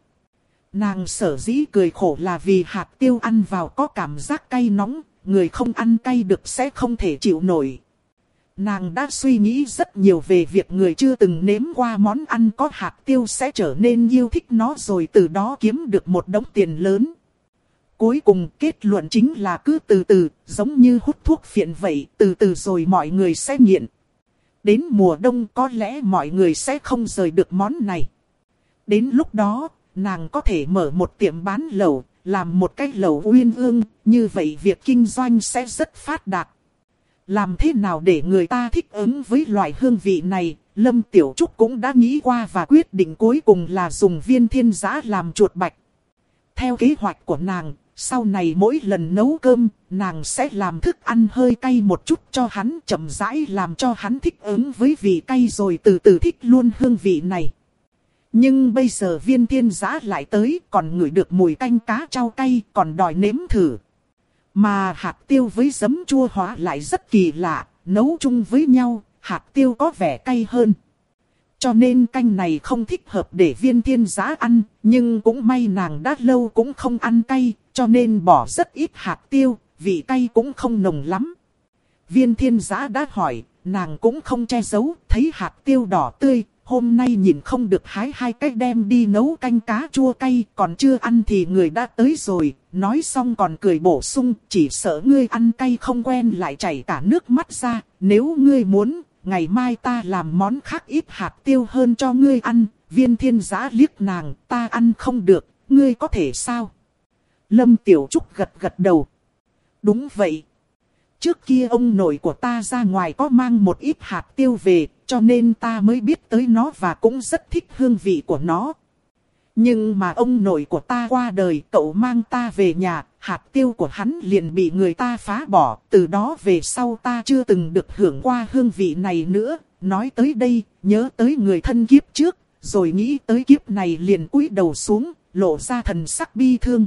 Nàng sở dĩ cười khổ là vì hạt tiêu ăn vào có cảm giác cay nóng, người không ăn cay được sẽ không thể chịu nổi. Nàng đã suy nghĩ rất nhiều về việc người chưa từng nếm qua món ăn có hạt tiêu sẽ trở nên yêu thích nó rồi từ đó kiếm được một đống tiền lớn. Cuối cùng kết luận chính là cứ từ từ, giống như hút thuốc phiện vậy, từ từ rồi mọi người sẽ nghiện. Đến mùa đông có lẽ mọi người sẽ không rời được món này. Đến lúc đó, nàng có thể mở một tiệm bán lẩu, làm một cái lẩu uyên ương, như vậy việc kinh doanh sẽ rất phát đạt. Làm thế nào để người ta thích ứng với loại hương vị này, Lâm Tiểu Trúc cũng đã nghĩ qua và quyết định cuối cùng là dùng viên thiên giã làm chuột bạch. Theo kế hoạch của nàng, sau này mỗi lần nấu cơm, nàng sẽ làm thức ăn hơi cay một chút cho hắn chậm rãi làm cho hắn thích ứng với vị cay rồi từ từ thích luôn hương vị này. Nhưng bây giờ viên thiên giã lại tới còn ngửi được mùi canh cá trao cay còn đòi nếm thử. Mà hạt tiêu với giấm chua hóa lại rất kỳ lạ, nấu chung với nhau, hạt tiêu có vẻ cay hơn. Cho nên canh này không thích hợp để viên thiên giá ăn, nhưng cũng may nàng đã lâu cũng không ăn cay, cho nên bỏ rất ít hạt tiêu, vị cay cũng không nồng lắm. Viên thiên giá đã hỏi, nàng cũng không che giấu, thấy hạt tiêu đỏ tươi, hôm nay nhìn không được hái hai cách đem đi nấu canh cá chua cay, còn chưa ăn thì người đã tới rồi, nói xong còn cười bổ sung, chỉ sợ ngươi ăn cay không quen lại chảy cả nước mắt ra, nếu ngươi muốn, ngày mai ta làm món khác ít hạt tiêu hơn cho ngươi ăn, viên thiên giã liếc nàng, ta ăn không được, ngươi có thể sao? Lâm Tiểu Trúc gật gật đầu. Đúng vậy. Trước kia ông nội của ta ra ngoài có mang một ít hạt tiêu về, cho nên ta mới biết tới nó và cũng rất thích hương vị của nó. Nhưng mà ông nội của ta qua đời, cậu mang ta về nhà, hạt tiêu của hắn liền bị người ta phá bỏ, từ đó về sau ta chưa từng được hưởng qua hương vị này nữa. Nói tới đây, nhớ tới người thân kiếp trước, rồi nghĩ tới kiếp này liền cúi đầu xuống, lộ ra thần sắc bi thương.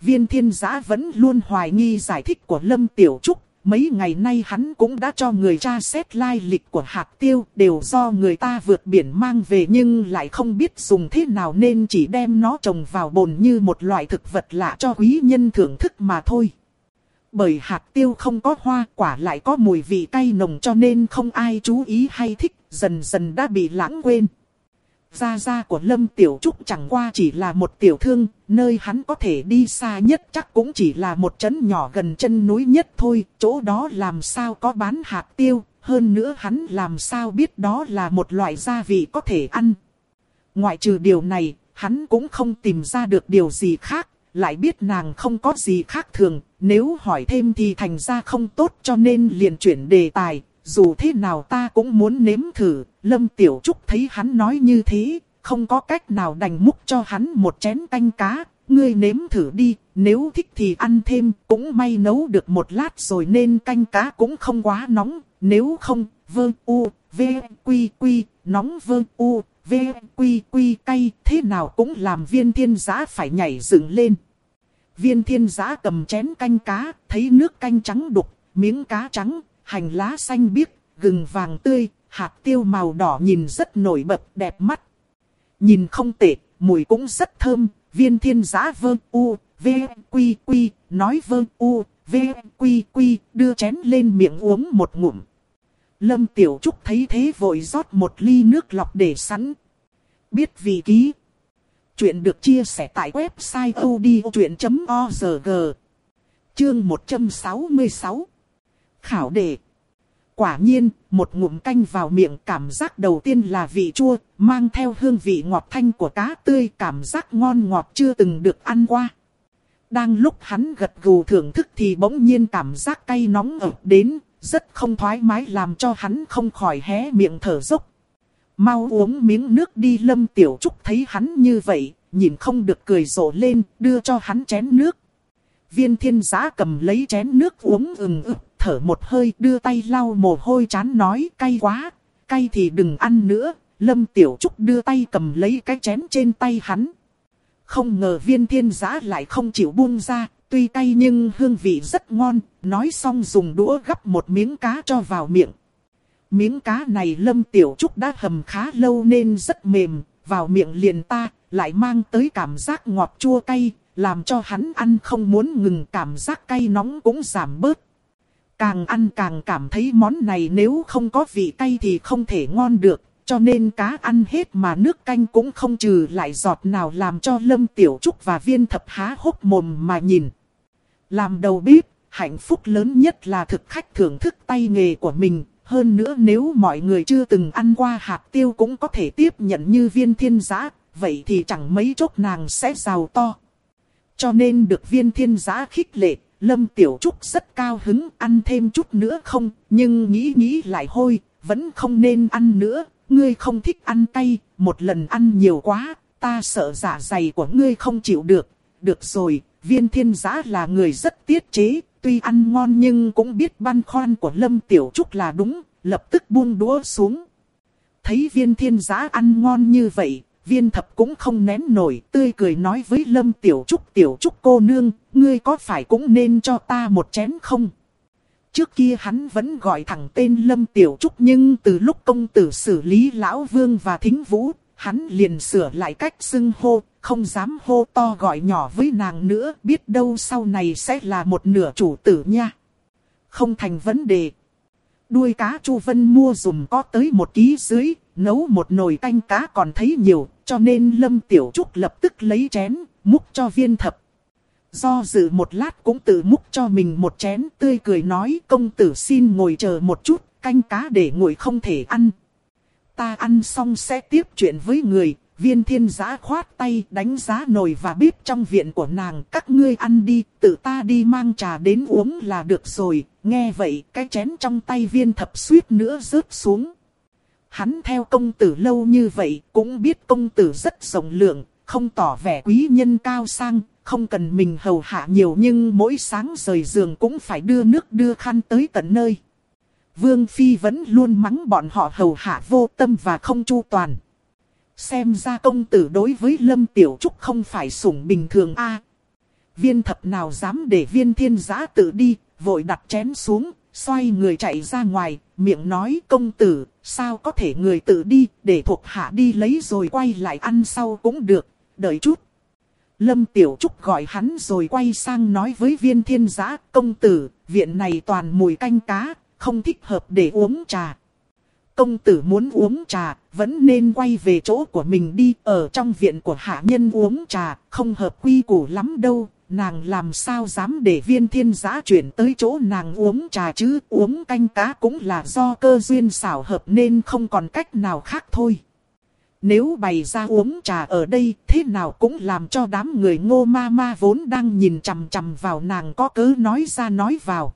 Viên thiên giã vẫn luôn hoài nghi giải thích của Lâm Tiểu Trúc, Mấy ngày nay hắn cũng đã cho người tra xét lai lịch của hạt tiêu, đều do người ta vượt biển mang về nhưng lại không biết dùng thế nào nên chỉ đem nó trồng vào bồn như một loại thực vật lạ cho quý nhân thưởng thức mà thôi. Bởi hạt tiêu không có hoa quả lại có mùi vị cay nồng cho nên không ai chú ý hay thích, dần dần đã bị lãng quên. Gia gia của Lâm Tiểu Trúc chẳng qua chỉ là một tiểu thương, nơi hắn có thể đi xa nhất chắc cũng chỉ là một trấn nhỏ gần chân núi nhất thôi, chỗ đó làm sao có bán hạt tiêu, hơn nữa hắn làm sao biết đó là một loại gia vị có thể ăn. Ngoại trừ điều này, hắn cũng không tìm ra được điều gì khác, lại biết nàng không có gì khác thường, nếu hỏi thêm thì thành ra không tốt cho nên liền chuyển đề tài, dù thế nào ta cũng muốn nếm thử, Lâm Tiểu Trúc thấy hắn nói như thế, không có cách nào đành múc cho hắn một chén canh cá, ngươi nếm thử đi, nếu thích thì ăn thêm, cũng may nấu được một lát rồi nên canh cá cũng không quá nóng, nếu không, vơ u, v, quy quy, nóng vơ u, v, quy quy cay, thế nào cũng làm viên thiên giá phải nhảy dựng lên. Viên thiên giá cầm chén canh cá, thấy nước canh trắng đục, miếng cá trắng, hành lá xanh biếc, gừng vàng tươi, hạt tiêu màu đỏ nhìn rất nổi bật đẹp mắt. Nhìn không tệ, mùi cũng rất thơm, viên thiên giã vơ u, v, quy quy, nói vơ u, v, quy quy, đưa chén lên miệng uống một ngụm. Lâm Tiểu Trúc thấy thế vội rót một ly nước lọc để sẵn. Biết vị ký. Chuyện được chia sẻ tại website odchuyện.org. Chương 166 Khảo đề Quả nhiên, một ngụm canh vào miệng cảm giác đầu tiên là vị chua, mang theo hương vị ngọt thanh của cá tươi, cảm giác ngon ngọt chưa từng được ăn qua. Đang lúc hắn gật gù thưởng thức thì bỗng nhiên cảm giác cay nóng ập đến, rất không thoải mái làm cho hắn không khỏi hé miệng thở dốc. Mau uống miếng nước đi lâm tiểu trúc thấy hắn như vậy, nhìn không được cười rộ lên, đưa cho hắn chén nước. viên thiên Giá cầm lấy chén nước uống ừng ực, thở một hơi đưa tay lau mồ hôi chán nói cay quá, cay thì đừng ăn nữa. Lâm Tiểu Trúc đưa tay cầm lấy cái chén trên tay hắn. Không ngờ viên thiên giã lại không chịu buông ra, tuy cay nhưng hương vị rất ngon, nói xong dùng đũa gắp một miếng cá cho vào miệng. Miếng cá này Lâm Tiểu Trúc đã hầm khá lâu nên rất mềm, vào miệng liền ta, lại mang tới cảm giác ngọt chua cay, làm cho hắn ăn không muốn ngừng cảm giác cay nóng cũng giảm bớt. Càng ăn càng cảm thấy món này nếu không có vị cay thì không thể ngon được, cho nên cá ăn hết mà nước canh cũng không trừ lại giọt nào làm cho Lâm Tiểu Trúc và viên thập há hốc mồm mà nhìn. Làm đầu bếp, hạnh phúc lớn nhất là thực khách thưởng thức tay nghề của mình. Hơn nữa nếu mọi người chưa từng ăn qua hạt tiêu cũng có thể tiếp nhận như viên thiên giã, vậy thì chẳng mấy chốc nàng sẽ giàu to. Cho nên được viên thiên giã khích lệ, Lâm Tiểu Trúc rất cao hứng ăn thêm chút nữa không, nhưng nghĩ nghĩ lại hôi, vẫn không nên ăn nữa, ngươi không thích ăn cay, một lần ăn nhiều quá, ta sợ dạ dày của ngươi không chịu được. Được rồi, viên thiên giã là người rất tiết chế, tuy ăn ngon nhưng cũng biết băn khoăn của Lâm Tiểu Trúc là đúng, lập tức buông đũa xuống. Thấy viên thiên giã ăn ngon như vậy, viên thập cũng không nén nổi, tươi cười nói với Lâm Tiểu Trúc Tiểu Trúc cô nương, ngươi có phải cũng nên cho ta một chén không? Trước kia hắn vẫn gọi thẳng tên Lâm Tiểu Trúc nhưng từ lúc công tử xử lý Lão Vương và Thính Vũ, hắn liền sửa lại cách xưng hô, không dám hô to gọi nhỏ với nàng nữa, biết đâu sau này sẽ là một nửa chủ tử nha. Không thành vấn đề. Đuôi cá Chu Vân mua dùm có tới một ký dưới, nấu một nồi canh cá còn thấy nhiều, cho nên Lâm Tiểu Trúc lập tức lấy chén, múc cho viên thập. Do dự một lát cũng tự múc cho mình một chén tươi cười nói công tử xin ngồi chờ một chút, canh cá để nguội không thể ăn. Ta ăn xong sẽ tiếp chuyện với người, viên thiên giã khoát tay đánh giá nồi và bếp trong viện của nàng. Các ngươi ăn đi, tự ta đi mang trà đến uống là được rồi. Nghe vậy, cái chén trong tay viên thập suýt nữa rớt xuống. Hắn theo công tử lâu như vậy, cũng biết công tử rất rộng lượng, không tỏ vẻ quý nhân cao sang, không cần mình hầu hạ nhiều nhưng mỗi sáng rời giường cũng phải đưa nước đưa khăn tới tận nơi. Vương Phi vẫn luôn mắng bọn họ hầu hạ vô tâm và không chu toàn. Xem ra công tử đối với Lâm Tiểu Trúc không phải sủng bình thường a. viên thập nào dám để viên thiên giã tự đi, vội đặt chén xuống, xoay người chạy ra ngoài, miệng nói công tử, sao có thể người tự đi, để thuộc hạ đi lấy rồi quay lại ăn sau cũng được, đợi chút. Lâm Tiểu Trúc gọi hắn rồi quay sang nói với viên thiên giã, công tử, viện này toàn mùi canh cá, không thích hợp để uống trà. Công tử muốn uống trà, vẫn nên quay về chỗ của mình đi, ở trong viện của hạ nhân uống trà, không hợp quy củ lắm đâu, nàng làm sao dám để viên thiên giã chuyển tới chỗ nàng uống trà chứ, uống canh cá cũng là do cơ duyên xảo hợp nên không còn cách nào khác thôi. Nếu bày ra uống trà ở đây, thế nào cũng làm cho đám người ngô ma ma vốn đang nhìn chằm chằm vào nàng có cớ nói ra nói vào.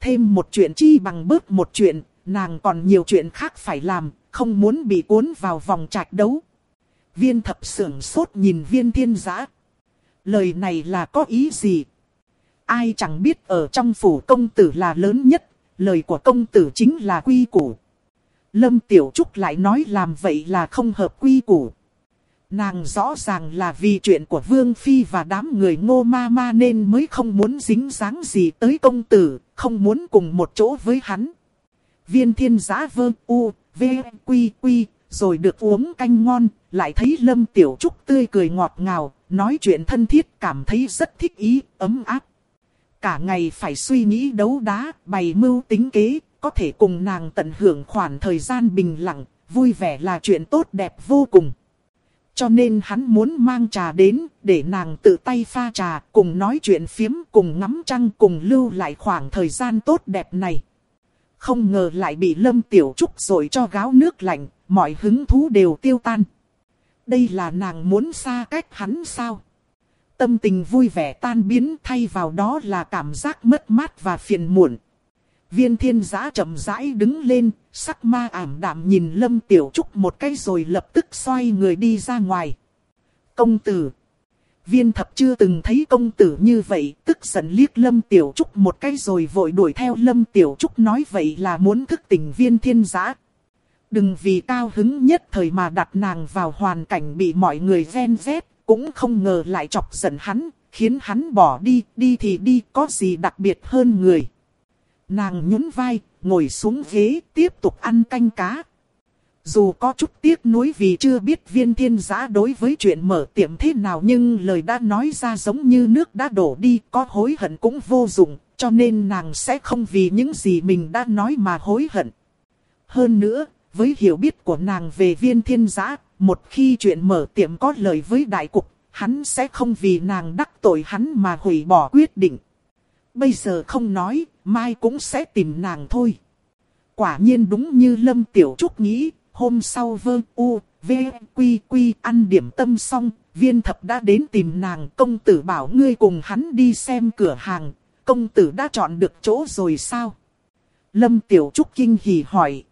Thêm một chuyện chi bằng bớt một chuyện, nàng còn nhiều chuyện khác phải làm, không muốn bị cuốn vào vòng trạch đấu. Viên thập sưởng sốt nhìn viên thiên giã. Lời này là có ý gì? Ai chẳng biết ở trong phủ công tử là lớn nhất, lời của công tử chính là quy củ. Lâm Tiểu Trúc lại nói làm vậy là không hợp quy củ. Nàng rõ ràng là vì chuyện của Vương Phi và đám người ngô ma ma nên mới không muốn dính dáng gì tới công tử, không muốn cùng một chỗ với hắn. Viên thiên giã vơ u, v, quy quy, rồi được uống canh ngon, lại thấy Lâm Tiểu Trúc tươi cười ngọt ngào, nói chuyện thân thiết cảm thấy rất thích ý, ấm áp. Cả ngày phải suy nghĩ đấu đá, bày mưu tính kế, có thể cùng nàng tận hưởng khoảng thời gian bình lặng, vui vẻ là chuyện tốt đẹp vô cùng. Cho nên hắn muốn mang trà đến, để nàng tự tay pha trà, cùng nói chuyện phiếm, cùng ngắm trăng, cùng lưu lại khoảng thời gian tốt đẹp này. Không ngờ lại bị Lâm Tiểu Trúc rồi cho gáo nước lạnh, mọi hứng thú đều tiêu tan. Đây là nàng muốn xa cách hắn sao? Tâm tình vui vẻ tan biến thay vào đó là cảm giác mất mát và phiền muộn. Viên thiên giã chậm rãi đứng lên, sắc ma ảm đạm nhìn Lâm Tiểu Trúc một cái rồi lập tức xoay người đi ra ngoài. Công tử. Viên thập chưa từng thấy công tử như vậy, tức giận liếc Lâm Tiểu Trúc một cái rồi vội đuổi theo Lâm Tiểu Trúc nói vậy là muốn thức tỉnh viên thiên giã. Đừng vì cao hứng nhất thời mà đặt nàng vào hoàn cảnh bị mọi người ven vét, cũng không ngờ lại chọc giận hắn, khiến hắn bỏ đi, đi thì đi, có gì đặc biệt hơn người. Nàng nhún vai, ngồi xuống ghế, tiếp tục ăn canh cá. Dù có chút tiếc nuối vì chưa biết viên thiên giã đối với chuyện mở tiệm thế nào nhưng lời đã nói ra giống như nước đã đổ đi, có hối hận cũng vô dụng, cho nên nàng sẽ không vì những gì mình đã nói mà hối hận. Hơn nữa, với hiểu biết của nàng về viên thiên giã, một khi chuyện mở tiệm có lời với đại cục, hắn sẽ không vì nàng đắc tội hắn mà hủy bỏ quyết định. Bây giờ không nói, mai cũng sẽ tìm nàng thôi. Quả nhiên đúng như Lâm Tiểu Trúc nghĩ, hôm sau vơ u, v, quy quy ăn điểm tâm xong, viên thập đã đến tìm nàng. Công tử bảo ngươi cùng hắn đi xem cửa hàng, công tử đã chọn được chỗ rồi sao? Lâm Tiểu Trúc kinh hỉ hỏi.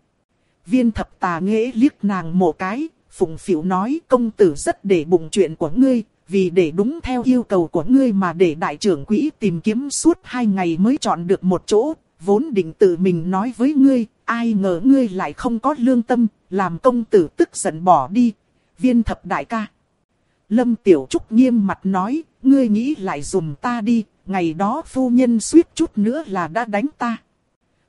Viên thập tà nghệ liếc nàng một cái, phụng phịu nói công tử rất để bụng chuyện của ngươi, vì để đúng theo yêu cầu của ngươi mà để đại trưởng quỹ tìm kiếm suốt hai ngày mới chọn được một chỗ, vốn định tự mình nói với ngươi, ai ngờ ngươi lại không có lương tâm, làm công tử tức giận bỏ đi, viên thập đại ca. Lâm Tiểu Trúc nghiêm mặt nói, ngươi nghĩ lại dùm ta đi, ngày đó phu nhân suýt chút nữa là đã đánh ta.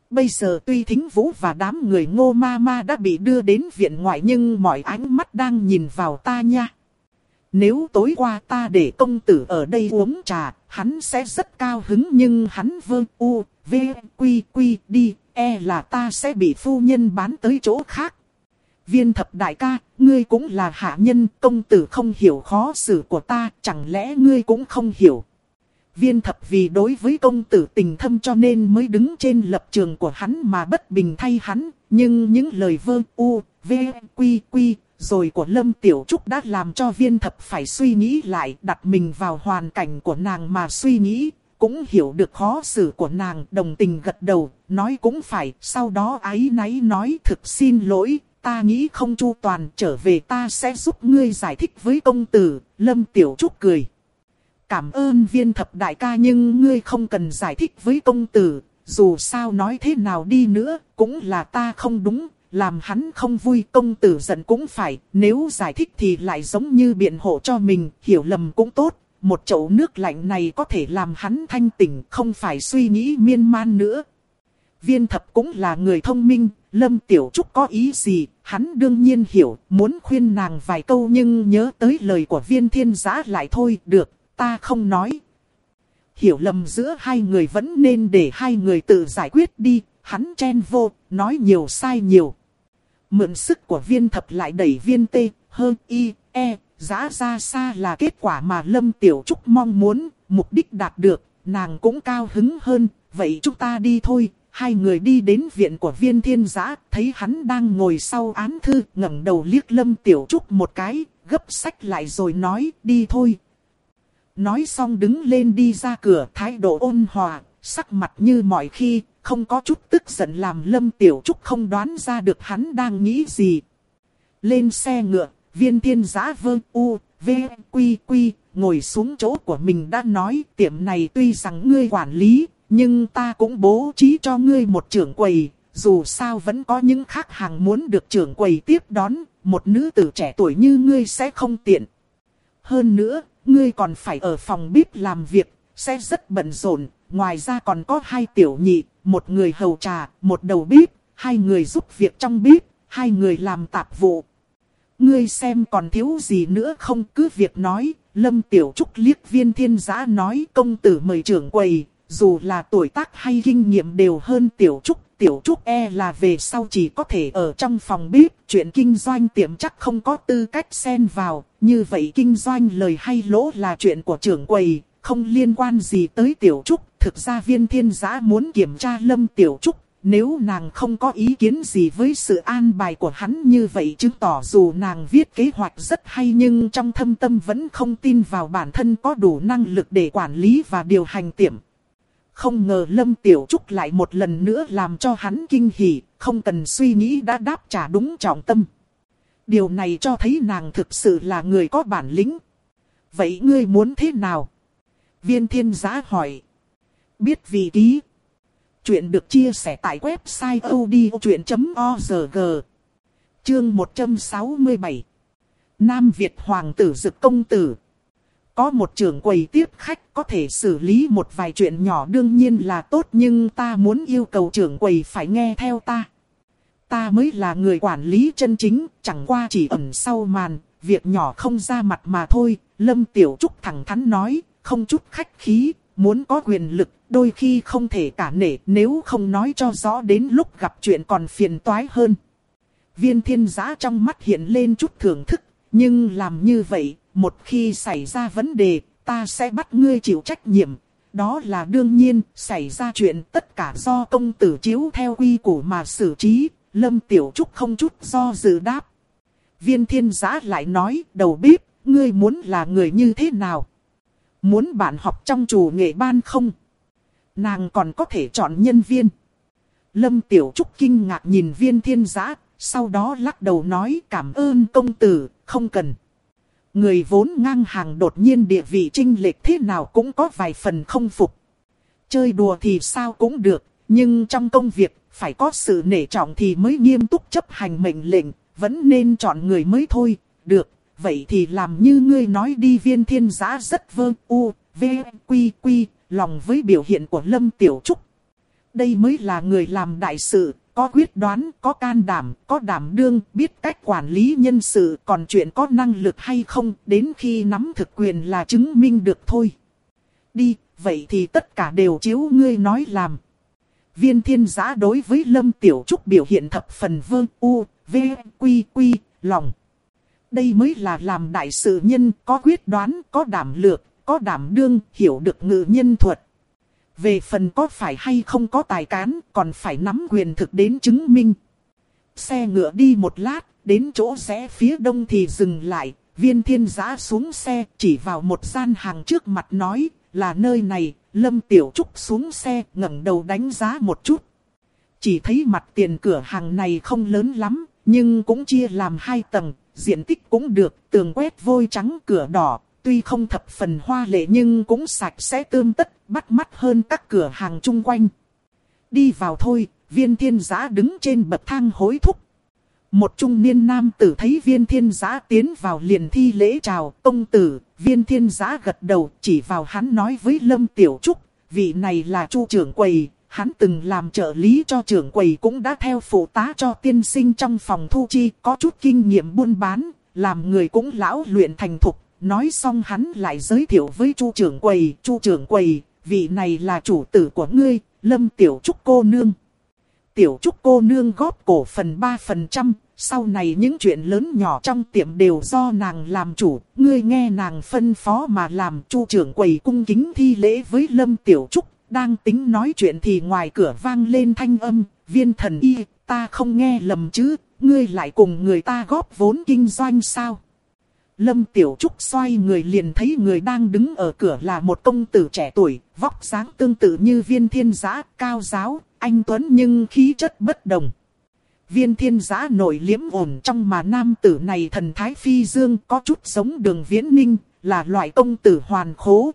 Bây giờ tuy thính vũ và đám người ngô ma ma đã bị đưa đến viện ngoại nhưng mọi ánh mắt đang nhìn vào ta nha. Nếu tối qua ta để công tử ở đây uống trà, hắn sẽ rất cao hứng nhưng hắn vơ u, v, quy quy đi, e là ta sẽ bị phu nhân bán tới chỗ khác. Viên thập đại ca, ngươi cũng là hạ nhân, công tử không hiểu khó xử của ta, chẳng lẽ ngươi cũng không hiểu. Viên thập vì đối với công tử tình thâm cho nên mới đứng trên lập trường của hắn mà bất bình thay hắn, nhưng những lời vơ u, v, quy quy, rồi của Lâm Tiểu Trúc đã làm cho viên thập phải suy nghĩ lại, đặt mình vào hoàn cảnh của nàng mà suy nghĩ, cũng hiểu được khó xử của nàng, đồng tình gật đầu, nói cũng phải, sau đó ái náy nói thực xin lỗi, ta nghĩ không chu toàn, trở về ta sẽ giúp ngươi giải thích với công tử, Lâm Tiểu Trúc cười. Cảm ơn viên thập đại ca nhưng ngươi không cần giải thích với công tử, dù sao nói thế nào đi nữa, cũng là ta không đúng, làm hắn không vui công tử giận cũng phải, nếu giải thích thì lại giống như biện hộ cho mình, hiểu lầm cũng tốt, một chậu nước lạnh này có thể làm hắn thanh tỉnh, không phải suy nghĩ miên man nữa. Viên thập cũng là người thông minh, Lâm Tiểu Trúc có ý gì, hắn đương nhiên hiểu, muốn khuyên nàng vài câu nhưng nhớ tới lời của viên thiên giã lại thôi, được, ta không nói. Hiểu lầm giữa hai người vẫn nên để hai người tự giải quyết đi, hắn chen vô, nói nhiều sai nhiều. Mượn sức của viên thập lại đẩy viên tê, hơn y, e, giá ra xa là kết quả mà Lâm Tiểu Trúc mong muốn, mục đích đạt được, nàng cũng cao hứng hơn, vậy chúng ta đi thôi. Hai người đi đến viện của viên thiên giã, thấy hắn đang ngồi sau án thư, ngẩng đầu liếc Lâm Tiểu Trúc một cái, gấp sách lại rồi nói, đi thôi. Nói xong đứng lên đi ra cửa, thái độ ôn hòa, sắc mặt như mọi khi, không có chút tức giận làm Lâm Tiểu Trúc không đoán ra được hắn đang nghĩ gì. Lên xe ngựa, viên thiên Giá vơ u, v, quy quy, ngồi xuống chỗ của mình đã nói tiệm này tuy rằng ngươi quản lý, nhưng ta cũng bố trí cho ngươi một trưởng quầy, dù sao vẫn có những khách hàng muốn được trưởng quầy tiếp đón, một nữ tử trẻ tuổi như ngươi sẽ không tiện. Hơn nữa, ngươi còn phải ở phòng bếp làm việc, sẽ rất bận rộn, ngoài ra còn có hai tiểu nhị, một người hầu trà, một đầu bếp, hai người giúp việc trong bếp, hai người làm tạp vụ. Ngươi xem còn thiếu gì nữa không cứ việc nói, Lâm Tiểu Trúc liếc viên thiên giã nói công tử mời trưởng quầy, dù là tuổi tác hay kinh nghiệm đều hơn Tiểu Trúc. Tiểu Trúc e là về sau chỉ có thể ở trong phòng bếp, chuyện kinh doanh tiệm chắc không có tư cách xen vào, như vậy kinh doanh lời hay lỗ là chuyện của trưởng quầy, không liên quan gì tới Tiểu Trúc. Thực ra viên thiên giã muốn kiểm tra Lâm Tiểu Trúc, nếu nàng không có ý kiến gì với sự an bài của hắn như vậy chứng tỏ dù nàng viết kế hoạch rất hay nhưng trong thâm tâm vẫn không tin vào bản thân có đủ năng lực để quản lý và điều hành tiệm. Không ngờ Lâm Tiểu Trúc lại một lần nữa làm cho hắn kinh hỉ, không cần suy nghĩ đã đáp trả đúng trọng tâm. Điều này cho thấy nàng thực sự là người có bản lĩnh. Vậy ngươi muốn thế nào? Viên thiên giá hỏi. Biết vị ký. Chuyện được chia sẻ tại website odchuyện.org. Chương 167. Nam Việt Hoàng tử Dực Công Tử. Có một trưởng quầy tiếp khách có thể xử lý một vài chuyện nhỏ đương nhiên là tốt nhưng ta muốn yêu cầu trưởng quầy phải nghe theo ta. Ta mới là người quản lý chân chính, chẳng qua chỉ ẩn sau màn, việc nhỏ không ra mặt mà thôi. Lâm Tiểu Trúc thẳng thắn nói, không chút khách khí, muốn có quyền lực, đôi khi không thể cả nể nếu không nói cho rõ đến lúc gặp chuyện còn phiền toái hơn. Viên thiên giã trong mắt hiện lên chút thưởng thức, nhưng làm như vậy, một khi xảy ra vấn đề, ta sẽ bắt ngươi chịu trách nhiệm. Đó là đương nhiên, xảy ra chuyện tất cả do công tử chiếu theo quy củ mà xử trí, Lâm Tiểu Trúc không chút do dự đáp. Viên thiên giã lại nói, đầu bếp, ngươi muốn là người như thế nào? Muốn bạn học trong chủ nghệ ban không? Nàng còn có thể chọn nhân viên. Lâm Tiểu Trúc kinh ngạc nhìn viên thiên giã, sau đó lắc đầu nói cảm ơn công tử, không cần. Người vốn ngang hàng đột nhiên địa vị trinh lệch thế nào cũng có vài phần không phục. Chơi đùa thì sao cũng được, nhưng trong công việc, phải có sự nể trọng thì mới nghiêm túc chấp hành mệnh lệnh, vẫn nên chọn người mới thôi. Được, vậy thì làm như ngươi nói đi viên thiên giã rất vơ u, v, quy quy, lòng với biểu hiện của Lâm Tiểu Trúc. Đây mới là người làm đại sự, có quyết đoán, có can đảm, có đảm đương, biết cách quản lý nhân sự, còn chuyện có năng lực hay không, đến khi nắm thực quyền là chứng minh được thôi. Đi, vậy thì tất cả đều chiếu ngươi nói làm. Viên thiên giã đối với Lâm Tiểu Trúc biểu hiện thập phần vơ u, v, quy quy, lòng. Đây mới là làm đại sự nhân, có quyết đoán, có đảm lược, có đảm đương, hiểu được ngự nhân thuật. Về phần có phải hay không có tài cán, còn phải nắm quyền thực đến chứng minh. Xe ngựa đi một lát, đến chỗ rẽ phía đông thì dừng lại. Viên thiên giã xuống xe, chỉ vào một gian hàng trước mặt nói, là nơi này, Lâm Tiểu Trúc xuống xe, ngẩng đầu đánh giá một chút. Chỉ thấy mặt tiền cửa hàng này không lớn lắm, nhưng cũng chia làm hai tầng, diện tích cũng được, tường quét vôi trắng cửa đỏ, tuy không thập phần hoa lệ nhưng cũng sạch sẽ tươm tất, bắt mắt hơn các cửa hàng chung quanh. Đi vào thôi, viên thiên giã đứng trên bậc thang hối thúc. Một trung niên nam tử thấy viên thiên giã tiến vào liền thi lễ chào, công tử, viên thiên giã gật đầu chỉ vào hắn nói với Lâm Tiểu Trúc, vị này là chu trưởng quầy, hắn từng làm trợ lý cho trưởng quầy cũng đã theo phụ tá cho tiên sinh trong phòng thu chi, có chút kinh nghiệm buôn bán, làm người cũng lão luyện thành thục, Nói xong hắn lại giới thiệu với chu trưởng quầy, chu trưởng quầy, vị này là chủ tử của ngươi, lâm tiểu trúc cô nương. Tiểu trúc cô nương góp cổ phần 3%, sau này những chuyện lớn nhỏ trong tiệm đều do nàng làm chủ, ngươi nghe nàng phân phó mà làm chu trưởng quầy cung kính thi lễ với lâm tiểu trúc, đang tính nói chuyện thì ngoài cửa vang lên thanh âm, viên thần y, ta không nghe lầm chứ, ngươi lại cùng người ta góp vốn kinh doanh sao? Lâm Tiểu Trúc xoay người liền thấy người đang đứng ở cửa là một công tử trẻ tuổi, vóc dáng tương tự như viên thiên giã, cao giáo, anh Tuấn nhưng khí chất bất đồng. Viên thiên giã nổi liếm ổn trong mà nam tử này thần thái phi dương có chút giống đường viễn ninh, là loại công tử hoàn khố,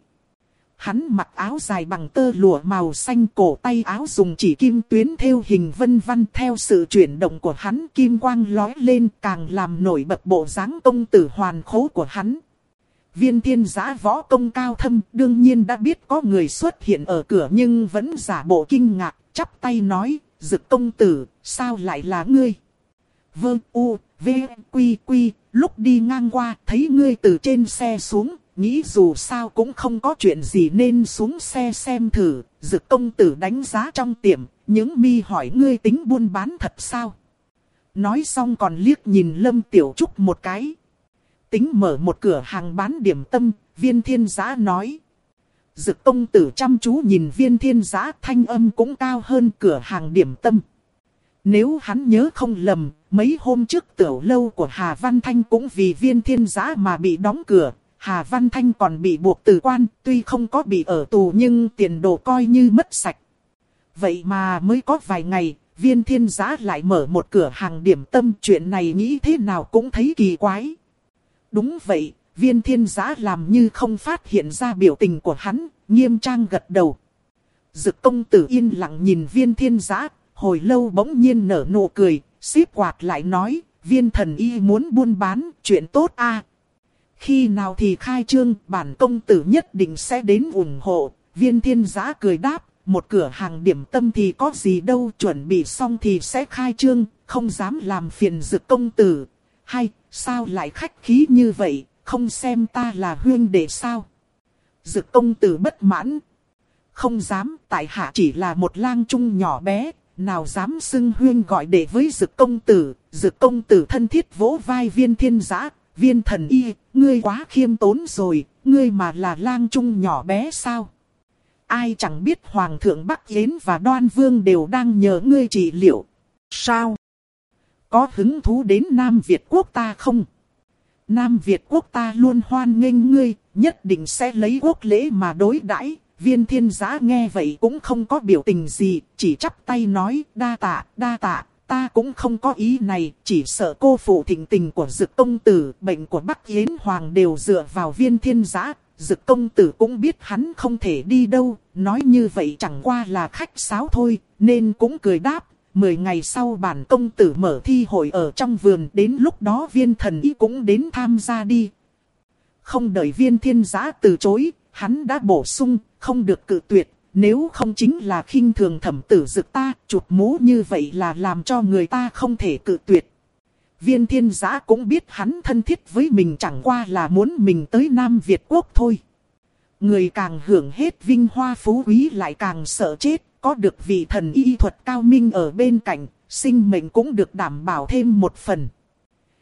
Hắn mặc áo dài bằng tơ lụa màu xanh cổ tay áo dùng chỉ kim tuyến theo hình vân văn theo sự chuyển động của hắn kim quang lói lên càng làm nổi bật bộ dáng công tử hoàn khố của hắn. Viên thiên giã võ công cao thâm đương nhiên đã biết có người xuất hiện ở cửa nhưng vẫn giả bộ kinh ngạc, chắp tay nói, dực công tử, sao lại là ngươi? vương u, v, quy quy, lúc đi ngang qua thấy ngươi từ trên xe xuống, nghĩ dù sao cũng không có chuyện gì nên xuống xe xem thử, dực công tử đánh giá trong tiệm, những mi hỏi ngươi tính buôn bán thật sao. Nói xong còn liếc nhìn Lâm Tiểu Trúc một cái. Tính mở một cửa hàng bán điểm tâm, viên thiên giã nói. Dực công tử chăm chú nhìn viên thiên giã thanh âm cũng cao hơn cửa hàng điểm tâm. Nếu hắn nhớ không lầm, mấy hôm trước tiểu lâu của Hà Văn Thanh cũng vì viên thiên giã mà bị đóng cửa, Hà Văn Thanh còn bị buộc tử quan, tuy không có bị ở tù nhưng tiền đồ coi như mất sạch. Vậy mà mới có vài ngày, viên thiên giá lại mở một cửa hàng điểm tâm chuyện này nghĩ thế nào cũng thấy kỳ quái. Đúng vậy, viên thiên giã làm như không phát hiện ra biểu tình của hắn, nghiêm trang gật đầu. Dực công tử yên lặng nhìn viên thiên giã, hồi lâu bỗng nhiên nở nụ cười, xếp quạt lại nói, viên thần y muốn buôn bán, chuyện tốt a khi nào thì khai trương, bản công tử nhất định sẽ đến ủng hộ, viên thiên giã cười đáp, một cửa hàng điểm tâm thì có gì đâu, chuẩn bị xong thì sẽ khai trương, không dám làm phiền dực công tử. Hay, sao lại khách khí như vậy, không xem ta là huyên để sao? Dực công tử bất mãn. Không dám, tại hạ chỉ là một lang trung nhỏ bé, nào dám xưng huyên gọi đệ với dực công tử. Dực công tử thân thiết vỗ vai viên thiên giã, viên thần y, ngươi quá khiêm tốn rồi, ngươi mà là lang trung nhỏ bé sao? Ai chẳng biết Hoàng thượng Bắc Yến và Đoan Vương đều đang nhờ ngươi trị liệu. Sao? Có hứng thú đến Nam Việt quốc ta không? Nam Việt quốc ta luôn hoan nghênh ngươi, nhất định sẽ lấy quốc lễ mà đối đãi. Viên thiên giá nghe vậy cũng không có biểu tình gì, chỉ chắp tay nói đa tạ, đa tạ, ta cũng không có ý này, chỉ sợ cô phụ thịnh tình của dực công tử, bệnh của Bắc Yến Hoàng đều dựa vào viên thiên giã. Dực công tử cũng biết hắn không thể đi đâu, nói như vậy chẳng qua là khách sáo thôi, nên cũng cười đáp, Mười ngày sau bản công tử mở thi hội ở trong vườn đến lúc đó viên thần y cũng đến tham gia đi. Không đợi viên thiên giã từ chối, hắn đã bổ sung, không được cự tuyệt, nếu không chính là khinh thường thẩm tử dực ta, chụp mũ như vậy là làm cho người ta không thể cự tuyệt. Viên thiên giã cũng biết hắn thân thiết với mình chẳng qua là muốn mình tới Nam Việt Quốc thôi. Người càng hưởng hết vinh hoa phú quý lại càng sợ chết, có được vị thần y thuật cao minh ở bên cạnh, sinh mệnh cũng được đảm bảo thêm một phần.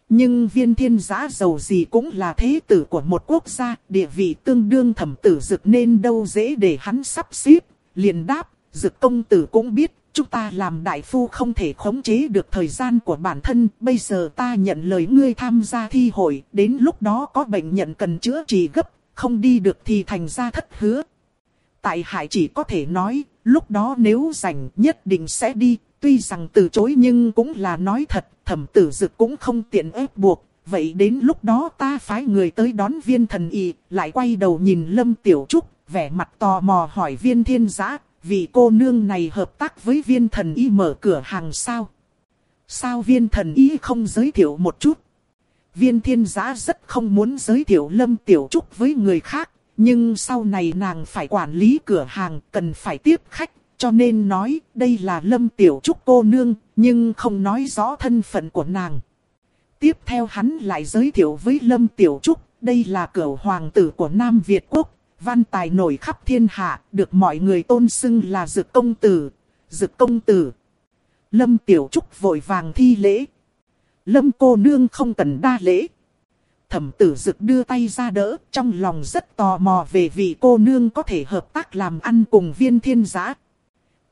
Nhưng viên thiên giã giàu gì cũng là thế tử của một quốc gia, địa vị tương đương thẩm tử dực nên đâu dễ để hắn sắp xếp, liền đáp, dực công tử cũng biết, chúng ta làm đại phu không thể khống chế được thời gian của bản thân, bây giờ ta nhận lời ngươi tham gia thi hội, đến lúc đó có bệnh nhận cần chữa trị gấp, không đi được thì thành ra thất hứa. Tại hải chỉ có thể nói, lúc đó nếu rảnh nhất định sẽ đi, tuy rằng từ chối nhưng cũng là nói thật, thẩm tử dực cũng không tiện ép buộc. Vậy đến lúc đó ta phái người tới đón viên thần y, lại quay đầu nhìn Lâm Tiểu Trúc, vẻ mặt tò mò hỏi viên thiên giã, vì cô nương này hợp tác với viên thần y mở cửa hàng sao? Sao viên thần y không giới thiệu một chút? Viên thiên giã rất không muốn giới thiệu Lâm Tiểu Trúc với người khác, nhưng sau này nàng phải quản lý cửa hàng, cần phải tiếp khách, cho nên nói đây là Lâm Tiểu Trúc cô nương, nhưng không nói rõ thân phận của nàng. Tiếp theo hắn lại giới thiệu với Lâm Tiểu Trúc, đây là cửa hoàng tử của Nam Việt Quốc, văn tài nổi khắp thiên hạ, được mọi người tôn xưng là Dực Công Tử. Dực Công Tử. Lâm Tiểu Trúc vội vàng thi lễ. Lâm cô nương không cần đa lễ thẩm tử dực đưa tay ra đỡ, trong lòng rất tò mò về vị cô nương có thể hợp tác làm ăn cùng viên thiên giã.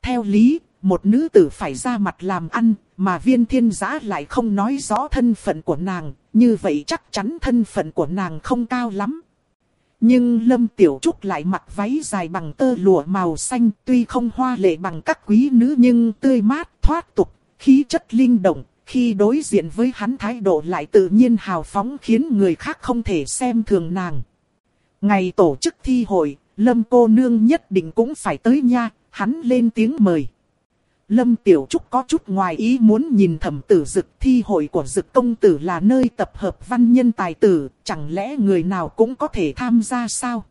Theo lý, một nữ tử phải ra mặt làm ăn, mà viên thiên giã lại không nói rõ thân phận của nàng, như vậy chắc chắn thân phận của nàng không cao lắm. Nhưng Lâm Tiểu Trúc lại mặc váy dài bằng tơ lụa màu xanh, tuy không hoa lệ bằng các quý nữ nhưng tươi mát, thoát tục, khí chất linh động, khi đối diện với hắn thái độ lại tự nhiên hào phóng khiến người khác không thể xem thường nàng. Ngày tổ chức thi hội, Lâm cô nương nhất định cũng phải tới nha, hắn lên tiếng mời. Lâm Tiểu Trúc có chút ngoài ý muốn nhìn thẩm tử dực thi hội của dực công tử là nơi tập hợp văn nhân tài tử, chẳng lẽ người nào cũng có thể tham gia sao?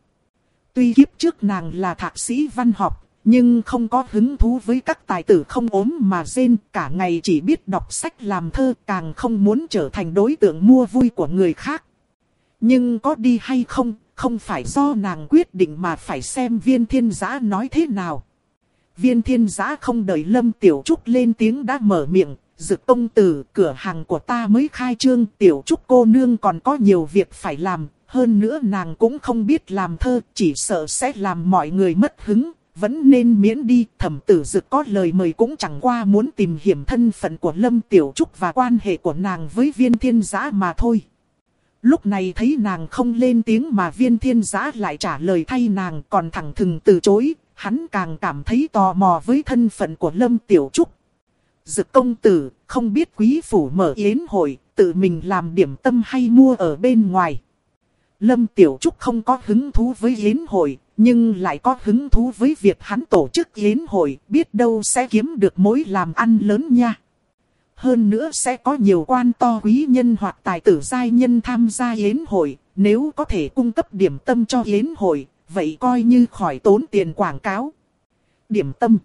Tuy kiếp trước nàng là thạc sĩ văn học, nhưng không có hứng thú với các tài tử không ốm mà rên, cả ngày chỉ biết đọc sách làm thơ, càng không muốn trở thành đối tượng mua vui của người khác. Nhưng có đi hay không, không phải do nàng quyết định mà phải xem viên thiên giã nói thế nào. Viên thiên giã không đợi Lâm Tiểu Trúc lên tiếng đã mở miệng, dực công tử, cửa hàng của ta mới khai trương, Tiểu Trúc cô nương còn có nhiều việc phải làm, hơn nữa nàng cũng không biết làm thơ, chỉ sợ sẽ làm mọi người mất hứng, vẫn nên miễn đi, thẩm tử dực có lời mời cũng chẳng qua muốn tìm hiểu thân phận của Lâm Tiểu Trúc và quan hệ của nàng với viên thiên giã mà thôi. Lúc này thấy nàng không lên tiếng mà viên thiên giã lại trả lời thay nàng còn thẳng thừng từ chối, hắn càng cảm thấy tò mò với thân phận của Lâm Tiểu Trúc. Dực công tử, không biết quý phủ mở yến hội, tự mình làm điểm tâm hay mua ở bên ngoài. Lâm Tiểu Trúc không có hứng thú với yến hội, nhưng lại có hứng thú với việc hắn tổ chức yến hội, biết đâu sẽ kiếm được mối làm ăn lớn nha. Hơn nữa sẽ có nhiều quan to quý nhân hoặc tài tử giai nhân tham gia yến hội, nếu có thể cung cấp điểm tâm cho yến hội, vậy coi như khỏi tốn tiền quảng cáo. Điểm tâm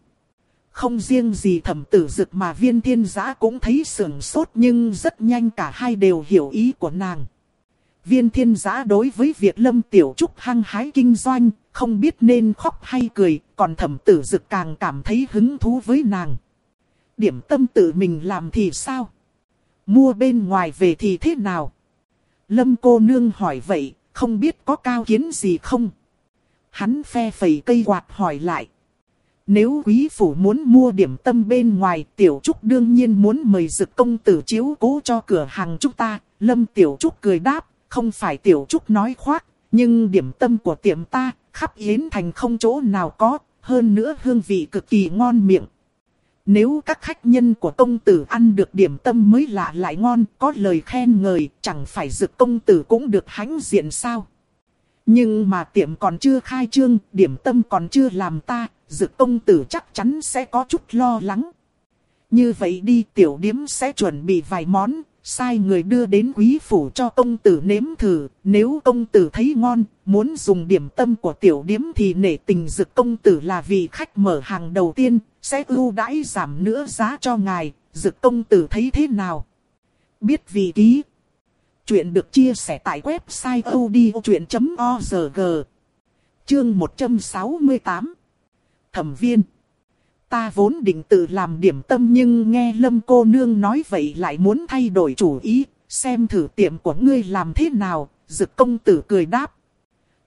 Không riêng gì thẩm tử dực mà viên thiên giã cũng thấy sườn sốt nhưng rất nhanh cả hai đều hiểu ý của nàng. Viên thiên giã đối với việc lâm tiểu trúc hăng hái kinh doanh, không biết nên khóc hay cười, còn thẩm tử dực càng cảm thấy hứng thú với nàng. Điểm tâm tự mình làm thì sao? Mua bên ngoài về thì thế nào? Lâm cô nương hỏi vậy, không biết có cao kiến gì không? Hắn phe phẩy cây quạt hỏi lại. Nếu quý phủ muốn mua điểm tâm bên ngoài, tiểu trúc đương nhiên muốn mời dực công tử chiếu cố cho cửa hàng chúng ta. Lâm tiểu trúc cười đáp, không phải tiểu trúc nói khoác, nhưng điểm tâm của tiệm ta, khắp Yến Thành không chỗ nào có, hơn nữa hương vị cực kỳ ngon miệng. Nếu các khách nhân của công tử ăn được điểm tâm mới lạ lại ngon, có lời khen ngợi, chẳng phải dực công tử cũng được hãnh diện sao. Nhưng mà tiệm còn chưa khai trương, điểm tâm còn chưa làm ta, dực công tử chắc chắn sẽ có chút lo lắng. Như vậy đi tiểu điếm sẽ chuẩn bị vài món, sai người đưa đến quý phủ cho công tử nếm thử, nếu công tử thấy ngon, muốn dùng điểm tâm của tiểu điếm thì nể tình dực công tử là vị khách mở hàng đầu tiên, sẽ ưu đãi giảm nữa giá cho ngài, dực công tử thấy thế nào? Biết vị ký. Chuyện được chia sẻ tại website odchuyện.org. Chương 168. Thẩm viên. Ta vốn định tự làm điểm tâm nhưng nghe Lâm cô nương nói vậy lại muốn thay đổi chủ ý, xem thử tiệm của ngươi làm thế nào, dực công tử cười đáp.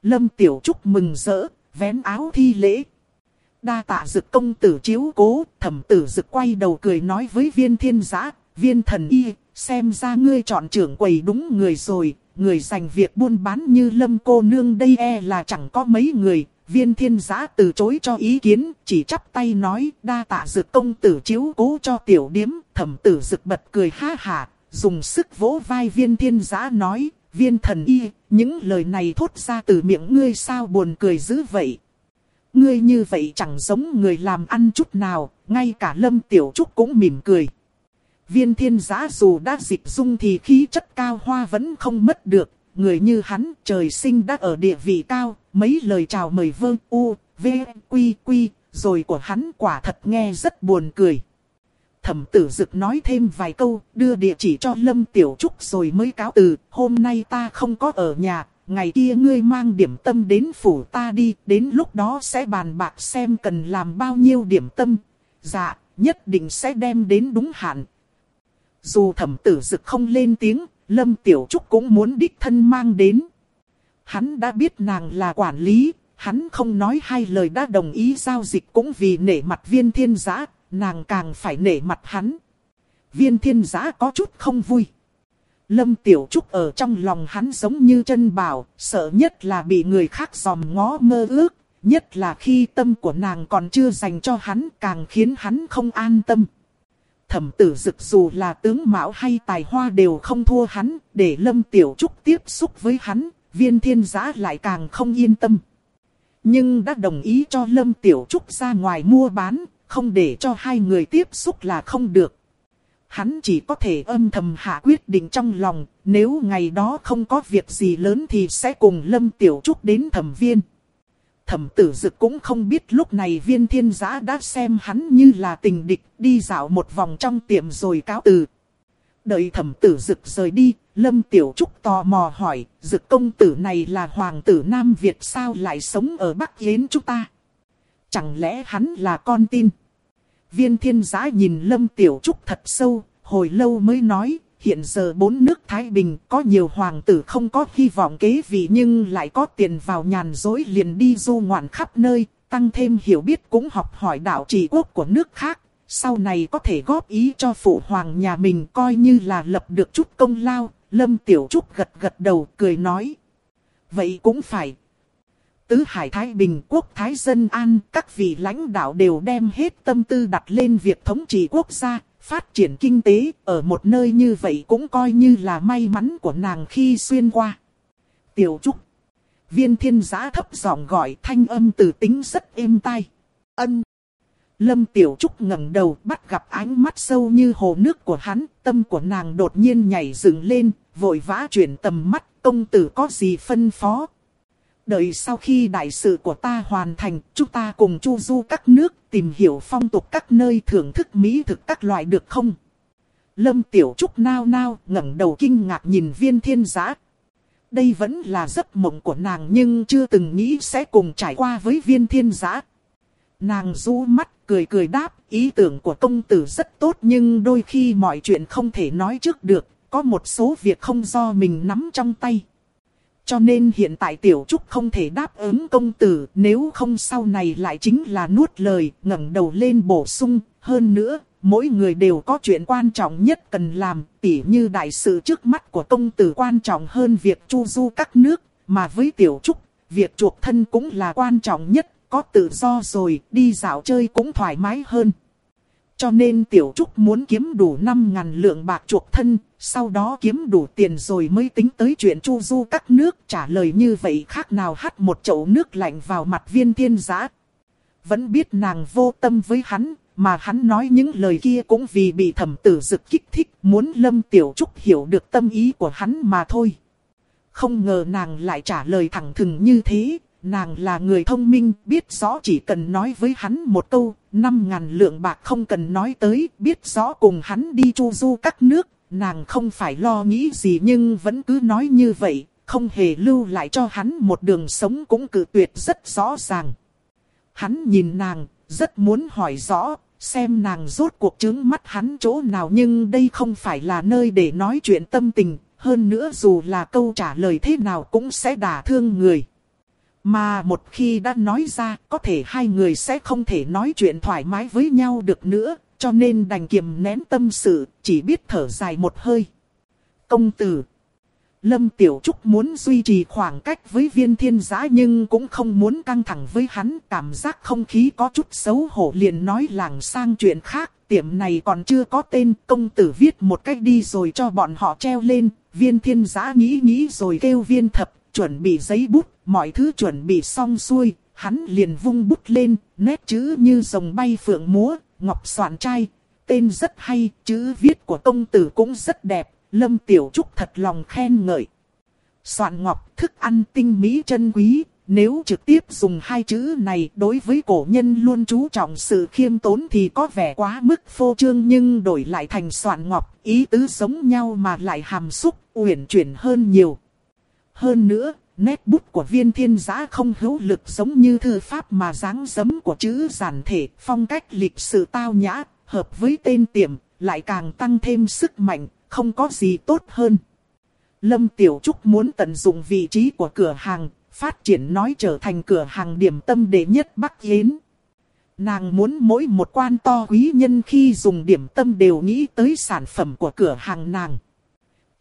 Lâm Tiểu Trúc mừng rỡ, vén áo thi lễ. Đa tạ dực công tử chiếu cố, thẩm tử dực quay đầu cười nói với viên thiên giã, viên thần y, xem ra ngươi chọn trưởng quầy đúng người rồi, người dành việc buôn bán như lâm cô nương đây e là chẳng có mấy người, Viên thiên giã từ chối cho ý kiến, chỉ chắp tay nói đa tạ dực công tử chiếu cố cho tiểu điếm, thẩm tử dực bật cười ha hà, dùng sức vỗ vai viên thiên giã nói, viên thần y, những lời này thốt ra từ miệng ngươi sao buồn cười dữ vậy. Ngươi như vậy chẳng giống người làm ăn chút nào, ngay cả lâm tiểu trúc cũng mỉm cười. Viên thiên giã dù đã dịp dung thì khí chất cao hoa vẫn không mất được, người như hắn trời sinh đã ở địa vị cao, mấy lời chào mời vương u, v, quy quy, rồi của hắn quả thật nghe rất buồn cười. Thẩm tử dực nói thêm vài câu, đưa địa chỉ cho Lâm Tiểu Trúc rồi mới cáo từ, hôm nay ta không có ở nhà, ngày kia ngươi mang điểm tâm đến phủ ta đi, đến lúc đó sẽ bàn bạc xem cần làm bao nhiêu điểm tâm. Dạ, nhất định sẽ đem đến đúng hạn. Dù thẩm tử dực không lên tiếng, Lâm Tiểu Trúc cũng muốn đích thân mang đến. Hắn đã biết nàng là quản lý, hắn không nói hai lời đã đồng ý giao dịch cũng vì nể mặt viên thiên giã, nàng càng phải nể mặt hắn. Viên thiên giã có chút không vui. Lâm Tiểu Trúc ở trong lòng hắn giống như chân bảo, sợ nhất là bị người khác dòm ngó mơ ước, nhất là khi tâm của nàng còn chưa dành cho hắn càng khiến hắn không an tâm thẩm tử dực dù là tướng mạo hay tài hoa đều không thua hắn, để Lâm Tiểu Trúc tiếp xúc với hắn, viên thiên giã lại càng không yên tâm. Nhưng đã đồng ý cho Lâm Tiểu Trúc ra ngoài mua bán, không để cho hai người tiếp xúc là không được. Hắn chỉ có thể âm thầm hạ quyết định trong lòng, nếu ngày đó không có việc gì lớn thì sẽ cùng Lâm Tiểu Trúc đến thẩm viên thẩm tử dực cũng không biết lúc này viên thiên giã đã xem hắn như là tình địch, đi dạo một vòng trong tiệm rồi cáo từ. Đợi thẩm tử dực rời đi, Lâm Tiểu Trúc tò mò hỏi, dực công tử này là hoàng tử Nam Việt sao lại sống ở Bắc Yến chúng ta? Chẳng lẽ hắn là con tin? Viên thiên giã nhìn Lâm Tiểu Trúc thật sâu, hồi lâu mới nói, hiện giờ bốn nước Thái Bình có nhiều hoàng tử không có hy vọng kế vị nhưng lại có tiền vào nhàn dối liền đi du ngoạn khắp nơi, tăng thêm hiểu biết cũng học hỏi đạo trị quốc của nước khác. Sau này có thể góp ý cho phụ hoàng nhà mình coi như là lập được chút công lao, Lâm Tiểu Trúc gật gật đầu cười nói. Vậy cũng phải. Tứ Hải Thái Bình quốc Thái Dân An, các vị lãnh đạo đều đem hết tâm tư đặt lên việc thống trị quốc gia, phát triển kinh tế ở một nơi như vậy cũng coi như là may mắn của nàng khi xuyên qua. Tiểu Trúc. Viên thiên giã thấp giọng gọi thanh âm từ tính rất êm tai. Ân. Lâm Tiểu Trúc ngẩng đầu bắt gặp ánh mắt sâu như hồ nước của hắn, tâm của nàng đột nhiên nhảy dựng lên, vội vã chuyển tầm mắt, công tử có gì phân phó. Đợi sau khi đại sự của ta hoàn thành, chúng ta cùng chu du các nước, tìm hiểu phong tục các nơi thưởng thức mỹ thực các loại được không? Lâm Tiểu Trúc nao nao, ngẩng đầu kinh ngạc nhìn viên thiên giã. Đây vẫn là giấc mộng của nàng nhưng chưa từng nghĩ sẽ cùng trải qua với viên thiên giã. Nàng rũ mắt, cười cười đáp, ý tưởng của công tử rất tốt nhưng đôi khi mọi chuyện không thể nói trước được, có một số việc không do mình nắm trong tay. Cho nên hiện tại Tiểu Trúc không thể đáp ứng công tử, nếu không sau này lại chính là nuốt lời, ngẩng đầu lên bổ sung, hơn nữa, mỗi người đều có chuyện quan trọng nhất cần làm, tỉ như đại sự trước mắt của công tử quan trọng hơn việc chu du các nước, mà với Tiểu Trúc, việc chuộc thân cũng là quan trọng nhất, có tự do rồi, đi dạo chơi cũng thoải mái hơn. Cho nên Tiểu Trúc muốn kiếm đủ 5.000 lượng bạc chuộc thân, sau đó kiếm đủ tiền rồi mới tính tới chuyện chu du các nước. Trả lời như vậy khác nào hắt một chậu nước lạnh vào mặt viên thiên giã. Vẫn biết nàng vô tâm với hắn, mà hắn nói những lời kia cũng vì bị thẩm tử dực kích thích, muốn Lâm Tiểu Trúc hiểu được tâm ý của hắn mà thôi. Không ngờ nàng lại trả lời thẳng thừng như thế, nàng là người thông minh, biết rõ chỉ cần nói với hắn một câu, năm ngàn lượng bạc không cần nói tới, biết rõ cùng hắn đi chu du các nước, nàng không phải lo nghĩ gì nhưng vẫn cứ nói như vậy, không hề lưu lại cho hắn một đường sống cũng cự tuyệt rất rõ ràng. Hắn nhìn nàng, rất muốn hỏi rõ, xem nàng rốt cuộc chứng mắt hắn chỗ nào nhưng đây không phải là nơi để nói chuyện tâm tình, hơn nữa dù là câu trả lời thế nào cũng sẽ đả thương người. Mà một khi đã nói ra, có thể hai người sẽ không thể nói chuyện thoải mái với nhau được nữa, cho nên đành kiềm nén tâm sự, chỉ biết thở dài một hơi. Công tử Lâm Tiểu Trúc muốn duy trì khoảng cách với viên thiên giã nhưng cũng không muốn căng thẳng với hắn. Cảm giác không khí có chút xấu hổ liền nói làng sang chuyện khác. Tiệm này còn chưa có tên công tử viết một cách đi rồi cho bọn họ treo lên. Viên thiên giã nghĩ nghĩ rồi kêu viên thập, chuẩn bị giấy bút, mọi thứ chuẩn bị xong xuôi. Hắn liền vung bút lên, nét chữ như rồng bay phượng múa, ngọc soạn trai. Tên rất hay, chữ viết của công tử cũng rất đẹp, Lâm Tiểu Trúc thật lòng khen ngợi. Soạn ngọc thức ăn tinh mỹ chân quý, nếu trực tiếp dùng hai chữ này đối với cổ nhân luôn chú trọng sự khiêm tốn thì có vẻ quá mức phô trương nhưng đổi lại thành soạn ngọc, ý tứ giống nhau mà lại hàm xúc, uyển chuyển hơn nhiều. Hơn nữa, nét bút của viên thiên giã không hữu lực giống như thư pháp mà dáng dấm của chữ giản thể, phong cách lịch sự tao nhã, hợp với tên tiệm, lại càng tăng thêm sức mạnh, không có gì tốt hơn. Lâm Tiểu Trúc muốn tận dụng vị trí của cửa hàng, phát triển nói trở thành cửa hàng điểm tâm đệ nhất Bắc Yến. Nàng muốn mỗi một quan to quý nhân khi dùng điểm tâm đều nghĩ tới sản phẩm của cửa hàng nàng.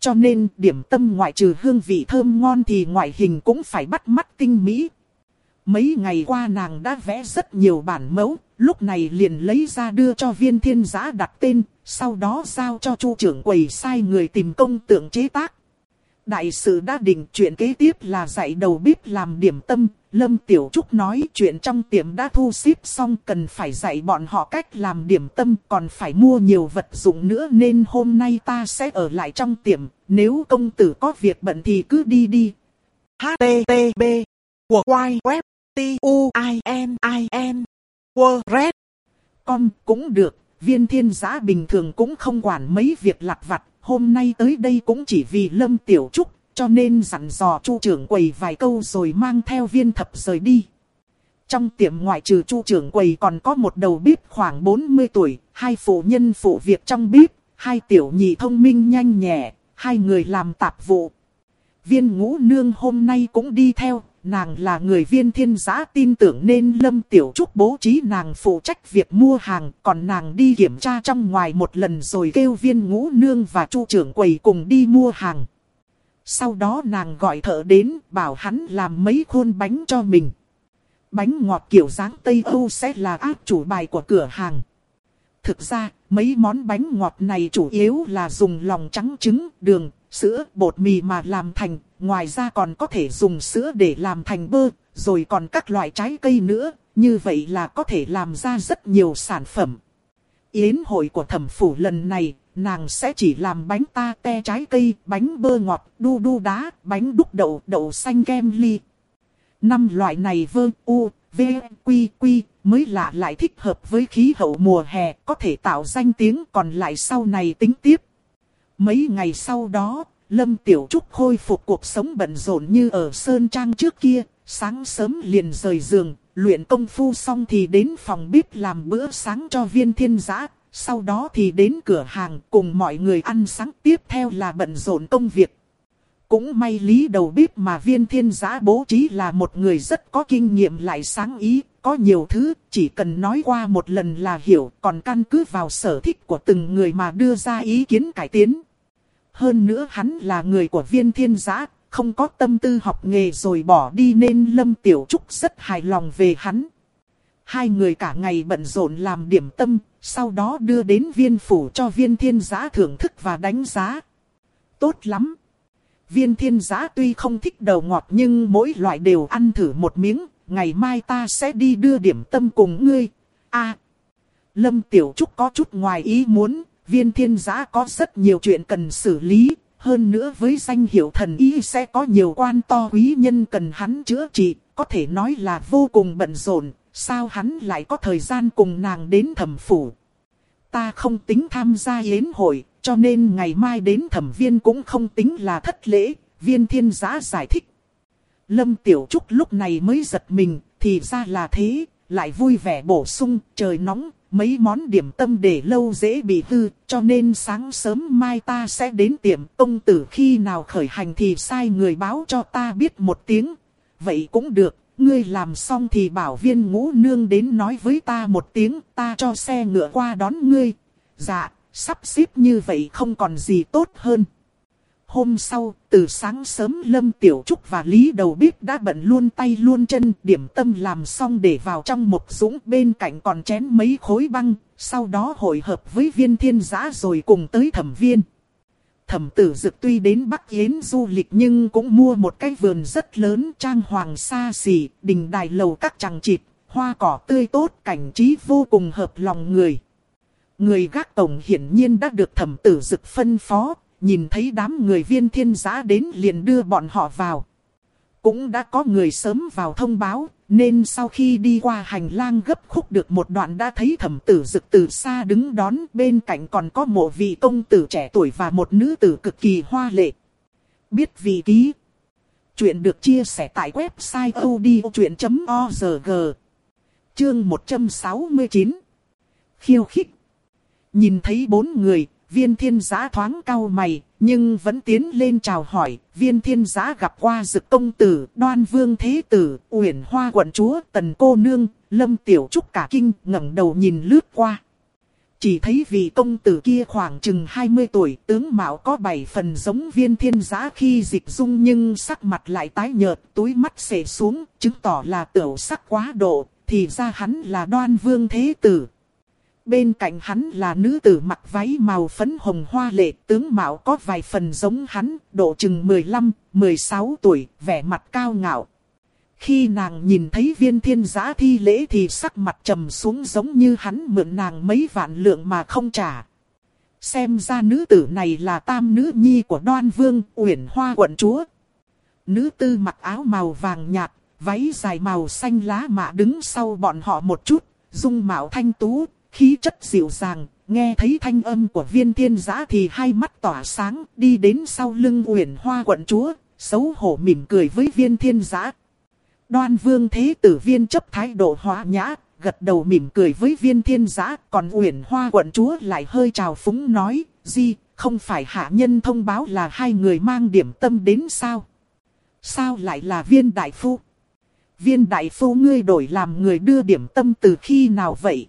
Cho nên điểm tâm ngoại trừ hương vị thơm ngon thì ngoại hình cũng phải bắt mắt tinh mỹ. Mấy ngày qua nàng đã vẽ rất nhiều bản mẫu, lúc này liền lấy ra đưa cho viên thiên giã đặt tên, sau đó giao cho chu trưởng quầy sai người tìm công tượng chế tác. Đại sự đã định chuyện kế tiếp là dạy đầu bếp làm điểm tâm. Lâm Tiểu Trúc nói chuyện trong tiệm đã thu xếp xong cần phải dạy bọn họ cách làm điểm tâm còn phải mua nhiều vật dụng nữa nên hôm nay ta sẽ ở lại trong tiệm. Nếu công tử có việc bận thì cứ đi đi. HTTB Của quay web T U I N I N World Red Com cũng được. Viên thiên giã bình thường cũng không quản mấy việc lặt vặt hôm nay tới đây cũng chỉ vì Lâm Tiểu Trúc, cho nên dặn dò chu trưởng quầy vài câu rồi mang theo viên thập rời đi. Trong tiệm ngoại trừ chu trưởng quầy còn có một đầu bếp khoảng 40 tuổi, hai phụ nhân phụ việc trong bếp, hai tiểu nhị thông minh nhanh nhẹ, hai người làm tạp vụ. Viên ngũ nương hôm nay cũng đi theo, nàng là người viên thiên giã tin tưởng nên Lâm Tiểu Trúc bố trí nàng phụ trách việc mua hàng, còn nàng đi kiểm tra trong ngoài một lần rồi kêu viên ngũ nương và chu trưởng quầy cùng đi mua hàng. Sau đó nàng gọi thợ đến, bảo hắn làm mấy khuôn bánh cho mình. Bánh ngọt kiểu dáng Tây Âu sẽ là áp chủ bài của cửa hàng. Thực ra, mấy món bánh ngọt này chủ yếu là dùng lòng trắng trứng, đường, sữa, bột mì mà làm thành, ngoài ra còn có thể dùng sữa để làm thành bơ, rồi còn các loại trái cây nữa, như vậy là có thể làm ra rất nhiều sản phẩm. Yến hội của thẩm phủ lần này, nàng sẽ chỉ làm bánh ta te trái cây, bánh bơ ngọt, đu đu đá, bánh đúc đậu, đậu xanh kem ly. Năm loại này vơ u, v, quy, quy, mới lạ lại thích hợp với khí hậu mùa hè, có thể tạo danh tiếng còn lại sau này tính tiếp. Mấy ngày sau đó, Lâm Tiểu Trúc khôi phục cuộc sống bận rộn như ở Sơn Trang trước kia, sáng sớm liền rời giường, luyện công phu xong thì đến phòng bếp làm bữa sáng cho viên thiên giã, sau đó thì đến cửa hàng cùng mọi người ăn sáng tiếp theo là bận rộn công việc. Cũng may lý đầu bếp mà viên thiên giã bố trí là một người rất có kinh nghiệm lại sáng ý, có nhiều thứ chỉ cần nói qua một lần là hiểu, còn căn cứ vào sở thích của từng người mà đưa ra ý kiến cải tiến. Hơn nữa hắn là người của viên thiên giã, không có tâm tư học nghề rồi bỏ đi nên Lâm Tiểu Trúc rất hài lòng về hắn. Hai người cả ngày bận rộn làm điểm tâm, sau đó đưa đến viên phủ cho viên thiên giã thưởng thức và đánh giá. Tốt lắm. Viên thiên giã tuy không thích đầu ngọt nhưng mỗi loại đều ăn thử một miếng, ngày mai ta sẽ đi đưa điểm tâm cùng ngươi. a Lâm Tiểu Trúc có chút ngoài ý muốn, viên thiên giã có rất nhiều chuyện cần xử lý, hơn nữa với danh hiệu thần y sẽ có nhiều quan to quý nhân cần hắn chữa trị, có thể nói là vô cùng bận rộn, sao hắn lại có thời gian cùng nàng đến thẩm phủ. Ta không tính tham gia yến hội, cho nên ngày mai đến thẩm viên cũng không tính là thất lễ, viên thiên giã giải thích. Lâm Tiểu Trúc lúc này mới giật mình, thì ra là thế, lại vui vẻ bổ sung, trời nóng, mấy món điểm tâm để lâu dễ bị hư, cho nên sáng sớm mai ta sẽ đến tiệm công tử khi nào khởi hành thì sai người báo cho ta biết một tiếng. Vậy cũng được, ngươi làm xong thì bảo viên ngũ nương đến nói với ta một tiếng, ta cho xe ngựa qua đón ngươi. Dạ, sắp xếp như vậy không còn gì tốt hơn. Hôm sau, từ sáng sớm Lâm Tiểu Trúc và Lý Đầu Bếp đã bận luôn tay luôn chân điểm tâm làm xong để vào trong một dũng bên cạnh còn chén mấy khối băng, sau đó hội hợp với viên thiên giã rồi cùng tới thẩm viên. Thẩm tử dực tuy đến Bắc Yến du lịch nhưng cũng mua một cái vườn rất lớn trang hoàng xa xỉ, đình đài lầu các chẳng chịt, hoa cỏ tươi tốt, cảnh trí vô cùng hợp lòng người. Người gác tổng hiển nhiên đã được thẩm tử dực phân phó, nhìn thấy đám người viên thiên giã đến liền đưa bọn họ vào. Cũng đã có người sớm vào thông báo, nên sau khi đi qua hành lang gấp khúc được một đoạn đã thấy thẩm tử dực từ xa đứng đón bên cạnh còn có một vị công tử trẻ tuổi và một nữ tử cực kỳ hoa lệ. Biết vị ký. Chuyện được chia sẻ tại website odchuyện.org. Chương 169. Khiêu khích. Nhìn thấy bốn người, viên thiên giã thoáng cau mày, nhưng vẫn tiến lên chào hỏi. Viên thiên giã gặp qua dực công tử, đoan vương thế tử, uyển hoa quận chúa, tần cô nương, lâm tiểu trúc cả kinh, ngẩng đầu nhìn lướt qua. Chỉ thấy vị công tử kia khoảng chừng 20 tuổi, tướng mạo có 7 phần giống viên thiên giã khi dịch dung nhưng sắc mặt lại tái nhợt, túi mắt xệ xuống, chứng tỏ là tiểu sắc quá độ, thì ra hắn là đoan vương thế tử. Bên cạnh hắn là nữ tử mặc váy màu phấn hồng hoa lệ, tướng mạo có vài phần giống hắn, độ chừng 15, 16 tuổi, vẻ mặt cao ngạo. Khi nàng nhìn thấy viên thiên giã thi lễ thì sắc mặt trầm xuống giống như hắn mượn nàng mấy vạn lượng mà không trả. Xem ra nữ tử này là tam nữ nhi của đoan vương, uyển hoa quận chúa. Nữ tư mặc áo màu vàng nhạt, váy dài màu xanh lá mạ đứng sau bọn họ một chút, dung mạo thanh tú, khí chất dịu dàng, nghe thấy thanh âm của viên thiên giã thì hai mắt tỏa sáng, đi đến sau lưng uyển hoa quận chúa, xấu hổ mỉm cười với viên thiên giã. Đoan vương thế tử viên chấp thái độ hóa nhã, gật đầu mỉm cười với viên thiên giã, còn uyển hoa quận chúa lại hơi trào phúng nói, gì, không phải hạ nhân thông báo là hai người mang điểm tâm đến sao? Sao lại là viên đại phu? Viên đại phu ngươi đổi làm người đưa điểm tâm từ khi nào vậy?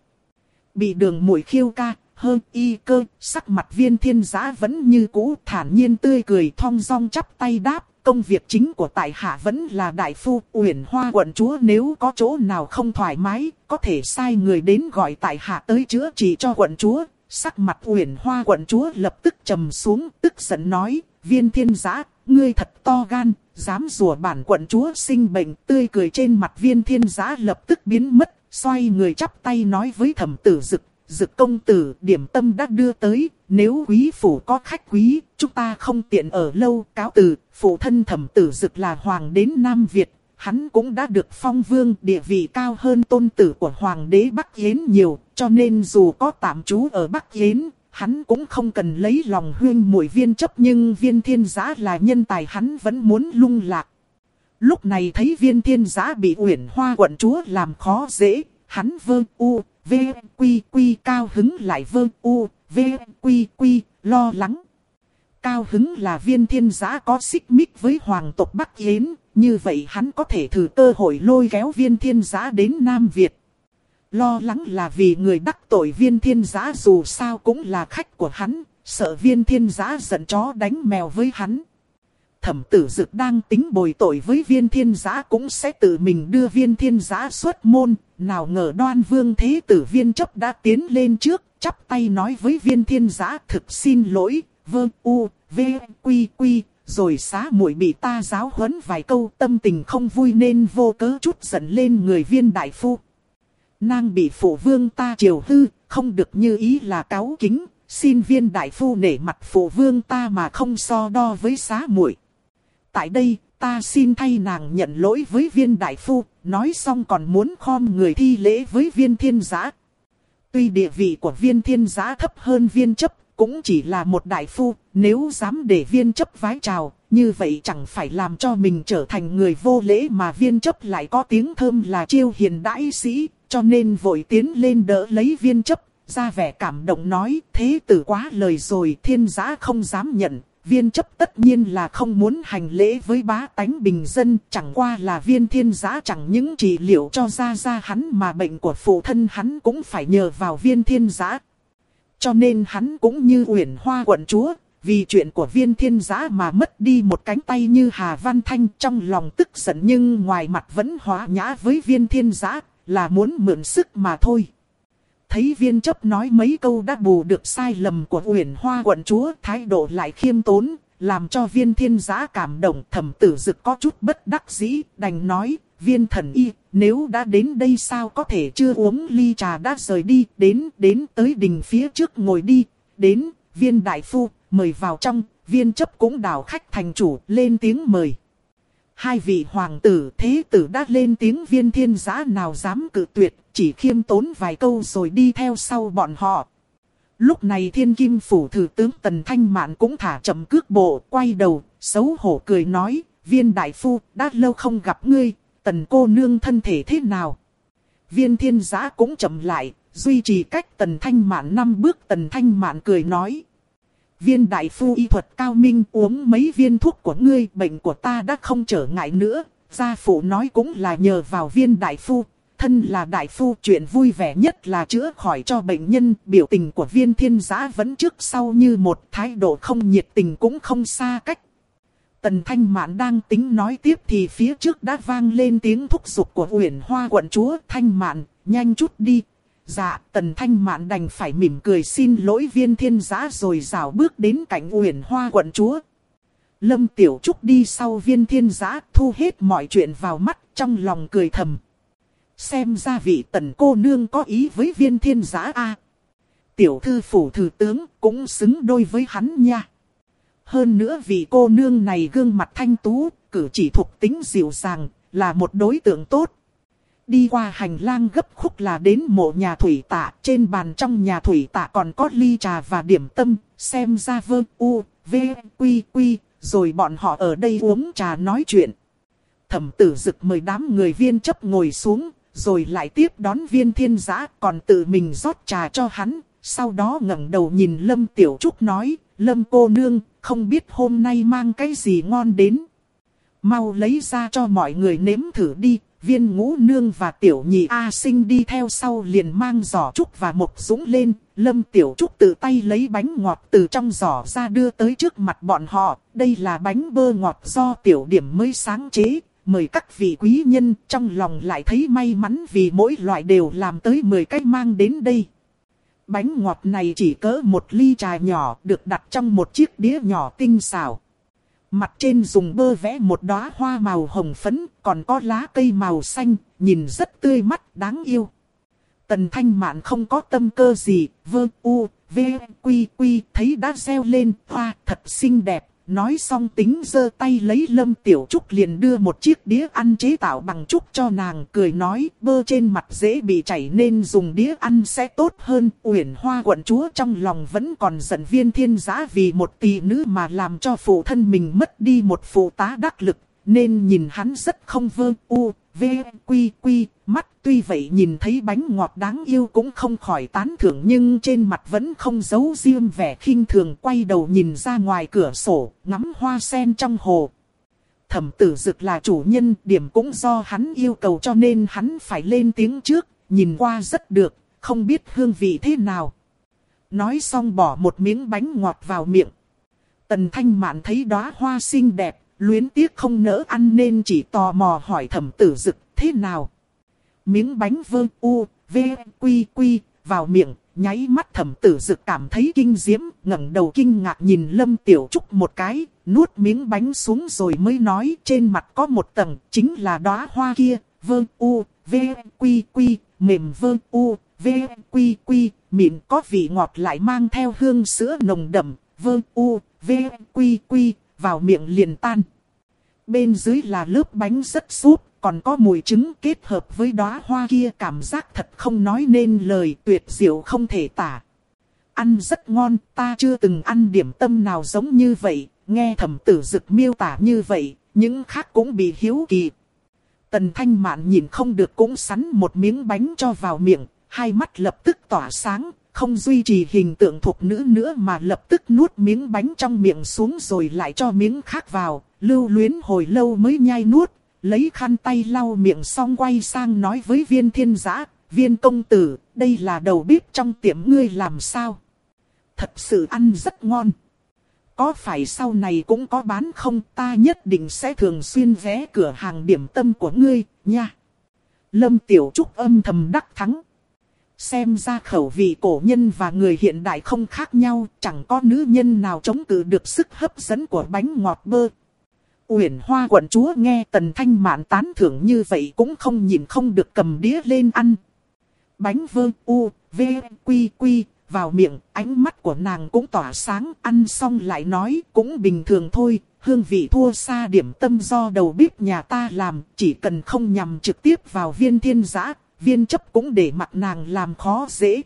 Bị đường mũi khiêu ca, hơn y cơ, sắc mặt viên thiên giã vẫn như cũ thản nhiên tươi cười thong dong chắp tay đáp. Công việc chính của tại hạ vẫn là đại phu uyển hoa quận chúa nếu có chỗ nào không thoải mái, có thể sai người đến gọi tại hạ tới chữa trị cho quận chúa. Sắc mặt uyển hoa quận chúa lập tức trầm xuống, tức giận nói, viên thiên giã, ngươi thật to gan, dám rùa bản quận chúa sinh bệnh, tươi cười trên mặt viên thiên giã lập tức biến mất, xoay người chắp tay nói với thẩm tử dực, dực công tử, điểm tâm đã đưa tới, nếu quý phủ có khách quý, chúng ta không tiện ở lâu, cáo từ, phụ thân thẩm tử dực là hoàng đến Nam Việt, hắn cũng đã được phong vương địa vị cao hơn tôn tử của hoàng đế Bắc Yến nhiều, cho nên dù có tạm trú ở Bắc Yến, hắn cũng không cần lấy lòng huyên mũi viên chấp nhưng viên thiên giã là nhân tài hắn vẫn muốn lung lạc. Lúc này thấy viên thiên giã bị uyển hoa quận chúa làm khó dễ, hắn vơ u, v, quy quy cao hứng lại vơ u, v, quy quy, lo lắng. Cao hứng là viên thiên giã có xích mích với hoàng tộc Bắc Yến, như vậy hắn có thể thử cơ hội lôi kéo viên thiên giã đến Nam Việt. Lo lắng là vì người đắc tội viên thiên giã dù sao cũng là khách của hắn, sợ viên thiên giã giận chó đánh mèo với hắn. Thẩm tử dực đang tính bồi tội với viên thiên giã cũng sẽ tự mình đưa viên thiên giã xuất môn, nào ngờ đoan vương thế tử viên chấp đã tiến lên trước, chắp tay nói với viên thiên giã thực xin lỗi, vương u, v, quy quy, rồi xá muội bị ta giáo huấn vài câu tâm tình không vui nên vô cớ chút giận lên người viên đại phu. Nàng bị phụ vương ta triều hư, không được như ý là cáo kính, xin viên đại phu nể mặt phụ vương ta mà không so đo với xá muội. Tại đây, ta xin thay nàng nhận lỗi với viên đại phu, nói xong còn muốn khom người thi lễ với viên thiên giã. Tuy địa vị của viên thiên giã thấp hơn viên chấp, cũng chỉ là một đại phu, nếu dám để viên chấp vái chào, như vậy chẳng phải làm cho mình trở thành người vô lễ mà viên chấp lại có tiếng thơm là chiêu hiền đãi sĩ, cho nên vội tiến lên đỡ lấy viên chấp, ra vẻ cảm động nói thế tử quá lời rồi thiên giã không dám nhận. Viên chấp tất nhiên là không muốn hành lễ với bá tánh bình dân, chẳng qua là viên thiên giã chẳng những trị liệu cho ra ra hắn mà bệnh của phụ thân hắn cũng phải nhờ vào viên thiên giã. Cho nên hắn cũng như uyển hoa quận chúa, vì chuyện của viên thiên giã mà mất đi một cánh tay như Hà Văn Thanh trong lòng tức giận nhưng ngoài mặt vẫn hóa nhã với viên thiên giã, là muốn mượn sức mà thôi. Thấy viên chấp nói mấy câu đã bù được sai lầm của uyển hoa quận chúa thái độ lại khiêm tốn, làm cho viên thiên giã cảm động thẩm tử dực có chút bất đắc dĩ, đành nói, viên thần y, nếu đã đến đây sao có thể chưa uống ly trà đã rời đi, đến, đến tới đình phía trước ngồi đi, đến, viên đại phu, mời vào trong, viên chấp cũng đảo khách thành chủ, lên tiếng mời. Hai vị hoàng tử thế tử đã lên tiếng viên thiên giã nào dám cự tuyệt, chỉ khiêm tốn vài câu rồi đi theo sau bọn họ. Lúc này thiên kim phủ thử tướng Tần Thanh Mạn cũng thả chậm cước bộ, quay đầu, xấu hổ cười nói, viên đại phu, đã lâu không gặp ngươi, tần cô nương thân thể thế nào? Viên thiên giã cũng chậm lại, duy trì cách tần thanh mạn năm bước tần thanh mạn cười nói viên đại phu y thuật cao minh uống mấy viên thuốc của ngươi, bệnh của ta đã không trở ngại nữa. Gia phụ nói cũng là nhờ vào viên đại phu, thân là đại phu chuyện vui vẻ nhất là chữa khỏi cho bệnh nhân. Biểu tình của viên thiên giã vẫn trước sau như một thái độ không nhiệt tình cũng không xa cách. Tần Thanh Mạn đang tính nói tiếp thì phía trước đã vang lên tiếng thúc giục của Uyển Hoa quận chúa Thanh Mạn, nhanh chút đi, Dạ, tần thanh mạn đành phải mỉm cười xin lỗi viên thiên giã rồi rào bước đến cạnh uyển hoa quận chúa. Lâm Tiểu Trúc đi sau viên thiên giã thu hết mọi chuyện vào mắt trong lòng cười thầm. Xem ra vị tần cô nương có ý với viên thiên giã a Tiểu thư phủ thư tướng cũng xứng đôi với hắn nha. Hơn nữa vị cô nương này gương mặt thanh tú, cử chỉ thuộc tính dịu dàng, là một đối tượng tốt. Đi qua hành lang gấp khúc là đến mộ nhà thủy tạ, trên bàn trong nhà thủy tạ còn có ly trà và điểm tâm, xem ra vơ u, v, quy quy, rồi bọn họ ở đây uống trà nói chuyện. Thẩm tử dực mời đám người viên chấp ngồi xuống, rồi lại tiếp đón viên thiên giã, còn tự mình rót trà cho hắn, sau đó ngẩng đầu nhìn Lâm Tiểu Trúc nói, Lâm cô nương, không biết hôm nay mang cái gì ngon đến. Mau lấy ra cho mọi người nếm thử đi, viên ngũ nương và tiểu nhị A sinh đi theo sau liền mang giỏ trúc và một dũng lên, lâm tiểu trúc tự tay lấy bánh ngọt từ trong giỏ ra đưa tới trước mặt bọn họ, đây là bánh bơ ngọt do tiểu điểm mới sáng chế, mời các vị quý nhân trong lòng lại thấy may mắn vì mỗi loại đều làm tới 10 cái mang đến đây. Bánh ngọt này chỉ cỡ một ly trà nhỏ được đặt trong một chiếc đĩa nhỏ tinh xảo. Mặt trên dùng bơ vẽ một đóa hoa màu hồng phấn, còn có lá cây màu xanh, nhìn rất tươi mắt, đáng yêu. Tần Thanh Mạn không có tâm cơ gì, vơ u, v, quy quy, thấy đã reo lên, hoa, thật xinh đẹp. Nói xong tính giơ tay lấy lâm tiểu trúc liền đưa một chiếc đĩa ăn chế tạo bằng trúc cho nàng cười nói, bơ trên mặt dễ bị chảy nên dùng đĩa ăn sẽ tốt hơn. Uyển hoa quận chúa trong lòng vẫn còn giận viên thiên giá vì một tỷ nữ mà làm cho phụ thân mình mất đi một phụ tá đắc lực. Nên nhìn hắn rất không vơ u, v, quy quy, mắt tuy vậy nhìn thấy bánh ngọt đáng yêu cũng không khỏi tán thưởng nhưng trên mặt vẫn không giấu riêng vẻ khinh thường quay đầu nhìn ra ngoài cửa sổ, ngắm hoa sen trong hồ. Thẩm tử dực là chủ nhân, điểm cũng do hắn yêu cầu cho nên hắn phải lên tiếng trước, nhìn qua rất được, không biết hương vị thế nào. Nói xong bỏ một miếng bánh ngọt vào miệng. Tần Thanh Mạn thấy đóa hoa xinh đẹp, luyến tiếc không nỡ ăn nên chỉ tò mò hỏi thẩm tử dực thế nào. Miếng bánh vơ u, v, quy quy, vào miệng, nháy mắt thẩm tử dực cảm thấy kinh diễm, ngẩng đầu kinh ngạc nhìn Lâm Tiểu Trúc một cái, nuốt miếng bánh xuống rồi mới nói trên mặt có một tầng, chính là đóa hoa kia, vơ u, v, quy quy, mềm vơ u, v, quy quy, miệng có vị ngọt lại mang theo hương sữa nồng đậm, vơ u, v, quy quy, vào miệng liền tan. Bên dưới là lớp bánh rất súp, còn có mùi trứng kết hợp với đóa hoa kia cảm giác thật không nói nên lời tuyệt diệu không thể tả. Ăn rất ngon, ta chưa từng ăn điểm tâm nào giống như vậy, nghe thẩm tử dực miêu tả như vậy, những khác cũng bị hiếu kỳ. Tần thanh mạn nhìn không được cũng sắn một miếng bánh cho vào miệng, hai mắt lập tức tỏa sáng, không duy trì hình tượng thuộc nữ nữa mà lập tức nuốt miếng bánh trong miệng xuống rồi lại cho miếng khác vào, lưu luyến hồi lâu mới nhai nuốt, lấy khăn tay lau miệng xong quay sang nói với viên thiên giã, viên công tử, đây là đầu bếp trong tiệm ngươi làm sao? Thật sự ăn rất ngon. Có phải sau này cũng có bán không ta nhất định sẽ thường xuyên ghé cửa hàng điểm tâm của ngươi, nha. Lâm Tiểu Trúc âm thầm đắc thắng. Xem ra khẩu vị cổ nhân và người hiện đại không khác nhau, chẳng có nữ nhân nào chống cự được sức hấp dẫn của bánh ngọt bơ. Uyển Hoa quận chúa nghe Tần Thanh Mạn tán thưởng như vậy cũng không nhìn không được cầm đĩa lên ăn. Bánh vơ u, v, quy quy, vào miệng, ánh mắt của nàng cũng tỏa sáng, ăn xong lại nói cũng bình thường thôi, hương vị thua xa điểm tâm do đầu bếp nhà ta làm, chỉ cần không nhằm trực tiếp vào viên thiên giã, viên chấp cũng để mặt nàng làm khó dễ.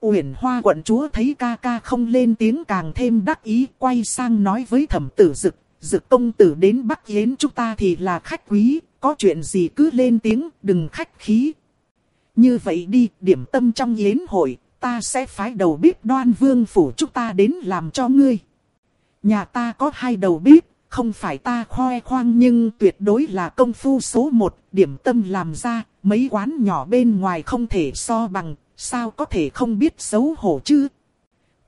Uyển Hoa quận chúa thấy ca ca không lên tiếng càng thêm đắc ý, quay sang nói với thẩm tử dực, dực công tử đến Bắc Yến chúng ta thì là khách quý, có chuyện gì cứ lên tiếng, đừng khách khí. Như vậy đi, điểm tâm trong Yến hội, ta sẽ phái đầu bếp đoan vương phủ chúng ta đến làm cho ngươi. Nhà ta có hai đầu bếp, không phải ta khoe khoang nhưng tuyệt đối là công phu số một, điểm tâm làm ra, mấy quán nhỏ bên ngoài không thể so bằng, sao có thể không biết xấu hổ chứ?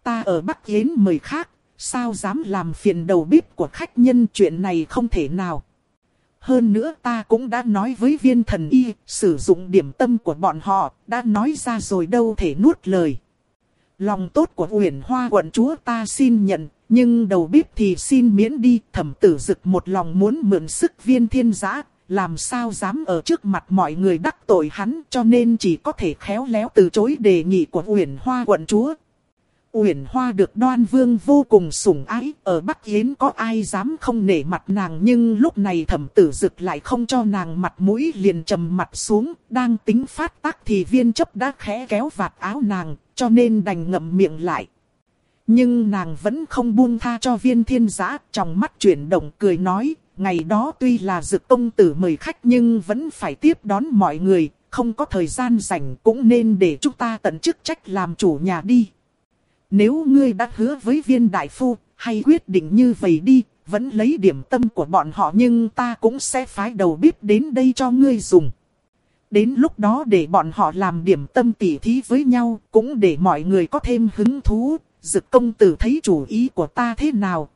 Ta ở Bắc Yến mời khác, sao dám làm phiền đầu bếp của khách nhân chuyện này không thể nào. Hơn nữa ta cũng đã nói với viên thần y, sử dụng điểm tâm của bọn họ, đã nói ra rồi đâu thể nuốt lời. Lòng tốt của uyển hoa quận chúa ta xin nhận, nhưng đầu bếp thì xin miễn đi, thẩm tử dực một lòng muốn mượn sức viên thiên giã, làm sao dám ở trước mặt mọi người đắc tội hắn cho nên chỉ có thể khéo léo từ chối đề nghị của Uyển Hoa quận chúa. Uyển Hoa được đoan vương vô cùng sủng ái, ở Bắc Yến có ai dám không nể mặt nàng nhưng lúc này thẩm tử dực lại không cho nàng mặt mũi liền trầm mặt xuống, đang tính phát tác thì viên chấp đã khẽ kéo vạt áo nàng, cho nên đành ngậm miệng lại. Nhưng nàng vẫn không buông tha cho viên thiên giã, trong mắt chuyển động cười nói, ngày đó tuy là dực công tử mời khách nhưng vẫn phải tiếp đón mọi người, không có thời gian rảnh cũng nên để chúng ta tận chức trách làm chủ nhà đi. Nếu ngươi đã hứa với viên đại phu, hay quyết định như vậy đi, vẫn lấy điểm tâm của bọn họ nhưng ta cũng sẽ phái đầu bếp đến đây cho ngươi dùng. Đến lúc đó để bọn họ làm điểm tâm tỉ thí với nhau, cũng để mọi người có thêm hứng thú. Dực công tử thấy chủ ý của ta thế nào,